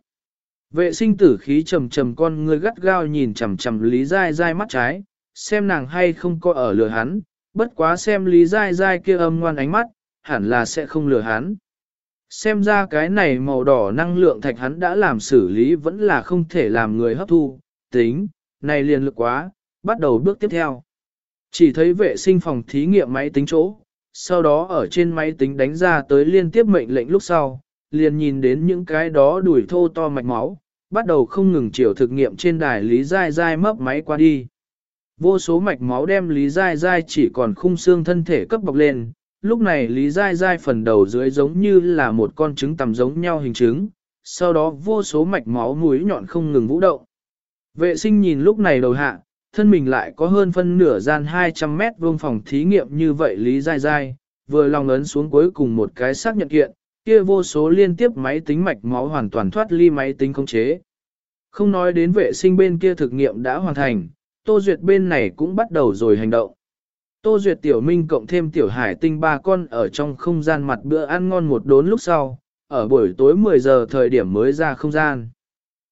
Vệ sinh tử khí trầm trầm con ngươi gắt gao nhìn chằm chằm Lý Giai Giai mắt trái, xem nàng hay không có ở lừa hắn, bất quá xem Lý Giai Giai kia âm ngoan ánh mắt, hẳn là sẽ không lừa hắn. Xem ra cái này màu đỏ năng lượng thạch hắn đã làm xử lý vẫn là không thể làm người hấp thu, tính, này liền lực quá, bắt đầu bước tiếp theo. Chỉ thấy vệ sinh phòng thí nghiệm máy tính chỗ, sau đó ở trên máy tính đánh ra tới liên tiếp mệnh lệnh lúc sau, liền nhìn đến những cái đó đuổi thô to mạch máu, bắt đầu không ngừng chiều thực nghiệm trên đài Lý Giai Giai mấp máy qua đi. Vô số mạch máu đem Lý Giai Giai chỉ còn khung xương thân thể cấp bọc lên, lúc này Lý Giai Giai phần đầu dưới giống như là một con trứng tầm giống nhau hình trứng, sau đó vô số mạch máu mũi nhọn không ngừng vũ động. Vệ sinh nhìn lúc này đầu hạ, thân mình lại có hơn phân nửa gian 200 mét vuông phòng thí nghiệm như vậy Lý Giai Giai, vừa lòng ấn xuống cuối cùng một cái xác nhận kiện, kia vô số liên tiếp máy tính mạch máu hoàn toàn thoát ly máy tính khống chế. Không nói đến vệ sinh bên kia thực nghiệm đã hoàn thành, Tô Duyệt bên này cũng bắt đầu rồi hành động. Tô Duyệt Tiểu Minh cộng thêm Tiểu Hải tinh ba con ở trong không gian mặt bữa ăn ngon một đốn lúc sau, ở buổi tối 10 giờ thời điểm mới ra không gian.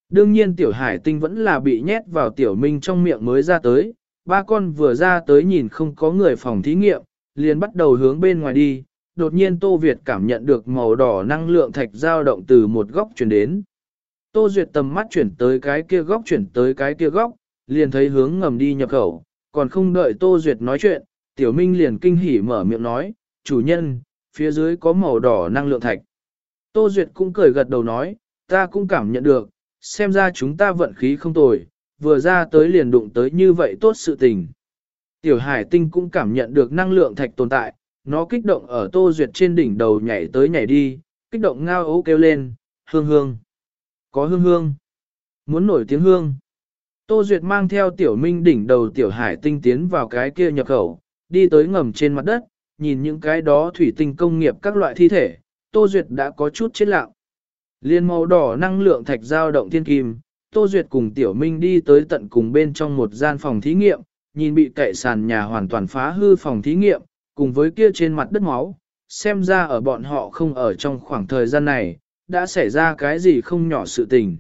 Đương nhiên Tiểu Hải tinh vẫn là bị nhét vào Tiểu Minh trong miệng mới ra tới, ba con vừa ra tới nhìn không có người phòng thí nghiệm, liền bắt đầu hướng bên ngoài đi, đột nhiên Tô Việt cảm nhận được màu đỏ năng lượng thạch dao động từ một góc chuyển đến. Tô Duyệt tầm mắt chuyển tới cái kia góc chuyển tới cái kia góc, liền thấy hướng ngầm đi nhập khẩu, còn không đợi Tô Duyệt nói chuyện, Tiểu Minh liền kinh hỉ mở miệng nói, chủ nhân, phía dưới có màu đỏ năng lượng thạch. Tô Duyệt cũng cười gật đầu nói, ta cũng cảm nhận được, xem ra chúng ta vận khí không tồi, vừa ra tới liền đụng tới như vậy tốt sự tình. Tiểu Hải Tinh cũng cảm nhận được năng lượng thạch tồn tại, nó kích động ở Tô Duyệt trên đỉnh đầu nhảy tới nhảy đi, kích động ngao ố kêu lên, hương hương. Có hương hương. Muốn nổi tiếng hương. Tô Duyệt mang theo tiểu minh đỉnh đầu tiểu hải tinh tiến vào cái kia nhập khẩu, đi tới ngầm trên mặt đất, nhìn những cái đó thủy tinh công nghiệp các loại thi thể, Tô Duyệt đã có chút chết lặng. Liên màu đỏ năng lượng thạch dao động thiên kim, Tô Duyệt cùng tiểu minh đi tới tận cùng bên trong một gian phòng thí nghiệm, nhìn bị cậy sàn nhà hoàn toàn phá hư phòng thí nghiệm, cùng với kia trên mặt đất máu, xem ra ở bọn họ không ở trong khoảng thời gian này, đã xảy ra cái gì không nhỏ sự tình.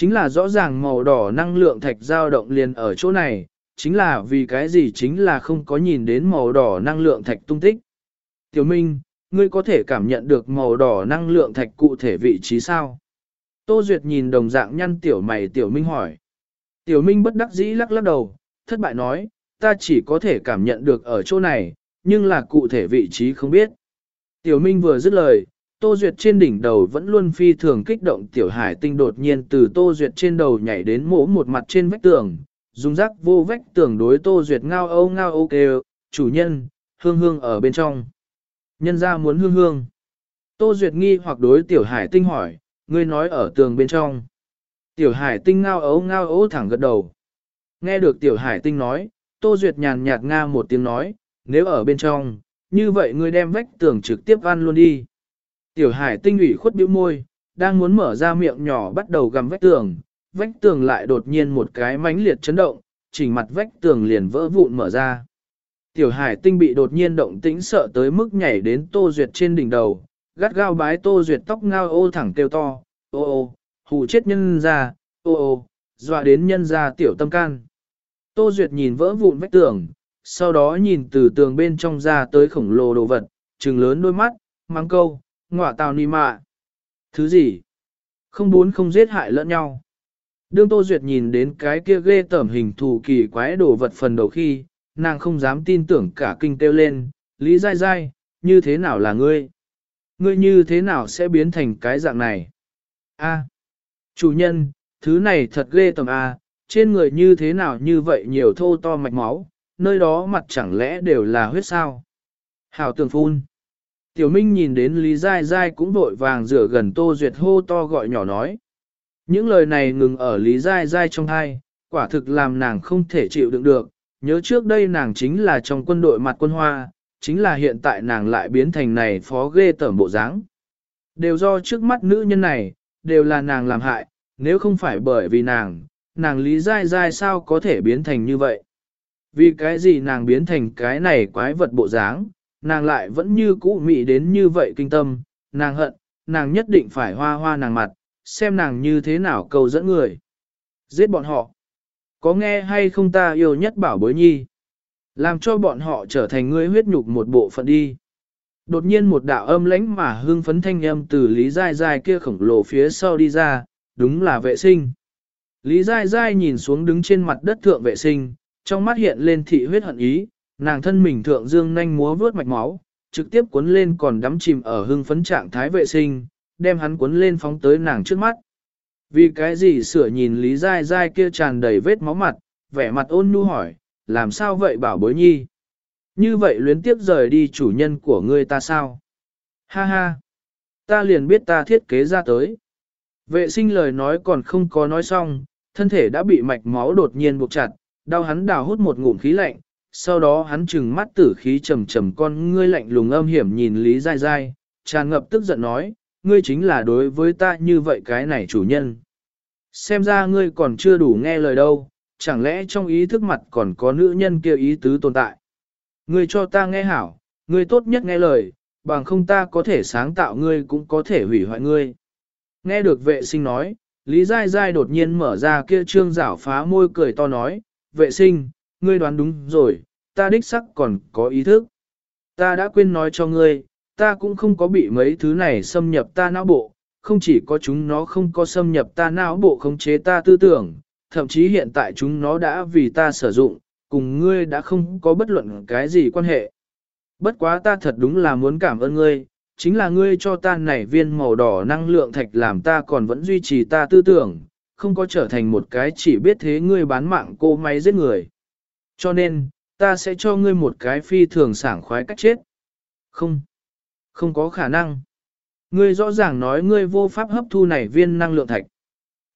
Chính là rõ ràng màu đỏ năng lượng thạch dao động liền ở chỗ này, chính là vì cái gì chính là không có nhìn đến màu đỏ năng lượng thạch tung tích. Tiểu Minh, ngươi có thể cảm nhận được màu đỏ năng lượng thạch cụ thể vị trí sao? Tô Duyệt nhìn đồng dạng nhăn tiểu mày Tiểu Minh hỏi. Tiểu Minh bất đắc dĩ lắc lắc đầu, thất bại nói, ta chỉ có thể cảm nhận được ở chỗ này, nhưng là cụ thể vị trí không biết. Tiểu Minh vừa dứt lời, Tô Duyệt trên đỉnh đầu vẫn luôn phi thường kích động tiểu hải tinh đột nhiên từ Tô Duyệt trên đầu nhảy đến mỗ một mặt trên vách tường, dùng rắc vô vách tường đối Tô Duyệt ngao âu ngao ô kêu, chủ nhân, hương hương ở bên trong. Nhân ra muốn hương hương. Tô Duyệt nghi hoặc đối tiểu hải tinh hỏi, ngươi nói ở tường bên trong. Tiểu hải tinh ngao ấu ngao ấu thẳng gật đầu. Nghe được tiểu hải tinh nói, Tô Duyệt nhàn nhạt nga một tiếng nói, nếu ở bên trong, như vậy ngươi đem vách tường trực tiếp ăn luôn đi. Tiểu hải tinh ủy khuất bĩu môi, đang muốn mở ra miệng nhỏ bắt đầu gầm vách tường, vách tường lại đột nhiên một cái mãnh liệt chấn động, chỉnh mặt vách tường liền vỡ vụn mở ra. Tiểu hải tinh bị đột nhiên động tĩnh sợ tới mức nhảy đến Tô Duyệt trên đỉnh đầu, gắt gao bái Tô Duyệt tóc ngao ô thẳng kêu to, ô ô, hù chết nhân ra, ô ô, dọa đến nhân ra tiểu tâm can. Tô Duyệt nhìn vỡ vụn vách tường, sau đó nhìn từ tường bên trong ra tới khổng lồ đồ vật, trừng lớn đôi mắt, mang câu, ngọa tào ni mạ. Thứ gì? Không bốn không giết hại lẫn nhau. Đương Tô Duyệt nhìn đến cái kia ghê tởm hình thù kỳ quái đồ vật phần đầu khi, nàng không dám tin tưởng cả kinh kêu lên, Lý dai dai, như thế nào là ngươi? Ngươi như thế nào sẽ biến thành cái dạng này? A, chủ nhân, thứ này thật ghê tởm A, trên người như thế nào như vậy nhiều thô to mạch máu, nơi đó mặt chẳng lẽ đều là huyết sao? Hảo tường phun. Tiểu Minh nhìn đến Lý Giai Giai cũng vội vàng rửa gần Tô Duyệt hô to gọi nhỏ nói. Những lời này ngừng ở Lý Giai Giai trong hai, quả thực làm nàng không thể chịu đựng được. Nhớ trước đây nàng chính là trong quân đội mặt quân hoa, chính là hiện tại nàng lại biến thành này phó ghê tởm bộ dáng. Đều do trước mắt nữ nhân này, đều là nàng làm hại, nếu không phải bởi vì nàng, nàng Lý Giai Giai sao có thể biến thành như vậy. Vì cái gì nàng biến thành cái này quái vật bộ dáng, nàng lại vẫn như cũ mị đến như vậy kinh tâm, nàng hận, nàng nhất định phải hoa hoa nàng mặt, xem nàng như thế nào cầu dẫn người. Giết bọn họ. Có nghe hay không ta yêu nhất bảo bối nhi. Làm cho bọn họ trở thành ngươi huyết nhục một bộ phận đi. Đột nhiên một đạo âm lãnh mà hương phấn thanh âm từ Lý Giai Giai kia khổng lồ phía sau đi ra, đúng là vệ sinh. Lý Giai Giai nhìn xuống đứng trên mặt đất thượng vệ sinh, trong mắt hiện lên thị huyết hận ý, nàng thân mình thượng dương nhanh múa vớt mạch máu, trực tiếp cuốn lên còn đắm chìm ở hưng phấn trạng thái vệ sinh, đem hắn cuốn lên phóng tới nàng trước mắt. Vì cái gì sửa nhìn Lý Giai Giai kia tràn đầy vết máu mặt, vẻ mặt ôn nhu hỏi, làm sao vậy bảo bối nhi? Như vậy luyến tiếp rời đi chủ nhân của ngươi ta sao? Ha ha! Ta liền biết ta thiết kế ra tới. Vệ sinh lời nói còn không có nói xong, thân thể đã bị mạch máu đột nhiên buộc chặt, đau hắn đào hút một ngụm khí lạnh, sau đó hắn trừng mắt tử khí trầm trầm con ngươi lạnh lùng âm hiểm nhìn Lý Giai Giai, tràn ngập tức giận nói, ngươi chính là đối với ta như vậy cái này chủ nhân. Xem ra ngươi còn chưa đủ nghe lời đâu, chẳng lẽ trong ý thức mặt còn có nữ nhân kia ý tứ tồn tại. Ngươi cho ta nghe hảo, ngươi tốt nhất nghe lời, bằng không ta có thể sáng tạo ngươi cũng có thể hủy hoại ngươi. Nghe được vệ sinh nói, Lý Giai Giai đột nhiên mở ra kia trương rảo phá môi cười to nói, vệ sinh, ngươi đoán đúng rồi, ta đích sắc còn có ý thức. Ta đã quên nói cho ngươi, ta cũng không có bị mấy thứ này xâm nhập ta não bộ, không chỉ có chúng nó không có xâm nhập ta não bộ khống chế ta tư tưởng, thậm chí hiện tại chúng nó đã vì ta sử dụng, cùng ngươi đã không có bất luận cái gì quan hệ. Bất quá ta thật đúng là muốn cảm ơn ngươi, chính là ngươi cho ta nảy viên màu đỏ năng lượng thạch làm ta còn vẫn duy trì ta tư tưởng, không có trở thành một cái chỉ biết thế ngươi bán mạng cô máy giết người. Cho nên, ta sẽ cho ngươi một cái phi thường sảng khoái cách chết. Không, không có khả năng. Ngươi rõ ràng nói ngươi vô pháp hấp thu này viên năng lượng thạch.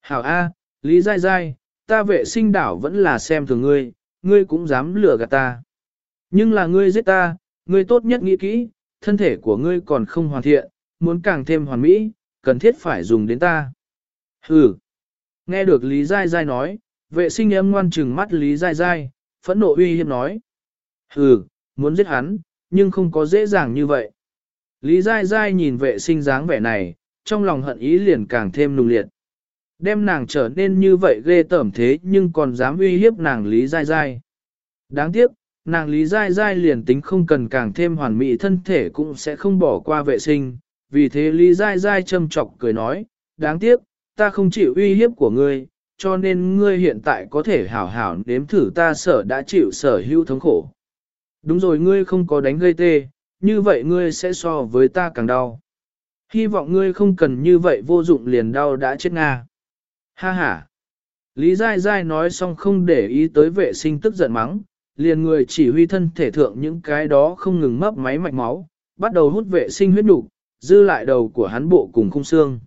Hảo A, Lý Giai Giai, ta vệ sinh đảo vẫn là xem thường ngươi, ngươi cũng dám lừa gạt ta. Nhưng là ngươi giết ta, ngươi tốt nhất nghĩ kỹ, thân thể của ngươi còn không hoàn thiện, muốn càng thêm hoàn mỹ, cần thiết phải dùng đến ta. Hừ. Nghe được Lý Giai Giai nói, vệ sinh em ngoan trừng mắt Lý Giai Giai, phẫn nộ uy hiếp nói. Hừ, muốn giết hắn, nhưng không có dễ dàng như vậy. Lý Giai Giai nhìn vệ sinh dáng vẻ này, trong lòng hận ý liền càng thêm nung liệt. Đem nàng trở nên như vậy ghê tởm thế nhưng còn dám uy hiếp nàng Lý Giai Giai. Đáng tiếc, nàng Lý Giai Giai liền tính không cần càng thêm hoàn mỹ thân thể cũng sẽ không bỏ qua vệ sinh. Vì thế Lý Giai Giai châm chọc cười nói, đáng tiếc, ta không chịu uy hiếp của ngươi, cho nên ngươi hiện tại có thể hảo hảo nếm thử ta sở đã chịu sở hữu thống khổ. Đúng rồi ngươi không có đánh gây tê, như vậy ngươi sẽ so với ta càng đau. Hy vọng ngươi không cần như vậy vô dụng liền đau đã chết Nga. Ha ha. Lý Giai Giai nói xong không để ý tới vệ sinh tức giận mắng, liền người chỉ huy thân thể thượng những cái đó không ngừng mấp máy mạch máu, bắt đầu hút vệ sinh huyết đủ, dư lại đầu của hắn bộ cùng khung xương.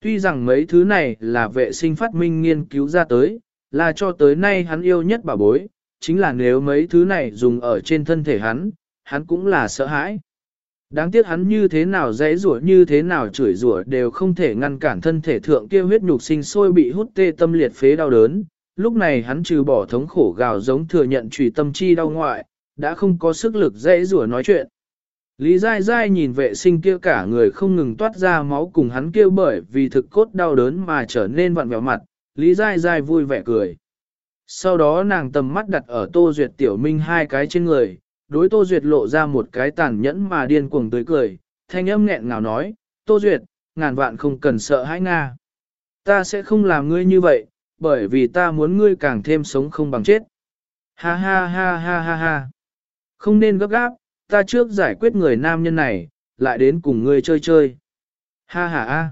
Tuy rằng mấy thứ này là vệ sinh phát minh nghiên cứu ra tới, là cho tới nay hắn yêu nhất bà bối, chính là nếu mấy thứ này dùng ở trên thân thể hắn, hắn cũng là sợ hãi. Đáng tiếc hắn như thế nào dãy rủa như thế nào chửi rủa đều không thể ngăn cản thân thể thượng kia huyết nhục sinh sôi bị hút tê tâm liệt phế đau đớn. Lúc này hắn trừ bỏ thống khổ gào giống thừa nhận trùy tâm chi đau ngoại, đã không có sức lực dễ rủa nói chuyện. Lý Giai Giai nhìn vệ sinh kia cả người không ngừng toát ra máu cùng hắn kia bởi vì thực cốt đau đớn mà trở nên vặn vẹo mặt, Lý Giai Giai vui vẻ cười. Sau đó nàng tầm mắt đặt ở Tô Duyệt Tiểu Minh hai cái trên người, đối Tô Duyệt lộ ra một cái tàn nhẫn mà điên cuồng tới cười, thanh âm nghẹn ngào nói, Tô Duyệt, ngàn vạn không cần sợ hãi Nga. Ta sẽ không làm ngươi như vậy, bởi vì ta muốn ngươi càng thêm sống không bằng chết. Ha ha ha ha ha ha. Không nên gấp gáp, ta trước giải quyết người nam nhân này, lại đến cùng ngươi chơi chơi. Ha ha ha.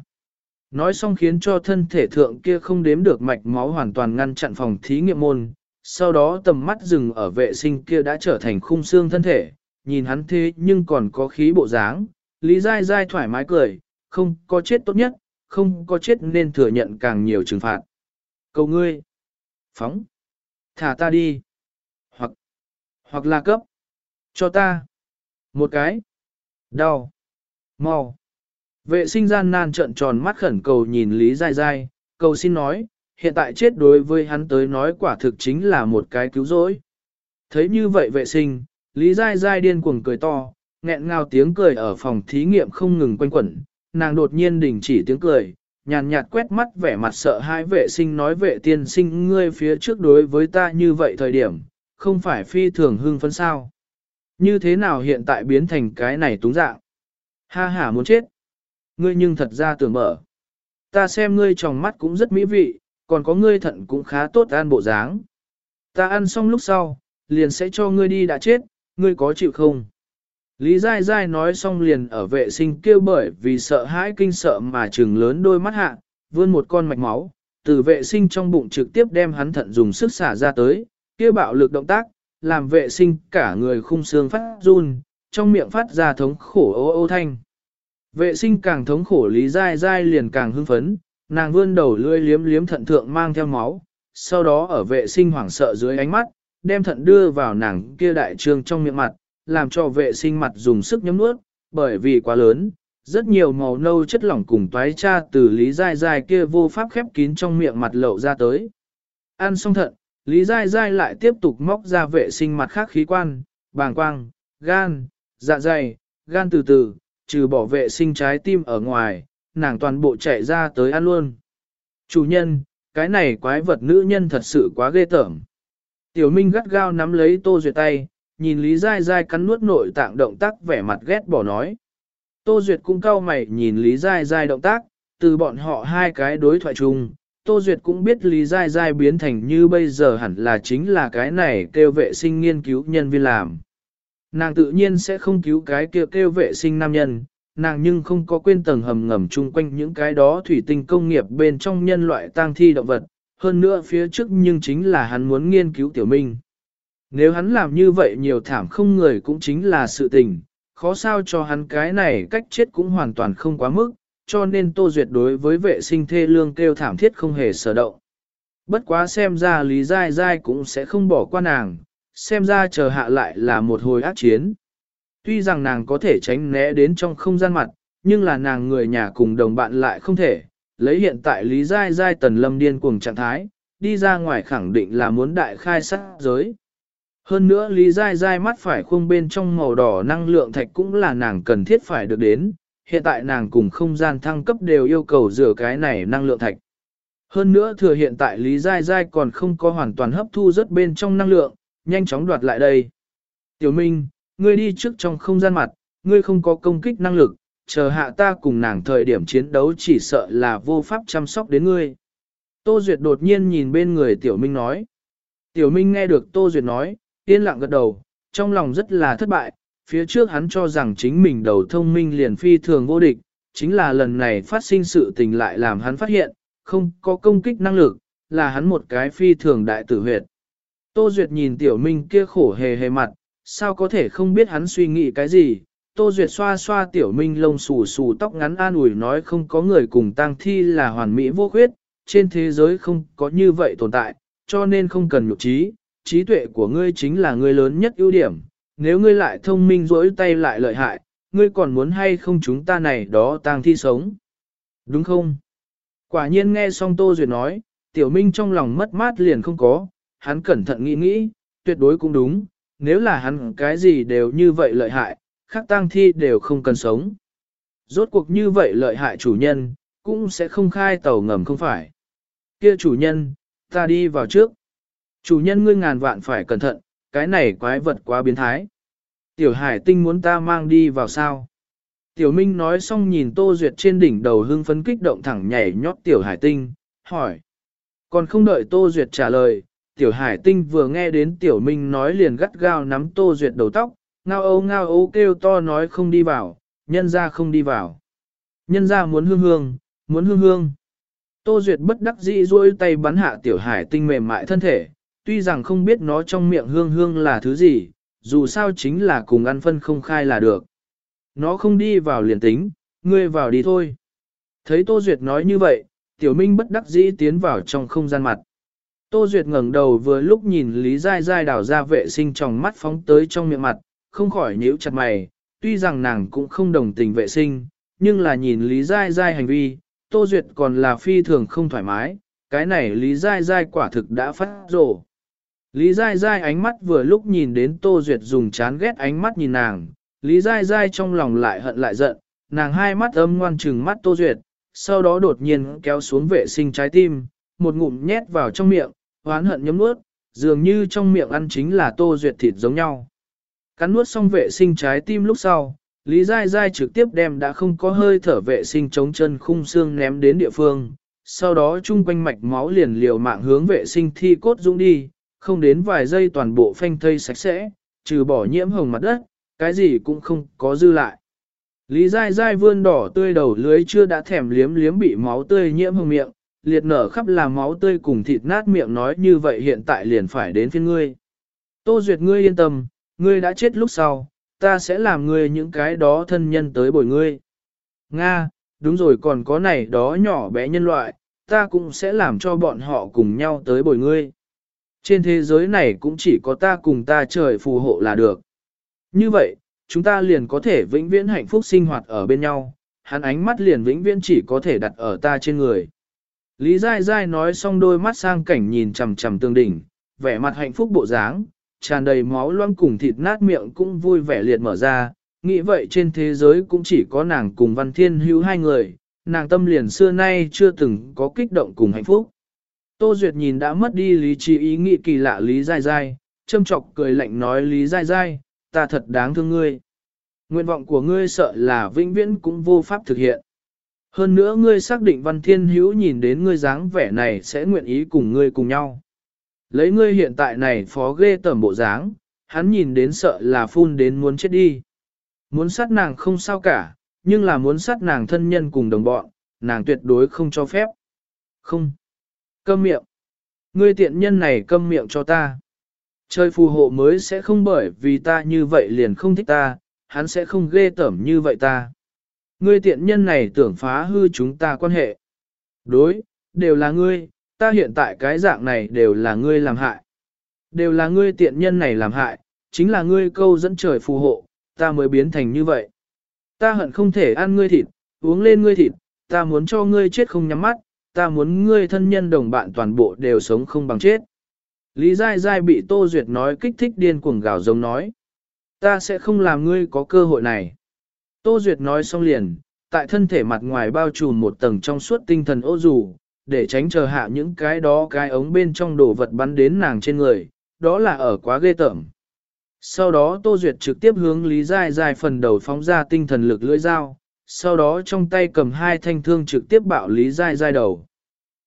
Nói xong khiến cho thân thể thượng kia không đếm được mạch máu hoàn toàn ngăn chặn phòng thí nghiệm môn, sau đó tầm mắt dừng ở vệ sinh kia đã trở thành khung xương thân thể, nhìn hắn thế nhưng còn có khí bộ dáng, Lý dai dai thoải mái cười, không có chết tốt nhất, không có chết nên thừa nhận càng nhiều trừng phạt. Cầu ngươi, phóng, thả ta đi, hoặc, hoặc là cấp, cho ta, một cái, đau, mau. Vệ sinh gian nan trợn tròn mắt khẩn cầu nhìn Lý Giai Giai, cầu xin nói, hiện tại chết đối với hắn tới nói quả thực chính là một cái cứu rỗi. Thấy như vậy vệ sinh, Lý Giai Giai điên cuồng cười to, nghẹn ngào tiếng cười ở phòng thí nghiệm không ngừng quanh quẩn, nàng đột nhiên đình chỉ tiếng cười, nhàn nhạt quét mắt vẻ mặt sợ hai vệ sinh nói vệ tiên sinh ngươi phía trước đối với ta như vậy thời điểm, không phải phi thường hưng phấn sao. Như thế nào hiện tại biến thành cái này túng dạng? Ha ha muốn chết. Ngươi nhưng thật ra tưởng mở. Ta xem ngươi trong mắt cũng rất mỹ vị, còn có ngươi thận cũng khá tốt ăn bộ dáng. Ta ăn xong lúc sau, liền sẽ cho ngươi đi đã chết, ngươi có chịu không? Lý Giai Giai nói xong liền ở vệ sinh kêu bởi vì sợ hãi kinh sợ mà trừng lớn đôi mắt hạ, vươn một con mạch máu, từ vệ sinh trong bụng trực tiếp đem hắn thận dùng sức xả ra tới, kêu bạo lực động tác, làm vệ sinh cả người khung xương phát run, trong miệng phát ra thống khổ ô ô thanh. Vệ sinh càng thống khổ Lý Giai Giai liền càng hưng phấn, nàng vươn đầu lưỡi liếm liếm thận thượng mang theo máu, sau đó ở vệ sinh hoảng sợ dưới ánh mắt, đem thận đưa vào nàng kia đại trương trong miệng mặt, làm cho vệ sinh mặt dùng sức nhấm nuốt, bởi vì quá lớn, rất nhiều màu nâu chất lỏng cùng toái cha từ Lý Giai Giai kia vô pháp khép kín trong miệng mặt lậu ra tới. Ăn xong thận, Lý Giai Giai lại tiếp tục móc ra vệ sinh mặt khác khí quan, bàng quang, gan, dạ dày, gan từ từ, trừ bỏ vệ sinh trái tim ở ngoài, nàng toàn bộ chạy ra tới ăn luôn. Chủ nhân, cái này quái vật nữ nhân thật sự quá ghê tởm. Tiểu Minh gắt gao nắm lấy Tô Duyệt tay, nhìn Lý Giai Giai cắn nuốt nội tạng động tác vẻ mặt ghét bỏ nói. Tô Duyệt cũng cau mày nhìn Lý Giai Giai động tác, từ bọn họ hai cái đối thoại chung, Tô Duyệt cũng biết Lý Giai Giai biến thành như bây giờ hẳn là chính là cái này kêu vệ sinh nghiên cứu nhân viên làm. Nàng tự nhiên sẽ không cứu cái kia kêu vệ sinh nam nhân, nàng nhưng không có quên tầng hầm ngầm chung quanh những cái đó thủy tinh công nghiệp bên trong nhân loại tang thi động vật, hơn nữa phía trước nhưng chính là hắn muốn nghiên cứu tiểu minh. Nếu hắn làm như vậy nhiều thảm không người cũng chính là sự tình, khó sao cho hắn cái này cách chết cũng hoàn toàn không quá mức, cho nên Tô Duyệt đối với vệ sinh thê lương kêu thảm thiết không hề sở động. Bất quá xem ra Lý Giai Giai cũng sẽ không bỏ qua nàng, xem ra chờ hạ lại là một hồi ác chiến. Tuy rằng nàng có thể tránh né đến trong không gian mặt, nhưng là nàng người nhà cùng đồng bạn lại không thể, lấy hiện tại Lý Giai Giai tần lâm điên cuồng trạng thái, đi ra ngoài khẳng định là muốn đại khai sát giới. Hơn nữa Lý Giai Giai mắt phải khung bên trong màu đỏ năng lượng thạch cũng là nàng cần thiết phải được đến, hiện tại nàng cùng không gian thăng cấp đều yêu cầu rửa cái này năng lượng thạch. Hơn nữa thừa hiện tại Lý Giai Giai còn không có hoàn toàn hấp thu rất bên trong năng lượng, nhanh chóng đoạt lại đây. Tiểu Minh, ngươi đi trước trong không gian mặt, ngươi không có công kích năng lực, chờ hạ ta cùng nàng thời điểm chiến đấu chỉ sợ là vô pháp chăm sóc đến ngươi. Tô Duyệt đột nhiên nhìn bên người Tiểu Minh nói. Tiểu Minh nghe được Tô Duyệt nói, yên lặng gật đầu, trong lòng rất là thất bại, phía trước hắn cho rằng chính mình đầu thông minh liền phi thường vô địch, chính là lần này phát sinh sự tình lại làm hắn phát hiện, không có công kích năng lực, là hắn một cái phi thường đại tử huyệt. Tô Duyệt nhìn Tiểu Minh kia khổ hề hề mặt, sao có thể không biết hắn suy nghĩ cái gì. Tô Duyệt xoa xoa Tiểu Minh lông xù xù tóc ngắn an ủi nói không có người cùng tang thi là hoàn mỹ vô khuyết, trên thế giới không có như vậy tồn tại, cho nên không cần nhục trí, trí tuệ của ngươi chính là ngươi lớn nhất ưu điểm, nếu ngươi lại thông minh rỗi tay lại lợi hại, ngươi còn muốn hay không chúng ta này đó tang thi sống. Đúng không? Quả nhiên nghe xong Tô Duyệt nói, Tiểu Minh trong lòng mất mát liền không có, hắn cẩn thận nghĩ nghĩ, tuyệt đối cũng đúng, nếu là hắn cái gì đều như vậy lợi hại, khác tang thi đều không cần sống. Rốt cuộc như vậy lợi hại chủ nhân, cũng sẽ không khai tàu ngầm không phải. Kia chủ nhân, ta đi vào trước. Chủ nhân ngươi ngàn vạn phải cẩn thận, cái này quái vật quá biến thái. Tiểu hải tinh muốn ta mang đi vào sao? Tiểu Minh nói xong nhìn Tô Duyệt trên đỉnh đầu hưng phấn kích động thẳng nhảy nhót Tiểu Hải Tinh, hỏi. Còn không đợi Tô Duyệt trả lời, Tiểu Hải Tinh vừa nghe đến Tiểu Minh nói liền gắt gao nắm Tô Duyệt đầu tóc, ngao âu ngao âu kêu to nói không đi vào, nhân ra không đi vào. Nhân ra muốn hương hương, muốn hương hương. Tô Duyệt bất đắc dĩ duỗi tay bắn hạ Tiểu Hải Tinh mềm mại thân thể, tuy rằng không biết nó trong miệng hương hương là thứ gì, dù sao chính là cùng ăn phân không khai là được. Nó không đi vào liền tính, ngươi vào đi thôi. Thấy Tô Duyệt nói như vậy, Tiểu Minh bất đắc dĩ tiến vào trong không gian mặt. Tô Duyệt ngẩng đầu vừa lúc nhìn Lý Giai Giai đảo ra vệ sinh trong mắt phóng tới trong miệng mặt, không khỏi nhíu chặt mày, tuy rằng nàng cũng không đồng tình vệ sinh, nhưng là nhìn Lý Giai Giai hành vi, Tô Duyệt còn là phi thường không thoải mái, cái này Lý Giai Giai quả thực đã phát rổ. Lý Giai Giai ánh mắt vừa lúc nhìn đến Tô Duyệt dùng chán ghét ánh mắt nhìn nàng, Lý Giai Giai trong lòng lại hận lại giận, nàng hai mắt âm ngoan trừng mắt Tô Duyệt, sau đó đột nhiên kéo xuống vệ sinh trái tim, một ngụm nhét vào trong miệng, hoán hận nhấm nuốt, dường như trong miệng ăn chính là Tô Duyệt thịt giống nhau. Cắn nuốt xong vệ sinh trái tim lúc sau, Lý Giai Giai trực tiếp đem đã không có hơi thở vệ sinh chống chân khung xương ném đến địa phương, sau đó chung quanh mạch máu liền liều mạng hướng vệ sinh thi cốt dũng đi, không đến vài giây toàn bộ phanh thây sạch sẽ, trừ bỏ nhiễm hồng mặt đất, cái gì cũng không có dư lại. Lý dai dai vươn đỏ tươi đầu lưới chưa đã thèm liếm liếm bị máu tươi nhiễm hồng miệng, liệt nở khắp là máu tươi cùng thịt nát miệng nói như vậy hiện tại liền phải đến phiên ngươi. Tô Duyệt ngươi yên tâm, ngươi đã chết lúc sau, ta sẽ làm ngươi những cái đó thân nhân tới bồi ngươi. Nga, đúng rồi còn có này đó nhỏ bé nhân loại, ta cũng sẽ làm cho bọn họ cùng nhau tới bồi ngươi. Trên thế giới này cũng chỉ có ta cùng ta trời phù hộ là được. Như vậy, chúng ta liền có thể vĩnh viễn hạnh phúc sinh hoạt ở bên nhau, hắn ánh mắt liền vĩnh viễn chỉ có thể đặt ở ta trên người. Lý Giai Giai nói xong đôi mắt sang cảnh nhìn chằm chằm tương đỉnh, vẻ mặt hạnh phúc bộ dáng, tràn đầy máu loang cùng thịt nát miệng cũng vui vẻ liệt mở ra, nghĩ vậy trên thế giới cũng chỉ có nàng cùng Văn Thiên Hữu hai người, nàng tâm liền xưa nay chưa từng có kích động cùng hạnh phúc. Tô Duyệt nhìn đã mất đi lý trí ý nghĩ kỳ lạ Lý Giai Giai, châm chọc cười lạnh nói Lý Giai Giai, ta thật đáng thương ngươi. Nguyện vọng của ngươi sợ là vĩnh viễn cũng vô pháp thực hiện. Hơn nữa ngươi xác định Văn Thiên Hữu nhìn đến ngươi dáng vẻ này sẽ nguyện ý cùng ngươi cùng nhau. Lấy ngươi hiện tại này phó ghê tởm bộ dáng, hắn nhìn đến sợ là phun đến muốn chết đi. Muốn sát nàng không sao cả, nhưng là muốn sát nàng thân nhân cùng đồng bọn, nàng tuyệt đối không cho phép. Không. Câm miệng. Ngươi tiện nhân này câm miệng cho ta. Trời phù hộ mới sẽ không bởi vì ta như vậy liền không thích ta, hắn sẽ không ghê tởm như vậy ta. Ngươi tiện nhân này tưởng phá hư chúng ta quan hệ. Đối, đều là ngươi, ta hiện tại cái dạng này đều là ngươi làm hại. Đều là ngươi tiện nhân này làm hại, chính là ngươi câu dẫn trời phù hộ, ta mới biến thành như vậy. Ta hận không thể ăn ngươi thịt, uống lên ngươi thịt, ta muốn cho ngươi chết không nhắm mắt, ta muốn ngươi thân nhân đồng bạn toàn bộ đều sống không bằng chết. Lý Giai Giai bị Tô Duyệt nói kích thích điên cuồng gào giống nói. Ta sẽ không làm ngươi có cơ hội này. Tô Duyệt nói xong liền, tại thân thể mặt ngoài bao trùm một tầng trong suốt tinh thần ô dù, để tránh chờ hạ những cái đó cái ống bên trong đồ vật bắn đến nàng trên người, đó là ở quá ghê tởm. Sau đó Tô Duyệt trực tiếp hướng Lý Giai Giai phần đầu phóng ra tinh thần lực lưỡi dao, sau đó trong tay cầm hai thanh thương trực tiếp bạo Lý Giai Giai đầu.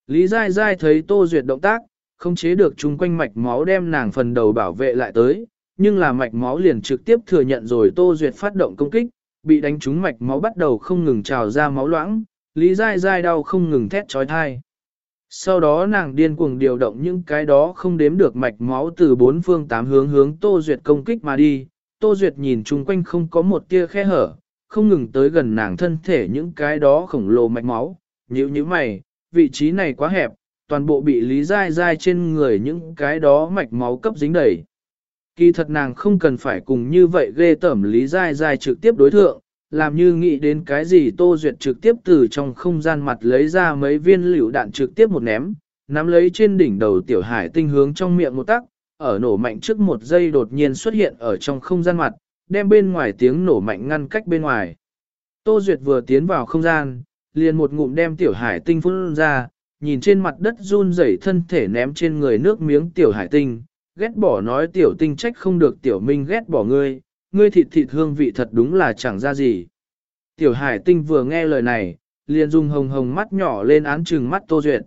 Lý Giai Giai thấy Tô Duyệt động tác, không chế được chung quanh mạch máu đem nàng phần đầu bảo vệ lại tới, nhưng là mạch máu liền trực tiếp thừa nhận rồi Tô Duyệt phát động công kích, bị đánh trúng mạch máu bắt đầu không ngừng trào ra máu loãng, Lý Giai Giai đau không ngừng thét trói thai. Sau đó nàng điên cuồng điều động những cái đó không đếm được mạch máu từ bốn phương tám hướng hướng Tô Duyệt công kích mà đi. Tô Duyệt nhìn chung quanh không có một tia khe hở, không ngừng tới gần nàng thân thể những cái đó khổng lồ mạch máu. nhíu như mày, vị trí này quá hẹp, toàn bộ bị lý dai dai trên người những cái đó mạch máu cấp dính đầy. Kỳ thật nàng không cần phải cùng như vậy ghê tẩm lý dai dai trực tiếp đối thượng, làm như nghĩ đến cái gì Tô Duyệt trực tiếp từ trong không gian mặt lấy ra mấy viên liều đạn trực tiếp một ném, nắm lấy trên đỉnh đầu tiểu hải tinh hướng trong miệng một tắc, ở nổ mạnh trước một giây đột nhiên xuất hiện ở trong không gian mặt, đem bên ngoài tiếng nổ mạnh ngăn cách bên ngoài. Tô Duyệt vừa tiến vào không gian, liền một ngụm đem tiểu hải tinh phun ra, nhìn trên mặt đất run rẩy thân thể ném trên người nước miếng tiểu hải tinh, ghét bỏ nói tiểu tinh trách không được tiểu minh ghét bỏ ngươi, ngươi thịt thịt hương vị thật đúng là chẳng ra gì. Tiểu hải tinh vừa nghe lời này, liền dùng hồng hồng mắt nhỏ lên án trừng mắt Tô Duyệt.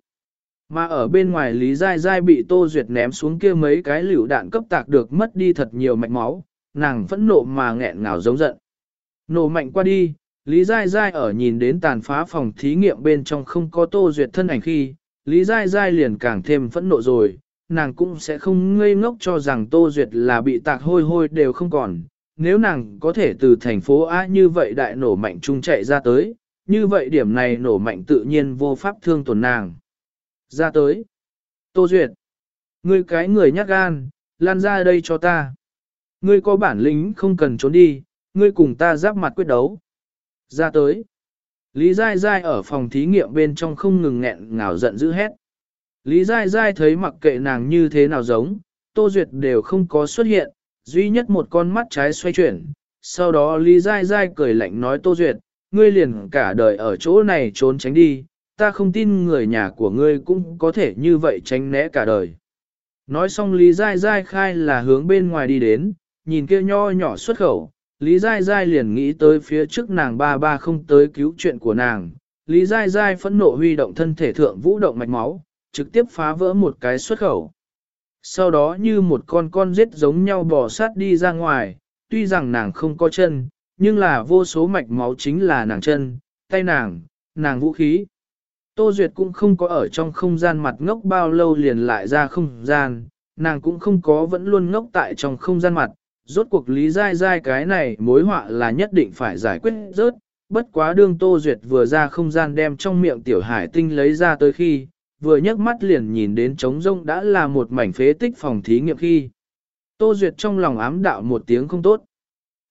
Mà ở bên ngoài Lý Giai Giai bị Tô Duyệt ném xuống kia mấy cái liều đạn cấp tạc được mất đi thật nhiều mạch máu, nàng phẫn nộ mà nghẹn ngào giống giận. Nổ mạnh qua đi, Lý Giai Giai ở nhìn đến tàn phá phòng thí nghiệm bên trong không có Tô Duyệt thân ảnh khi, Lý Giai Giai liền càng thêm phẫn nộ rồi, nàng cũng sẽ không ngây ngốc cho rằng Tô Duyệt là bị tạc hôi hôi đều không còn. Nếu nàng có thể từ thành phố A như vậy đại nổ mạnh trung chạy ra tới, như vậy điểm này nổ mạnh tự nhiên vô pháp thương tổn nàng. Ra tới. Tô Duyệt. Ngươi cái người nhát gan, lan ra đây cho ta. Ngươi có bản lĩnh không cần trốn đi, ngươi cùng ta giáp mặt quyết đấu. Ra tới. Lý Giai Giai ở phòng thí nghiệm bên trong không ngừng nghẹn ngào giận dữ hét. Lý Giai Giai thấy mặc kệ nàng như thế nào giống, Tô Duyệt đều không có xuất hiện, duy nhất một con mắt trái xoay chuyển. Sau đó Lý Giai Giai cười lạnh nói Tô Duyệt, ngươi liền cả đời ở chỗ này trốn tránh đi, ta không tin người nhà của ngươi cũng có thể như vậy tránh né cả đời. Nói xong Lý Giai Giai khai là hướng bên ngoài đi đến, nhìn kia nho nhỏ xuất khẩu, Lý Giai Giai liền nghĩ tới phía trước nàng ba ba không tới cứu chuyện của nàng. Lý Giai Giai phẫn nộ huy động thân thể thượng vũ động mạch máu, trực tiếp phá vỡ một cái xuất khẩu. Sau đó như một con con giết giống nhau bò sát đi ra ngoài, tuy rằng nàng không có chân, nhưng là vô số mạch máu chính là nàng chân, tay nàng, nàng vũ khí. Tô Duyệt cũng không có ở trong không gian mặt ngốc bao lâu liền lại ra không gian, nàng cũng không có vẫn luôn ngốc tại trong không gian mặt, rốt cuộc lý dai dai cái này mối họa là nhất định phải giải quyết rớt, bất quá đương Tô Duyệt vừa ra không gian đem trong miệng tiểu hải tinh lấy ra tới khi, vừa nhấc mắt liền nhìn đến trống rông đã là một mảnh phế tích phòng thí nghiệm khi. Tô Duyệt trong lòng ám đạo một tiếng không tốt.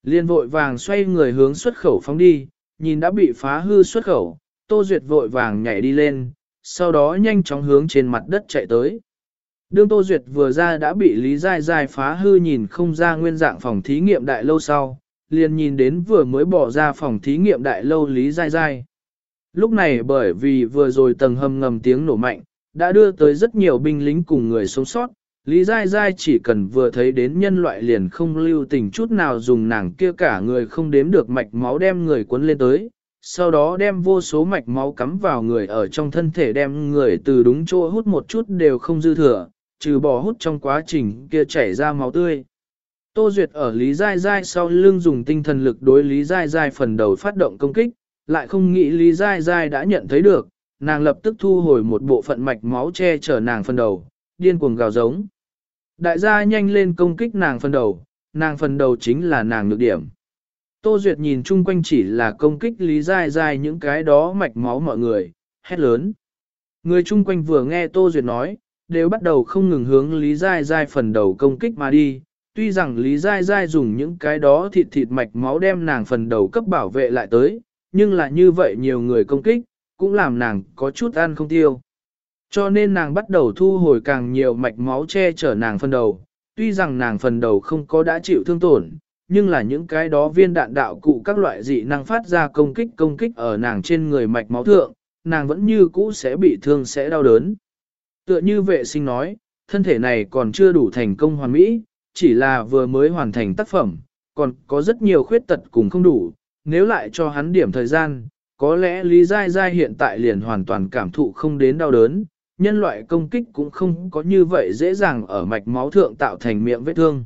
Liên vội vàng xoay người hướng xuất khẩu phóng đi, nhìn đã bị phá hư xuất khẩu, Tô Duyệt vội vàng nhảy đi lên, sau đó nhanh chóng hướng trên mặt đất chạy tới. Đương Tô Duyệt vừa ra đã bị Lý Giai Giai phá hư nhìn không ra nguyên dạng phòng thí nghiệm đại lâu sau, liền nhìn đến vừa mới bỏ ra phòng thí nghiệm đại lâu Lý Giai Giai. Lúc này bởi vì vừa rồi tầng hầm ngầm tiếng nổ mạnh, đã đưa tới rất nhiều binh lính cùng người sống sót, Lý Giai Giai chỉ cần vừa thấy đến nhân loại liền không lưu tình chút nào dùng nàng kia cả người không đếm được mạch máu đem người cuốn lên tới, sau đó đem vô số mạch máu cắm vào người ở trong thân thể đem người từ đúng chỗ hút một chút đều không dư thừa, trừ bỏ hút trong quá trình kia chảy ra máu tươi. Tô Duyệt ở Lý Giai Giai sau lưng dùng tinh thần lực đối Lý Giai Giai phần đầu phát động công kích, lại không nghĩ Lý Giai Giai đã nhận thấy được, nàng lập tức thu hồi một bộ phận mạch máu che chở nàng phần đầu, điên cuồng gào giống. Đại gia nhanh lên công kích nàng phần đầu, nàng phần đầu chính là nàng nhược điểm. Tô Duyệt nhìn chung quanh chỉ là công kích Lý Giai Giai những cái đó mạch máu mọi người, hét lớn. Người chung quanh vừa nghe Tô Duyệt nói, đều bắt đầu không ngừng hướng Lý Giai Giai phần đầu công kích mà đi. Tuy rằng Lý Giai Giai dùng những cái đó thịt thịt mạch máu đem nàng phần đầu cấp bảo vệ lại tới, nhưng là như vậy nhiều người công kích, cũng làm nàng có chút ăn không tiêu. Cho nên nàng bắt đầu thu hồi càng nhiều mạch máu che chở nàng phần đầu, tuy rằng nàng phần đầu không có đã chịu thương tổn, nhưng là những cái đó viên đạn đạo cụ các loại dị năng phát ra công kích công kích ở nàng trên người mạch máu thượng, nàng vẫn như cũ sẽ bị thương sẽ đau đớn. Tựa như vệ sinh nói, thân thể này còn chưa đủ thành công hoàn mỹ, chỉ là vừa mới hoàn thành tác phẩm, còn có rất nhiều khuyết tật cùng không đủ, nếu lại cho hắn điểm thời gian, có lẽ Lý Giai Giai hiện tại liền hoàn toàn cảm thụ không đến đau đớn, nhân loại công kích cũng không có như vậy dễ dàng ở mạch máu thượng tạo thành miệng vết thương.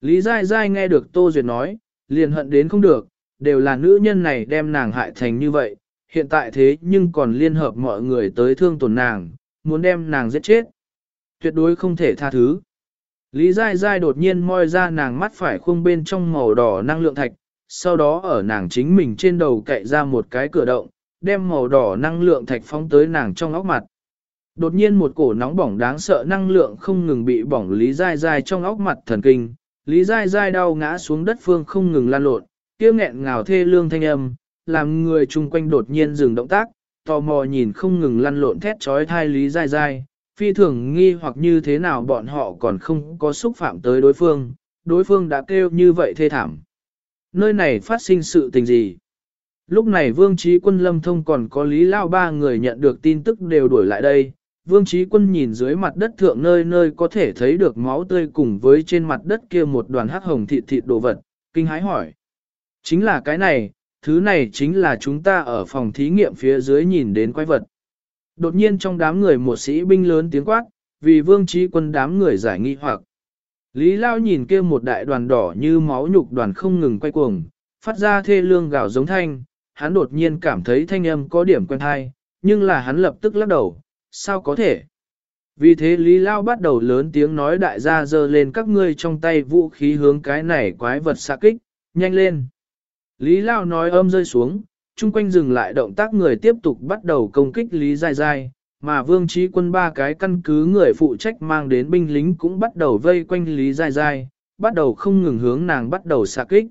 Lý Giai Giai nghe được Tô Duyệt nói, liền hận đến không được, đều là nữ nhân này đem nàng hại thành như vậy, hiện tại thế nhưng còn liên hợp mọi người tới thương tổn nàng, muốn đem nàng giết chết. Tuyệt đối không thể tha thứ. Lý Giai Giai đột nhiên moi ra nàng mắt phải khung bên trong màu đỏ năng lượng thạch, sau đó ở nàng chính mình trên đầu cậy ra một cái cửa động, đem màu đỏ năng lượng thạch phóng tới nàng trong óc mặt. Đột nhiên một cổ nóng bỏng đáng sợ năng lượng không ngừng bị bỏng Lý Giai Giai trong óc mặt thần kinh, Lý Giai Giai đau ngã xuống đất phương không ngừng lan lộn, kia nghẹn ngào thê lương thanh âm, làm người chung quanh đột nhiên dừng động tác, tò mò nhìn không ngừng lăn lộn thét trói thai Lý Giai Giai, phi thường nghi hoặc như thế nào bọn họ còn không có xúc phạm tới đối phương, đối phương đã kêu như vậy thê thảm. Nơi này phát sinh sự tình gì? Lúc này Vương Trí Quân Lâm Thông còn có Lý Lao ba người nhận được tin tức đều đuổi lại đây. Vương Trí Quân nhìn dưới mặt đất thượng nơi nơi có thể thấy được máu tươi cùng với trên mặt đất kia một đoàn hắc hồng thịt thịt đồ vật, kinh hái hỏi. Chính là cái này, thứ này chính là chúng ta ở phòng thí nghiệm phía dưới nhìn đến quái vật. Đột nhiên trong đám người một sĩ binh lớn tiếng quát, vì vương trí quân đám người giải nghi hoặc. Lý Lao nhìn kia một đại đoàn đỏ như máu nhục đoàn không ngừng quay cuồng, phát ra thê lương gạo giống thanh, hắn đột nhiên cảm thấy thanh âm có điểm quen thai, nhưng là hắn lập tức lắc đầu, sao có thể? Vì thế Lý Lao bắt đầu lớn tiếng nói đại gia dơ lên các ngươi trong tay vũ khí hướng cái này quái vật xạ kích, nhanh lên. Lý Lao nói âm rơi xuống, chung quanh dừng lại động tác người tiếp tục bắt đầu công kích Lý Giai Giai, mà vương trí quân ba cái căn cứ người phụ trách mang đến binh lính cũng bắt đầu vây quanh Lý Giai Giai, bắt đầu không ngừng hướng nàng bắt đầu xạ kích.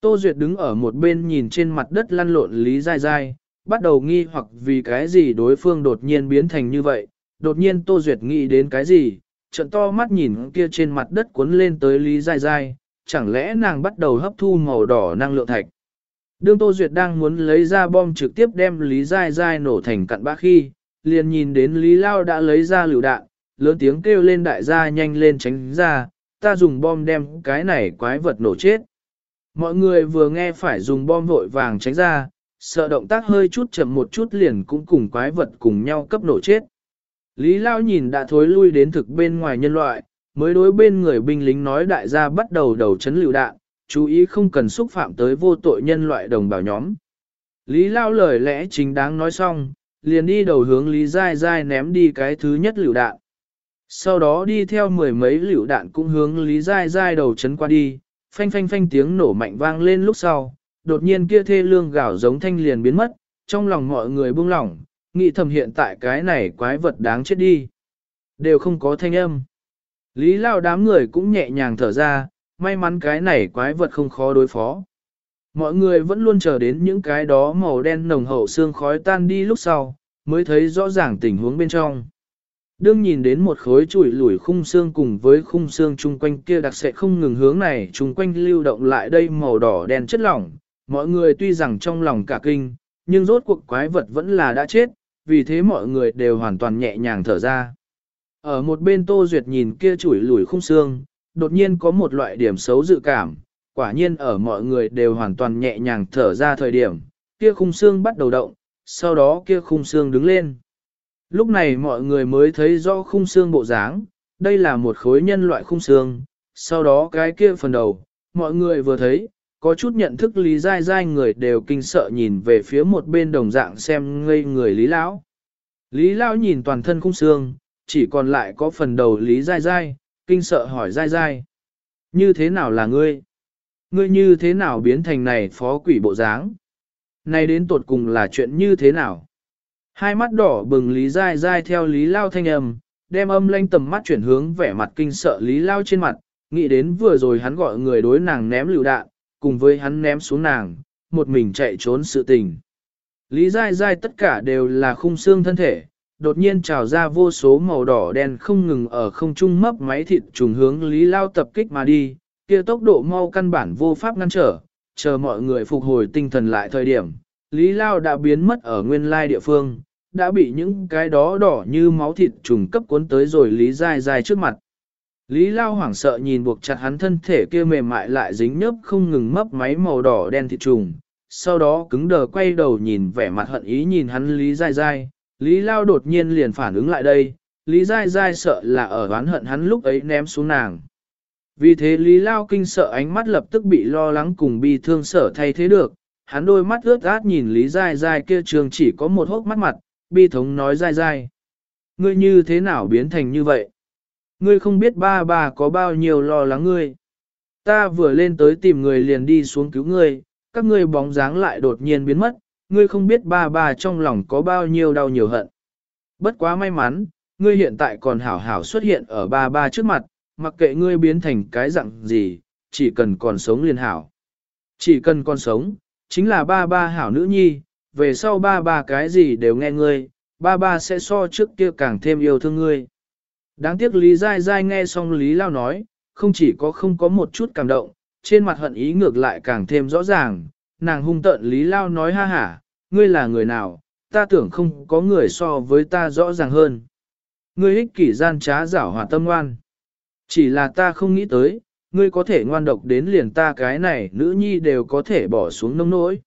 Tô Duyệt đứng ở một bên nhìn trên mặt đất lăn lộn Lý Giai Giai, bắt đầu nghi hoặc vì cái gì đối phương đột nhiên biến thành như vậy, đột nhiên Tô Duyệt nghĩ đến cái gì, trận to mắt nhìn kia trên mặt đất cuốn lên tới Lý Giai Giai, chẳng lẽ nàng bắt đầu hấp thu màu đỏ năng lượng thạch. Đương Tô Duyệt đang muốn lấy ra bom trực tiếp đem Lý Giai Giai nổ thành cặn bã khi, liền nhìn đến Lý Lao đã lấy ra lựu đạn, lớn tiếng kêu lên đại gia nhanh lên tránh ra, ta dùng bom đem cái này quái vật nổ chết. Mọi người vừa nghe phải dùng bom vội vàng tránh ra, sợ động tác hơi chút chậm một chút liền cũng cùng quái vật cùng nhau cấp nổ chết. Lý Lao nhìn đã thối lui đến thực bên ngoài nhân loại, mới đối bên người binh lính nói đại gia bắt đầu đầu chấn lựu đạn, chú ý không cần xúc phạm tới vô tội nhân loại đồng bào nhóm. Lý Lao lời lẽ chính đáng nói xong, liền đi đầu hướng Lý Giai Giai ném đi cái thứ nhất lựu đạn. Sau đó đi theo mười mấy lựu đạn cũng hướng Lý Giai Giai đầu chấn qua đi, phanh phanh phanh tiếng nổ mạnh vang lên lúc sau, đột nhiên kia thê lương gạo giống thanh liền biến mất, trong lòng mọi người buông lỏng, nghĩ thầm hiện tại cái này quái vật đáng chết đi. Đều không có thanh âm. Lý Lao đám người cũng nhẹ nhàng thở ra, may mắn cái này quái vật không khó đối phó. Mọi người vẫn luôn chờ đến những cái đó màu đen nồng hậu xương khói tan đi lúc sau, mới thấy rõ ràng tình huống bên trong. Đương nhìn đến một khối chuỗi lủi khung xương cùng với khung xương chung quanh kia đặc sẽ không ngừng hướng này chung quanh lưu động lại đây màu đỏ đen chất lỏng, mọi người tuy rằng trong lòng cả kinh, nhưng rốt cuộc quái vật vẫn là đã chết, vì thế mọi người đều hoàn toàn nhẹ nhàng thở ra. Ở một bên Tô Duyệt nhìn kia chủi lủi khung xương, đột nhiên có một loại điểm xấu dự cảm, quả nhiên ở mọi người đều hoàn toàn nhẹ nhàng thở ra thời điểm, kia khung xương bắt đầu động, sau đó kia khung xương đứng lên. Lúc này mọi người mới thấy rõ khung xương bộ dáng, đây là một khối nhân loại khung xương, sau đó cái kia phần đầu, mọi người vừa thấy, có chút nhận thức lý dai dai người đều kinh sợ nhìn về phía một bên đồng dạng xem ngây người lý lão. Lý lão nhìn toàn thân khung xương, chỉ còn lại có phần đầu lý Giai Giai, kinh sợ hỏi Giai Giai. Như thế nào là ngươi? Ngươi như thế nào biến thành này phó quỷ bộ dáng? Này đến tột cùng là chuyện như thế nào? Hai mắt đỏ bừng Lý Giai Giai theo Lý Lao thanh âm, đem âm lanh tầm mắt chuyển hướng vẻ mặt kinh sợ Lý Lao trên mặt, nghĩ đến vừa rồi hắn gọi người đối nàng ném lựu đạn, cùng với hắn ném xuống nàng, một mình chạy trốn sự tình. Lý Giai Giai tất cả đều là khung xương thân thể, đột nhiên trào ra vô số màu đỏ đen không ngừng ở không trung mấp máy thịt trùng hướng Lý Lao tập kích mà đi, kia tốc độ mau căn bản vô pháp ngăn trở, chờ mọi người phục hồi tinh thần lại thời điểm, Lý Lao đã biến mất ở nguyên lai địa phương, đã bị những cái đó đỏ như máu thịt trùng cấp cuốn tới rồi Lý Dài dài trước mặt. Lý Lao hoảng sợ nhìn buộc chặt hắn thân thể kia mềm mại lại dính nhớp không ngừng mấp máy màu đỏ đen thịt trùng, sau đó cứng đờ quay đầu nhìn vẻ mặt hận ý nhìn hắn Lý Dài Dài, Lý Lao đột nhiên liền phản ứng lại đây, Lý Dài Dài sợ là ở oán hận hắn lúc ấy ném xuống nàng. Vì thế Lý Lao kinh sợ ánh mắt lập tức bị lo lắng cùng bi thương sợ thay thế được, hắn đôi mắt ướt át nhìn Lý Giai Giai kia trường chỉ có một hốc mắt mặt, bi thống nói Giai Giai. Ngươi như thế nào biến thành như vậy? Ngươi không biết ba bà có bao nhiêu lo lắng ngươi. Ta vừa lên tới tìm người liền đi xuống cứu ngươi, các ngươi bóng dáng lại đột nhiên biến mất, ngươi không biết ba ba trong lòng có bao nhiêu đau nhiều hận. Bất quá may mắn, ngươi hiện tại còn hảo hảo xuất hiện ở ba ba trước mặt, mặc kệ ngươi biến thành cái dạng gì, chỉ cần còn sống liền hảo. Chỉ cần còn sống, chính là ba ba hảo nữ nhi, về sau ba ba cái gì đều nghe ngươi, ba ba sẽ so trước kia càng thêm yêu thương ngươi. Đáng tiếc Lý Giai Giai nghe xong Lý Lao nói, không chỉ có không có một chút cảm động, trên mặt hận ý ngược lại càng thêm rõ ràng, nàng hung tợn Lý Lao nói ha hả, ngươi là người nào, ta tưởng không có người so với ta rõ ràng hơn. Ngươi ích kỷ gian trá giảo hòa tâm ngoan. Chỉ là ta không nghĩ tới, ngươi có thể ngoan độc đến liền ta cái này nữ nhi đều có thể bỏ xuống nông nỗi.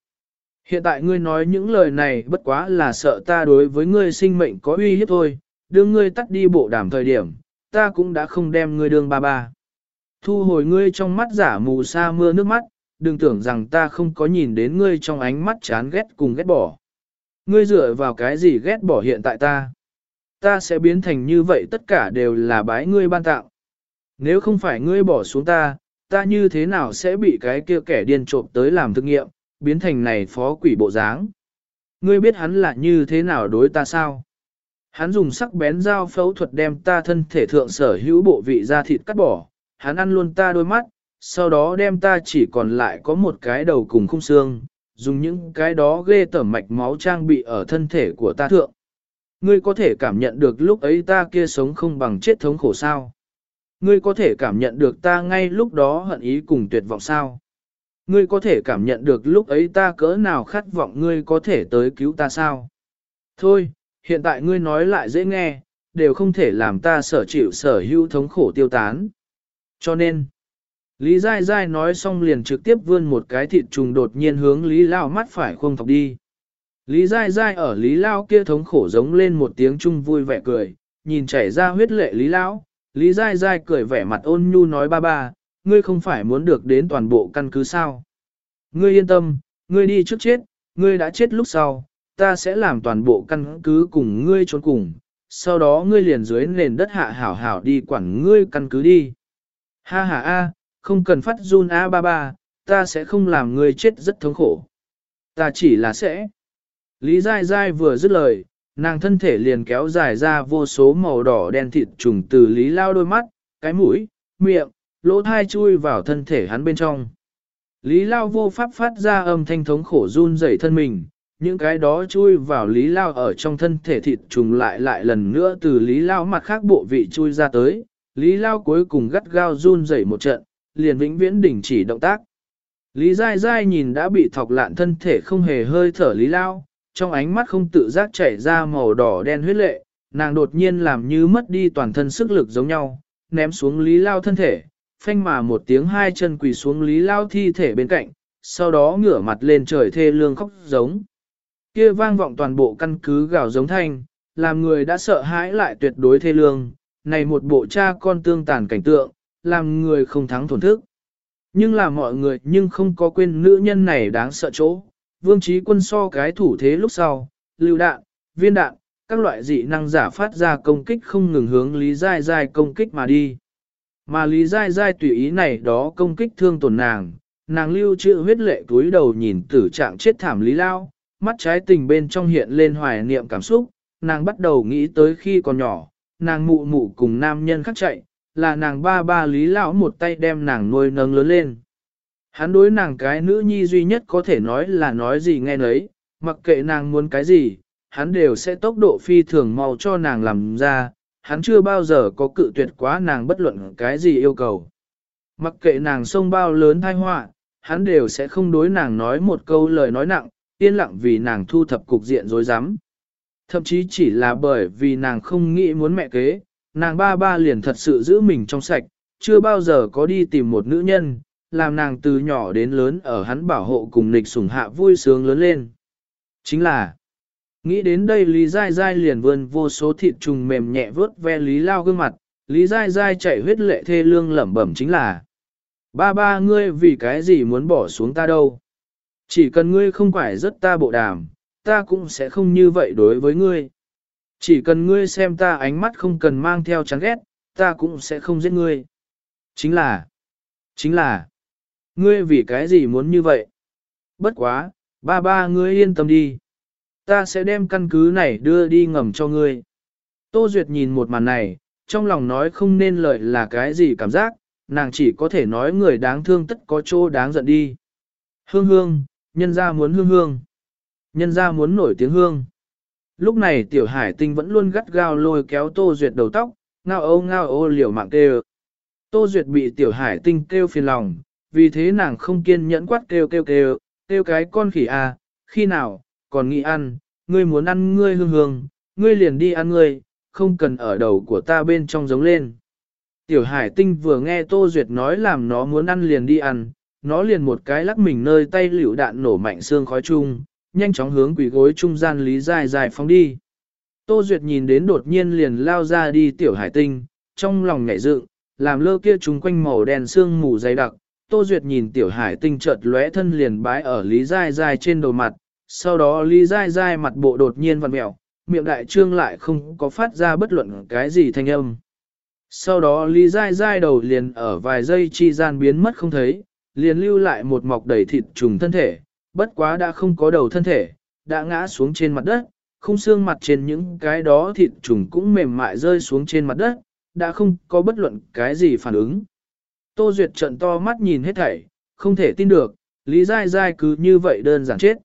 Hiện tại ngươi nói những lời này bất quá là sợ ta đối với ngươi sinh mệnh có uy hiếp thôi, đưa ngươi tắt đi bộ đàm thời điểm, ta cũng đã không đem ngươi đương ba ba. Thu hồi ngươi trong mắt giả mù sa mưa nước mắt, đừng tưởng rằng ta không có nhìn đến ngươi trong ánh mắt chán ghét cùng ghét bỏ. Ngươi dựa vào cái gì ghét bỏ hiện tại ta? Ta sẽ biến thành như vậy tất cả đều là bái ngươi ban tạo. Nếu không phải ngươi bỏ xuống ta, ta như thế nào sẽ bị cái kia kẻ điên trộm tới làm thực nghiệm, biến thành này phó quỷ bộ dáng? Ngươi biết hắn là như thế nào đối ta sao? Hắn dùng sắc bén dao phẫu thuật đem ta thân thể thượng sở hữu bộ vị da thịt cắt bỏ, hắn ăn luôn ta đôi mắt, sau đó đem ta chỉ còn lại có một cái đầu cùng khung xương, dùng những cái đó ghê tởm mạch máu trang bị ở thân thể của ta thượng. Ngươi có thể cảm nhận được lúc ấy ta kia sống không bằng chết thống khổ sao. Ngươi có thể cảm nhận được ta ngay lúc đó hận ý cùng tuyệt vọng sao. Ngươi có thể cảm nhận được lúc ấy ta cỡ nào khát vọng ngươi có thể tới cứu ta sao. Thôi, hiện tại ngươi nói lại dễ nghe, đều không thể làm ta sở chịu sở hữu thống khổ tiêu tán. Cho nên, Lý Giai Giai nói xong liền trực tiếp vươn một cái thịt trùng đột nhiên hướng Lý Lao mắt phải không thọc đi. Lý Giai Giai ở Lý Lao kia thống khổ giống lên một tiếng chung vui vẻ cười, nhìn chảy ra huyết lệ Lý Lao, Lý Giai Giai cười vẻ mặt ôn nhu nói ba ba, ngươi không phải muốn được đến toàn bộ căn cứ sao. Ngươi yên tâm, ngươi đi trước chết, ngươi đã chết lúc sau, ta sẽ làm toàn bộ căn cứ cùng ngươi trốn cùng, sau đó ngươi liền dưới nền đất hạ hảo hảo đi quản ngươi căn cứ đi. Ha ha a, không cần phát run a ba ba, ta sẽ không làm ngươi chết rất thống khổ. Ta chỉ là sẽ. Lý Giai Giai vừa dứt lời, nàng thân thể liền kéo dài ra vô số màu đỏ đen thịt trùng từ Lý Lao đôi mắt, cái mũi, miệng, lỗ thai chui vào thân thể hắn bên trong. Lý Lao vô pháp phát ra âm thanh thống khổ run rẩy thân mình, những cái đó chui vào Lý Lao ở trong thân thể thịt trùng lại lại lần nữa từ Lý Lao mặt khác bộ vị chui ra tới, Lý Lao cuối cùng gắt gao run rẩy một trận, liền vĩnh viễn đình chỉ động tác. Lý Giai Giai nhìn đã bị thọc lạn thân thể không hề hơi thở Lý Lao, trong ánh mắt không tự giác chảy ra màu đỏ đen huyết lệ, nàng đột nhiên làm như mất đi toàn thân sức lực giống nhau, ném xuống Lý Lao thân thể, phanh mà một tiếng hai chân quỳ xuống Lý Lao thi thể bên cạnh, sau đó ngửa mặt lên trời thê lương khóc giống. Kia vang vọng toàn bộ căn cứ gào giống thanh, làm người đã sợ hãi lại tuyệt đối thê lương, này một bộ cha con tương tàn cảnh tượng, làm người không thắng thổn thức. Nhưng là mọi người nhưng không có quên nữ nhân này đáng sợ chỗ. Vương trí quân so cái thủ thế lúc sau, lưu đạn, viên đạn, các loại dị năng giả phát ra công kích không ngừng hướng Lý Giai Giai công kích mà đi. Mà Lý Giai Giai tùy ý này đó công kích thương tổn nàng, nàng lưu trữ huyết lệ túi đầu nhìn tử trạng chết thảm Lý Lao, mắt trái tình bên trong hiện lên hoài niệm cảm xúc, nàng bắt đầu nghĩ tới khi còn nhỏ, nàng mụ mụ cùng nam nhân khác chạy, là nàng ba ba lý lão một tay đem nàng nuôi nâng lớn lên. Hắn đối nàng cái nữ nhi duy nhất có thể nói là nói gì nghe nấy, mặc kệ nàng muốn cái gì, hắn đều sẽ tốc độ phi thường mau cho nàng làm ra, hắn chưa bao giờ có cự tuyệt quá nàng bất luận cái gì yêu cầu. Mặc kệ nàng sông bao lớn thai họa, hắn đều sẽ không đối nàng nói một câu lời nói nặng, yên lặng vì nàng thu thập cục diện dối rắm Thậm chí chỉ là bởi vì nàng không nghĩ muốn mẹ kế, nàng ba ba liền thật sự giữ mình trong sạch, chưa bao giờ có đi tìm một nữ nhân, làm nàng từ nhỏ đến lớn ở hắn bảo hộ cùng nịch sủng hạ vui sướng lớn lên. Chính là, nghĩ đến đây Lý Giai Giai liền vươn vô số thịt trùng mềm nhẹ vớt ve Lý Lao gương mặt, Lý Giai Giai chạy huyết lệ thê lương lẩm bẩm chính là, ba ba ngươi vì cái gì muốn bỏ xuống ta đâu. Chỉ cần ngươi không phải rất ta bộ đàm, ta cũng sẽ không như vậy đối với ngươi. Chỉ cần ngươi xem ta ánh mắt không cần mang theo chán ghét, ta cũng sẽ không giết ngươi. Chính là, chính là, ngươi vì cái gì muốn như vậy? Bất quá, ba ba ngươi yên tâm đi. Ta sẽ đem căn cứ này đưa đi ngầm cho ngươi. Tô Duyệt nhìn một màn này, trong lòng nói không nên lợi là cái gì cảm giác, nàng chỉ có thể nói người đáng thương tất có chỗ đáng giận đi. Hương hương, nhân ra muốn hương hương. Nhân ra muốn nổi tiếng hương. Lúc này tiểu hải tinh vẫn luôn gắt gao lôi kéo Tô Duyệt đầu tóc, ngao ô ngao ô liều mạng kêu. Tô Duyệt bị tiểu hải tinh kêu phiền lòng, vì thế nàng không kiên nhẫn quát kêu kêu kêu, kêu cái con khỉ à, khi nào, còn nghĩ ăn, ngươi muốn ăn ngươi hương hương, ngươi liền đi ăn ngươi, không cần ở đầu của ta bên trong giống lên. Tiểu hải tinh vừa nghe Tô Duyệt nói làm nó muốn ăn liền đi ăn, nó liền một cái lắc mình nơi tay liều đạn nổ mạnh xương khói chung, nhanh chóng hướng quỷ gối trung gian lý dài dài phóng đi. Tô Duyệt nhìn đến đột nhiên liền lao ra đi tiểu hải tinh, trong lòng nhảy dựng, làm lơ kia chúng quanh màu đen xương mù dày đặc. Tô Duyệt nhìn tiểu hải tinh chợt lóe thân liền bái ở lý dài dài trên đầu mặt, sau đó lý dài dài mặt bộ đột nhiên vặn mẹo, miệng đại trương lại không có phát ra bất luận cái gì thanh âm. Sau đó lý dài dài đầu liền ở vài giây chi gian biến mất không thấy, liền lưu lại một mọc đầy thịt trùng thân thể, bất quá đã không có đầu thân thể, đã ngã xuống trên mặt đất, khung xương mặt trên những cái đó thịt trùng cũng mềm mại rơi xuống trên mặt đất, đã không có bất luận cái gì phản ứng. Tô Duyệt trận to mắt nhìn hết thảy, không thể tin được, Lý Giai Giai cứ như vậy đơn giản chết.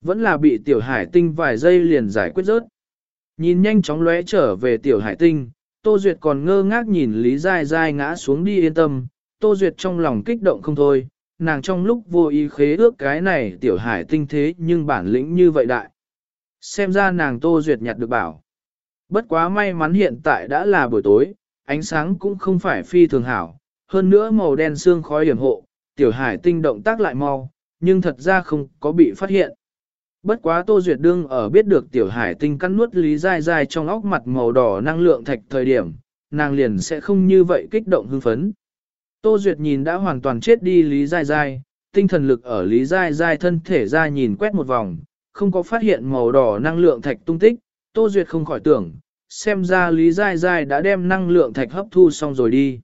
Vẫn là bị tiểu hải tinh vài giây liền giải quyết rớt. Nhìn nhanh chóng lóe trở về tiểu hải tinh, Tô Duyệt còn ngơ ngác nhìn Lý Giai Giai ngã xuống đi yên tâm, Tô Duyệt trong lòng kích động không thôi, nàng trong lúc vô ý khế ước cái này tiểu hải tinh thế nhưng bản lĩnh như vậy đại. Xem ra nàng Tô Duyệt nhặt được bảo. Bất quá may mắn hiện tại đã là buổi tối, ánh sáng cũng không phải phi thường hảo, hơn nữa màu đen xương khói hiểm hộ, tiểu hải tinh động tác lại mau, nhưng thật ra không có bị phát hiện. Bất quá Tô Duyệt đương ở biết được tiểu hải tinh cắn nuốt lý dai dai trong óc mặt màu đỏ năng lượng thạch thời điểm, nàng liền sẽ không như vậy kích động hưng phấn. Tô Duyệt nhìn đã hoàn toàn chết đi Lý Giai Giai, tinh thần lực ở Lý Giai Giai thân thể ra nhìn quét một vòng, không có phát hiện màu đỏ năng lượng thạch tung tích, Tô Duyệt không khỏi tưởng, xem ra Lý Giai Giai đã đem năng lượng thạch hấp thu xong rồi đi.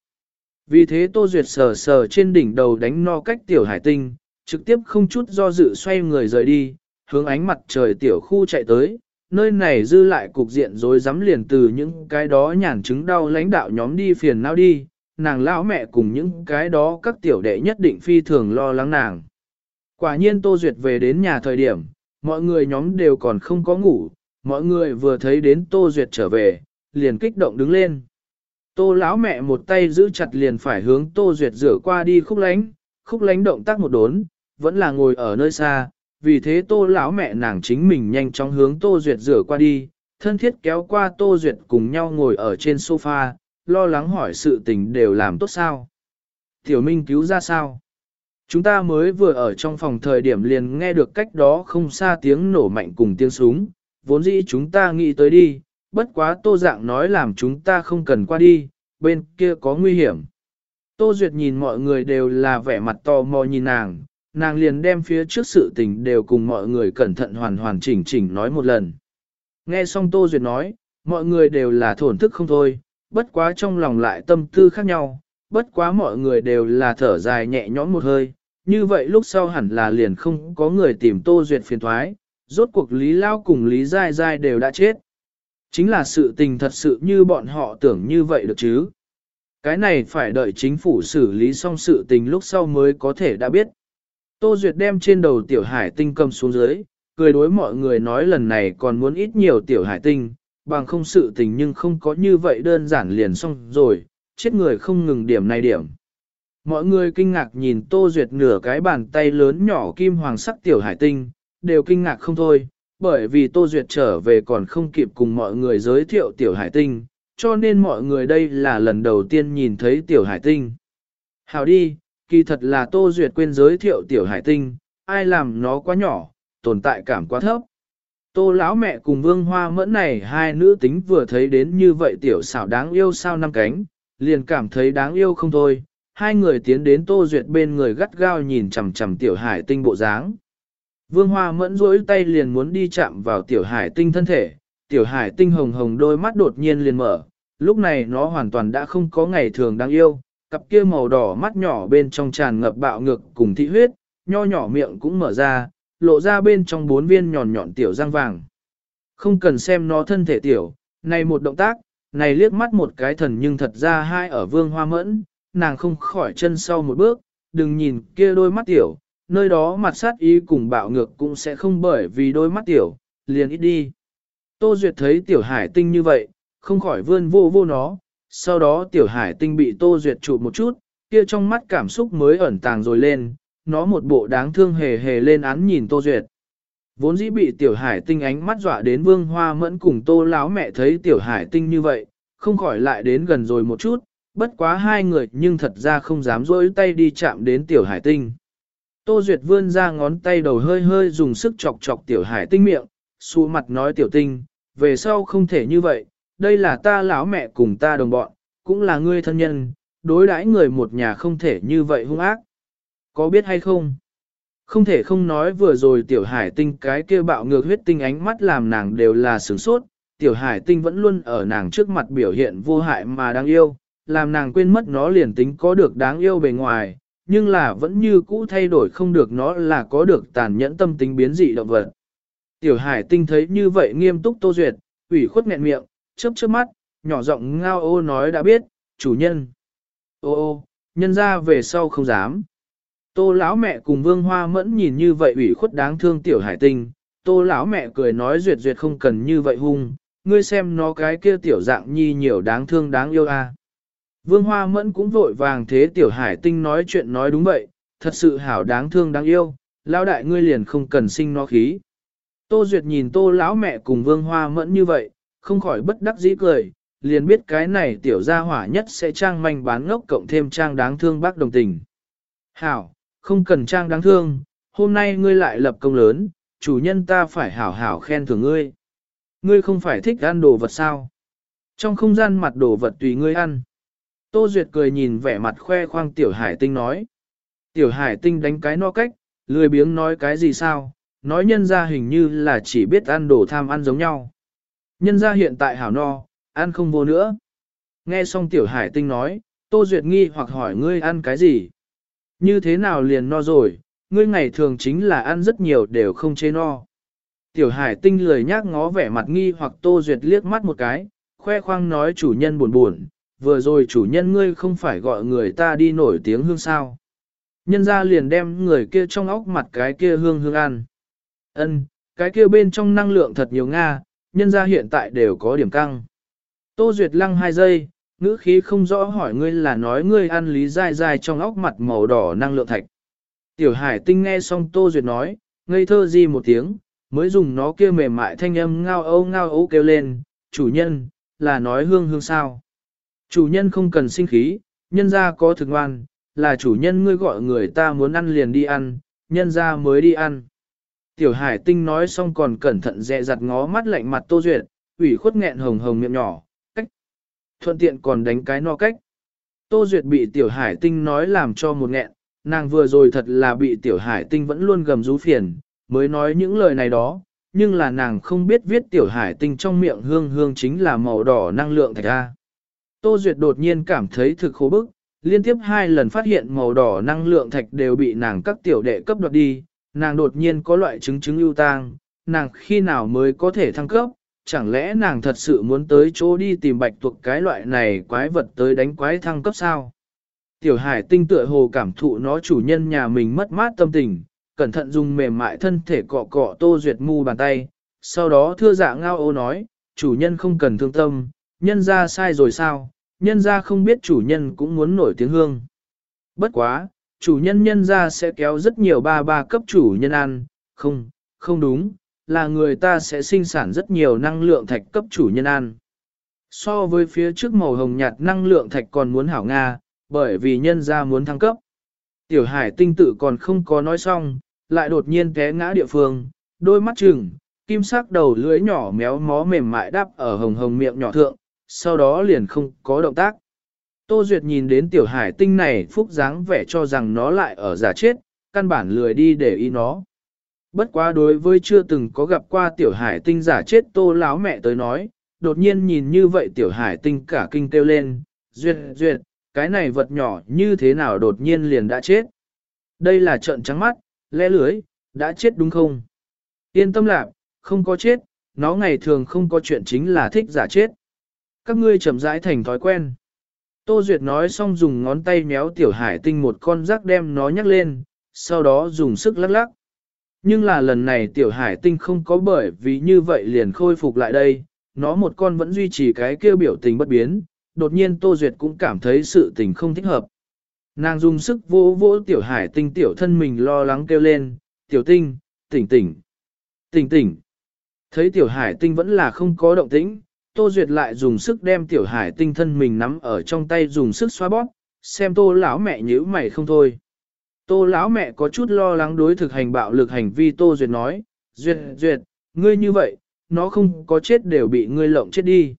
Vì thế Tô Duyệt sờ sờ trên đỉnh đầu đánh no cách tiểu hải tinh, trực tiếp không chút do dự xoay người rời đi, hướng ánh mặt trời tiểu khu chạy tới, nơi này dư lại cục diện rồi dám liền từ những cái đó nhàn chứng đau lãnh đạo nhóm đi phiền não đi, nàng lão mẹ cùng những cái đó các tiểu đệ nhất định phi thường lo lắng nàng. Quả nhiên Tô Duyệt về đến nhà thời điểm, mọi người nhóm đều còn không có ngủ, mọi người vừa thấy đến Tô Duyệt trở về, liền kích động đứng lên. Tô lão mẹ một tay giữ chặt liền phải hướng Tô Duyệt rửa qua đi khúc lánh, khúc lánh động tác một đốn, vẫn là ngồi ở nơi xa, vì thế Tô lão mẹ nàng chính mình nhanh chóng hướng Tô Duyệt rửa qua đi, thân thiết kéo qua Tô Duyệt cùng nhau ngồi ở trên sofa, lo lắng hỏi sự tình đều làm tốt sao. Tiểu Minh cứu ra sao? Chúng ta mới vừa ở trong phòng thời điểm liền nghe được cách đó không xa tiếng nổ mạnh cùng tiếng súng, vốn dĩ chúng ta nghĩ tới đi, bất quá tô dạng nói làm chúng ta không cần qua đi, bên kia có nguy hiểm. Tô Duyệt nhìn mọi người đều là vẻ mặt to mò nhìn nàng, nàng liền đem phía trước sự tình đều cùng mọi người cẩn thận hoàn hoàn chỉnh chỉnh nói một lần. Nghe xong Tô Duyệt nói, mọi người đều là thổn thức không thôi, bất quá trong lòng lại tâm tư khác nhau, bất quá mọi người đều là thở dài nhẹ nhõm một hơi, như vậy lúc sau hẳn là liền không có người tìm Tô Duyệt phiền thoái, rốt cuộc Lý Lao cùng Lý Giai Giai đều đã chết. Chính là sự tình thật sự như bọn họ tưởng như vậy được chứ. Cái này phải đợi chính phủ xử lý xong sự tình lúc sau mới có thể đã biết. Tô Duyệt đem trên đầu tiểu hải tinh cầm xuống dưới, cười đối mọi người nói lần này còn muốn ít nhiều tiểu hải tinh, bằng không sự tình nhưng không có như vậy đơn giản liền xong rồi, chết người không ngừng điểm này điểm. Mọi người kinh ngạc nhìn Tô Duyệt nửa cái bàn tay lớn nhỏ kim hoàng sắc tiểu hải tinh, đều kinh ngạc không thôi, bởi vì Tô Duyệt trở về còn không kịp cùng mọi người giới thiệu tiểu hải tinh, cho nên mọi người đây là lần đầu tiên nhìn thấy tiểu hải tinh. Hào đi, kỳ thật là Tô Duyệt quên giới thiệu tiểu hải tinh, ai làm nó quá nhỏ, tồn tại cảm quá thấp. Tô lão mẹ cùng vương hoa mẫn này hai nữ tính vừa thấy đến như vậy tiểu xảo đáng yêu sao năm cánh, liền cảm thấy đáng yêu không thôi. Hai người tiến đến tô duyệt bên người gắt gao nhìn chằm chằm tiểu hải tinh bộ dáng. Vương hoa mẫn rỗi tay liền muốn đi chạm vào tiểu hải tinh thân thể, tiểu hải tinh hồng hồng đôi mắt đột nhiên liền mở, lúc này nó hoàn toàn đã không có ngày thường đáng yêu, cặp kia màu đỏ mắt nhỏ bên trong tràn ngập bạo ngực cùng thị huyết, nho nhỏ miệng cũng mở ra, lộ ra bên trong bốn viên nhọn nhọn tiểu răng vàng. Không cần xem nó thân thể tiểu, này một động tác, này liếc mắt một cái thần nhưng thật ra hai ở vương hoa mẫn, nàng không khỏi chân sau một bước, đừng nhìn kia đôi mắt tiểu, nơi đó mặt sát ý cùng bạo ngược cũng sẽ không bởi vì đôi mắt tiểu, liền ít đi. Tô Duyệt thấy tiểu hải tinh như vậy, không khỏi vươn vô vô nó, sau đó tiểu hải tinh bị Tô Duyệt chụp một chút, kia trong mắt cảm xúc mới ẩn tàng rồi lên, nó một bộ đáng thương hề hề lên án nhìn Tô Duyệt. Vốn dĩ bị tiểu hải tinh ánh mắt dọa đến vương hoa mẫn cùng tô láo mẹ thấy tiểu hải tinh như vậy, không khỏi lại đến gần rồi một chút, bất quá hai người nhưng thật ra không dám rỗi tay đi chạm đến tiểu hải tinh. Tô Duyệt vươn ra ngón tay đầu hơi hơi dùng sức chọc chọc tiểu hải tinh miệng, xu mặt nói tiểu tinh, về sau không thể như vậy, đây là ta lão mẹ cùng ta đồng bọn, cũng là ngươi thân nhân, đối đãi người một nhà không thể như vậy hung ác. Có biết hay không? Không thể không nói vừa rồi tiểu hải tinh cái kia bạo ngược huyết tinh ánh mắt làm nàng đều là sướng sốt, tiểu hải tinh vẫn luôn ở nàng trước mặt biểu hiện vô hại mà đáng yêu, làm nàng quên mất nó liền tính có được đáng yêu bề ngoài, nhưng là vẫn như cũ thay đổi không được nó là có được tàn nhẫn tâm tính biến dị động vật. Tiểu hải tinh thấy như vậy nghiêm túc tô duyệt, ủy khuất nghẹn miệng, chớp chớp mắt, nhỏ giọng ngao ô nói đã biết, chủ nhân. Ô ô, nhân ra về sau không dám. Tô lão mẹ cùng Vương Hoa Mẫn nhìn như vậy ủy khuất đáng thương tiểu hải tinh, Tô lão mẹ cười nói duyệt duyệt không cần như vậy hung, ngươi xem nó cái kia tiểu dạng nhi nhiều đáng thương đáng yêu a. À. Vương Hoa Mẫn cũng vội vàng thế tiểu hải tinh nói chuyện nói đúng vậy, thật sự hảo đáng thương đáng yêu, lão đại ngươi liền không cần sinh nó khí. Tô Duyệt nhìn Tô lão mẹ cùng Vương Hoa Mẫn như vậy, không khỏi bất đắc dĩ cười, liền biết cái này tiểu gia hỏa nhất sẽ trang manh bán ngốc cộng thêm trang đáng thương bác đồng tình. Hảo, không cần trang đáng thương, hôm nay ngươi lại lập công lớn, chủ nhân ta phải hảo hảo khen thưởng ngươi. Ngươi không phải thích ăn đồ vật sao? Trong không gian mặt đồ vật tùy ngươi ăn. Tô Duyệt cười nhìn vẻ mặt khoe khoang tiểu hải tinh nói. Tiểu hải tinh đánh cái no cách, lười biếng nói cái gì sao, nói nhân ra hình như là chỉ biết ăn đồ tham ăn giống nhau. Nhân ra hiện tại hảo no, ăn không vô nữa. Nghe xong tiểu hải tinh nói, Tô Duyệt nghi hoặc hỏi ngươi ăn cái gì? Như thế nào liền no rồi, ngươi ngày thường chính là ăn rất nhiều đều không chê no. Tiểu hải tinh lười nhác ngó vẻ mặt nghi hoặc tô duyệt liếc mắt một cái, khoe khoang nói chủ nhân buồn buồn, vừa rồi chủ nhân ngươi không phải gọi người ta đi nổi tiếng hương sao. Nhân ra liền đem người kia trong óc mặt cái kia hương hương ăn. ân cái kia bên trong năng lượng thật nhiều Nga, nhân ra hiện tại đều có điểm căng. Tô Duyệt lăng hai giây, ngữ khí không rõ hỏi ngươi là nói ngươi ăn lý dai dai trong óc mặt màu đỏ năng lượng thạch. Tiểu hải tinh nghe xong Tô Duyệt nói, ngây thơ gì một tiếng, mới dùng nó kia mềm mại thanh âm ngao âu ngao âu kêu lên, chủ nhân, là nói hương hương sao. Chủ nhân không cần sinh khí, nhân ra có thực ngoan, là chủ nhân ngươi gọi người ta muốn ăn liền đi ăn, nhân ra mới đi ăn. Tiểu hải tinh nói xong còn cẩn thận dè dặt ngó mắt lạnh mặt Tô Duyệt, ủy khuất nghẹn hồng hồng miệng nhỏ, thuận tiện còn đánh cái no cách. Tô Duyệt bị tiểu hải tinh nói làm cho một nghẹn, nàng vừa rồi thật là bị tiểu hải tinh vẫn luôn gầm rú phiền, mới nói những lời này đó, nhưng là nàng không biết viết tiểu hải tinh trong miệng hương hương chính là màu đỏ năng lượng thạch ra. Tô Duyệt đột nhiên cảm thấy thực khổ bức, liên tiếp hai lần phát hiện màu đỏ năng lượng thạch đều bị nàng các tiểu đệ cấp đoạt đi, nàng đột nhiên có loại chứng chứng ưu tang, nàng khi nào mới có thể thăng cấp, chẳng lẽ nàng thật sự muốn tới chỗ đi tìm bạch tuộc cái loại này quái vật tới đánh quái thăng cấp sao? Tiểu hải tinh tựa hồ cảm thụ nó chủ nhân nhà mình mất mát tâm tình, cẩn thận dùng mềm mại thân thể cọ cọ tô duyệt mu bàn tay, sau đó thưa dạ ngao ô nói, chủ nhân không cần thương tâm, nhân ra sai rồi sao, nhân ra không biết chủ nhân cũng muốn nổi tiếng hương. Bất quá, chủ nhân nhân ra sẽ kéo rất nhiều ba ba cấp chủ nhân ăn, không, không đúng, là người ta sẽ sinh sản rất nhiều năng lượng thạch cấp chủ nhân ăn. So với phía trước màu hồng nhạt năng lượng thạch còn muốn hảo Nga, bởi vì nhân ra muốn thăng cấp. Tiểu hải tinh tử còn không có nói xong, lại đột nhiên té ngã địa phương, đôi mắt trừng, kim sắc đầu lưỡi nhỏ méo mó mềm mại đáp ở hồng hồng miệng nhỏ thượng, sau đó liền không có động tác. Tô Duyệt nhìn đến tiểu hải tinh này phúc dáng vẻ cho rằng nó lại ở giả chết, căn bản lười đi để ý nó. Bất quá đối với chưa từng có gặp qua tiểu hải tinh giả chết tô láo mẹ tới nói, đột nhiên nhìn như vậy tiểu hải tinh cả kinh kêu lên, duyệt duyệt, cái này vật nhỏ như thế nào đột nhiên liền đã chết. Đây là trận trắng mắt, lẽ lưới, đã chết đúng không? Yên tâm lạc, không có chết, nó ngày thường không có chuyện chính là thích giả chết. Các ngươi chậm rãi thành thói quen. Tô Duyệt nói xong dùng ngón tay méo tiểu hải tinh một con rác đem nó nhắc lên, sau đó dùng sức lắc lắc. Nhưng là lần này tiểu hải tinh không có bởi vì như vậy liền khôi phục lại đây, nó một con vẫn duy trì cái kêu biểu tình bất biến, đột nhiên Tô Duyệt cũng cảm thấy sự tình không thích hợp. Nàng dùng sức vỗ vỗ tiểu hải tinh tiểu thân mình lo lắng kêu lên, tiểu tinh, tỉnh tỉnh, tỉnh tỉnh. Thấy tiểu hải tinh vẫn là không có động tĩnh, Tô Duyệt lại dùng sức đem tiểu hải tinh thân mình nắm ở trong tay dùng sức xoa bóp, xem tô lão mẹ nhíu mày không thôi. Tô lão mẹ có chút lo lắng đối thực hành bạo lực hành vi Tô Duyệt nói, Duyệt, Duyệt, ngươi như vậy, nó không có chết đều bị ngươi lộng chết đi.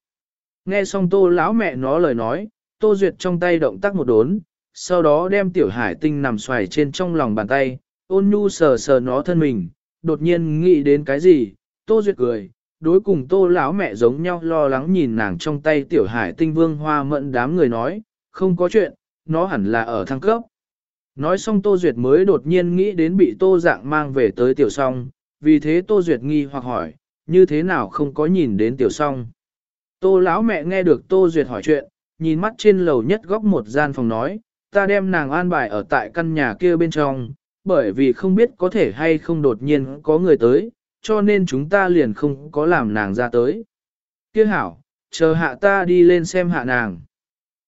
Nghe xong Tô lão mẹ nó lời nói, Tô Duyệt trong tay động tác một đốn, sau đó đem tiểu hải tinh nằm xoài trên trong lòng bàn tay, ôn nhu sờ sờ nó thân mình, đột nhiên nghĩ đến cái gì, Tô Duyệt cười, đối cùng Tô lão mẹ giống nhau lo lắng nhìn nàng trong tay tiểu hải tinh vương hoa mận đám người nói, không có chuyện, nó hẳn là ở thăng cấp. Nói xong Tô Duyệt mới đột nhiên nghĩ đến bị Tô Dạng mang về tới tiểu song, vì thế Tô Duyệt nghi hoặc hỏi, như thế nào không có nhìn đến tiểu song. Tô lão mẹ nghe được Tô Duyệt hỏi chuyện, nhìn mắt trên lầu nhất góc một gian phòng nói, ta đem nàng an bài ở tại căn nhà kia bên trong, bởi vì không biết có thể hay không đột nhiên có người tới, cho nên chúng ta liền không có làm nàng ra tới. Kia hảo, chờ hạ ta đi lên xem hạ nàng.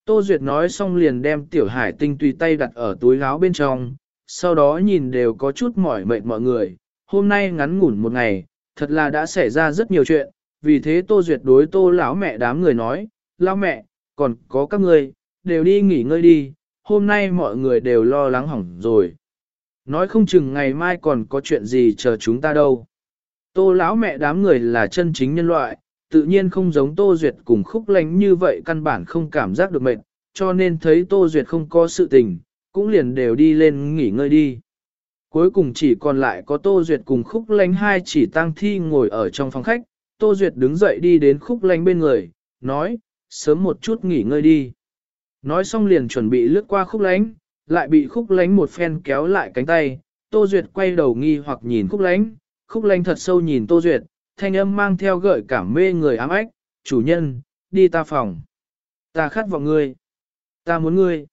Tô Duyệt nói xong liền đem tiểu hải tinh tùy tay đặt ở túi áo bên trong, sau đó nhìn đều có chút mỏi mệt mọi người, hôm nay ngắn ngủn một ngày, thật là đã xảy ra rất nhiều chuyện, vì thế Tô Duyệt đối Tô lão mẹ đám người nói, lão mẹ, còn có các người, đều đi nghỉ ngơi đi, hôm nay mọi người đều lo lắng hỏng rồi. Nói không chừng ngày mai còn có chuyện gì chờ chúng ta đâu. Tô lão mẹ đám người là chân chính nhân loại, tự nhiên không giống Tô Duyệt cùng khúc lánh như vậy căn bản không cảm giác được mệt, cho nên thấy Tô Duyệt không có sự tình, cũng liền đều đi lên nghỉ ngơi đi. Cuối cùng chỉ còn lại có Tô Duyệt cùng khúc lánh hai chỉ tăng thi ngồi ở trong phòng khách, Tô Duyệt đứng dậy đi đến khúc lánh bên người, nói, sớm một chút nghỉ ngơi đi. Nói xong liền chuẩn bị lướt qua khúc lánh, lại bị khúc lánh một phen kéo lại cánh tay, Tô Duyệt quay đầu nghi hoặc nhìn khúc lánh, khúc lánh thật sâu nhìn Tô Duyệt, thanh âm mang theo gợi cảm mê người ám ách, chủ nhân, đi ta phòng. Ta khát vọng ngươi. Ta muốn ngươi.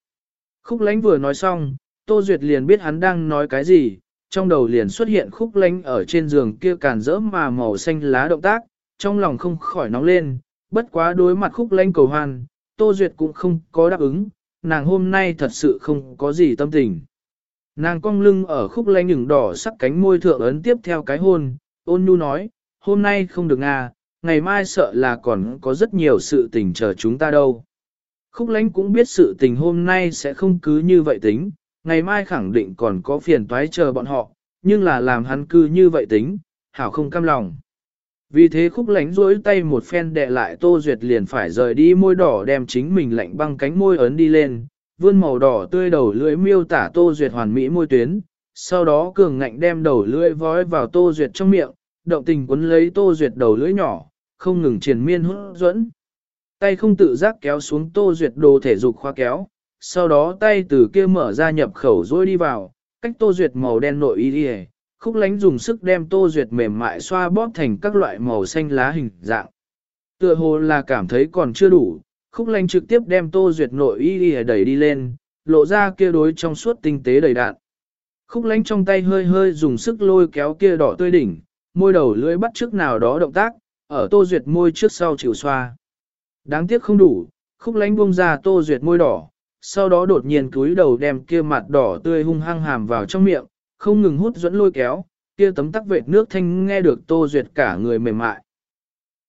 Khúc lánh vừa nói xong, Tô Duyệt liền biết hắn đang nói cái gì, trong đầu liền xuất hiện khúc lánh ở trên giường kia càn rỡ mà màu xanh lá động tác, trong lòng không khỏi nóng lên, bất quá đối mặt khúc lánh cầu hoan, Tô Duyệt cũng không có đáp ứng, nàng hôm nay thật sự không có gì tâm tình. Nàng cong lưng ở khúc lánh nhừng đỏ sắc cánh môi thượng ấn tiếp theo cái hôn, ôn nhu nói, hôm nay không được Nga, ngày mai sợ là còn có rất nhiều sự tình chờ chúng ta đâu. Khúc lánh cũng biết sự tình hôm nay sẽ không cứ như vậy tính, ngày mai khẳng định còn có phiền toái chờ bọn họ, nhưng là làm hắn cư như vậy tính, hảo không cam lòng. Vì thế khúc lánh rỗi tay một phen đệ lại Tô Duyệt liền phải rời đi môi đỏ đem chính mình lạnh băng cánh môi ấn đi lên, vươn màu đỏ tươi đầu lưỡi miêu tả Tô Duyệt hoàn mỹ môi tuyến, sau đó cường ngạnh đem đầu lưỡi vói vào Tô Duyệt trong miệng, động tình quấn lấy Tô Duyệt đầu lưỡi nhỏ, không ngừng triền miên hút dẫn. Tay không tự giác kéo xuống Tô Duyệt đồ thể dục khoa kéo, sau đó tay từ kia mở ra nhập khẩu rồi đi vào, cách Tô Duyệt màu đen nội y đi khúc lánh dùng sức đem Tô Duyệt mềm mại xoa bóp thành các loại màu xanh lá hình dạng. Tựa hồ là cảm thấy còn chưa đủ, khúc lánh trực tiếp đem Tô Duyệt nội y đi đẩy đi lên, lộ ra kia đối trong suốt tinh tế đầy đạn. Khúc lánh trong tay hơi hơi dùng sức lôi kéo kia đỏ tươi đỉnh, môi đầu lưỡi bắt trước nào đó động tác, ở Tô Duyệt môi trước sau chịu xoa. Đáng tiếc không đủ, khúc lánh buông ra Tô Duyệt môi đỏ, sau đó đột nhiên cúi đầu đem kia mặt đỏ tươi hung hăng hàm vào trong miệng, không ngừng hút dẫn lôi kéo, kia tấm tắc vệt nước thanh nghe được Tô Duyệt cả người mềm mại.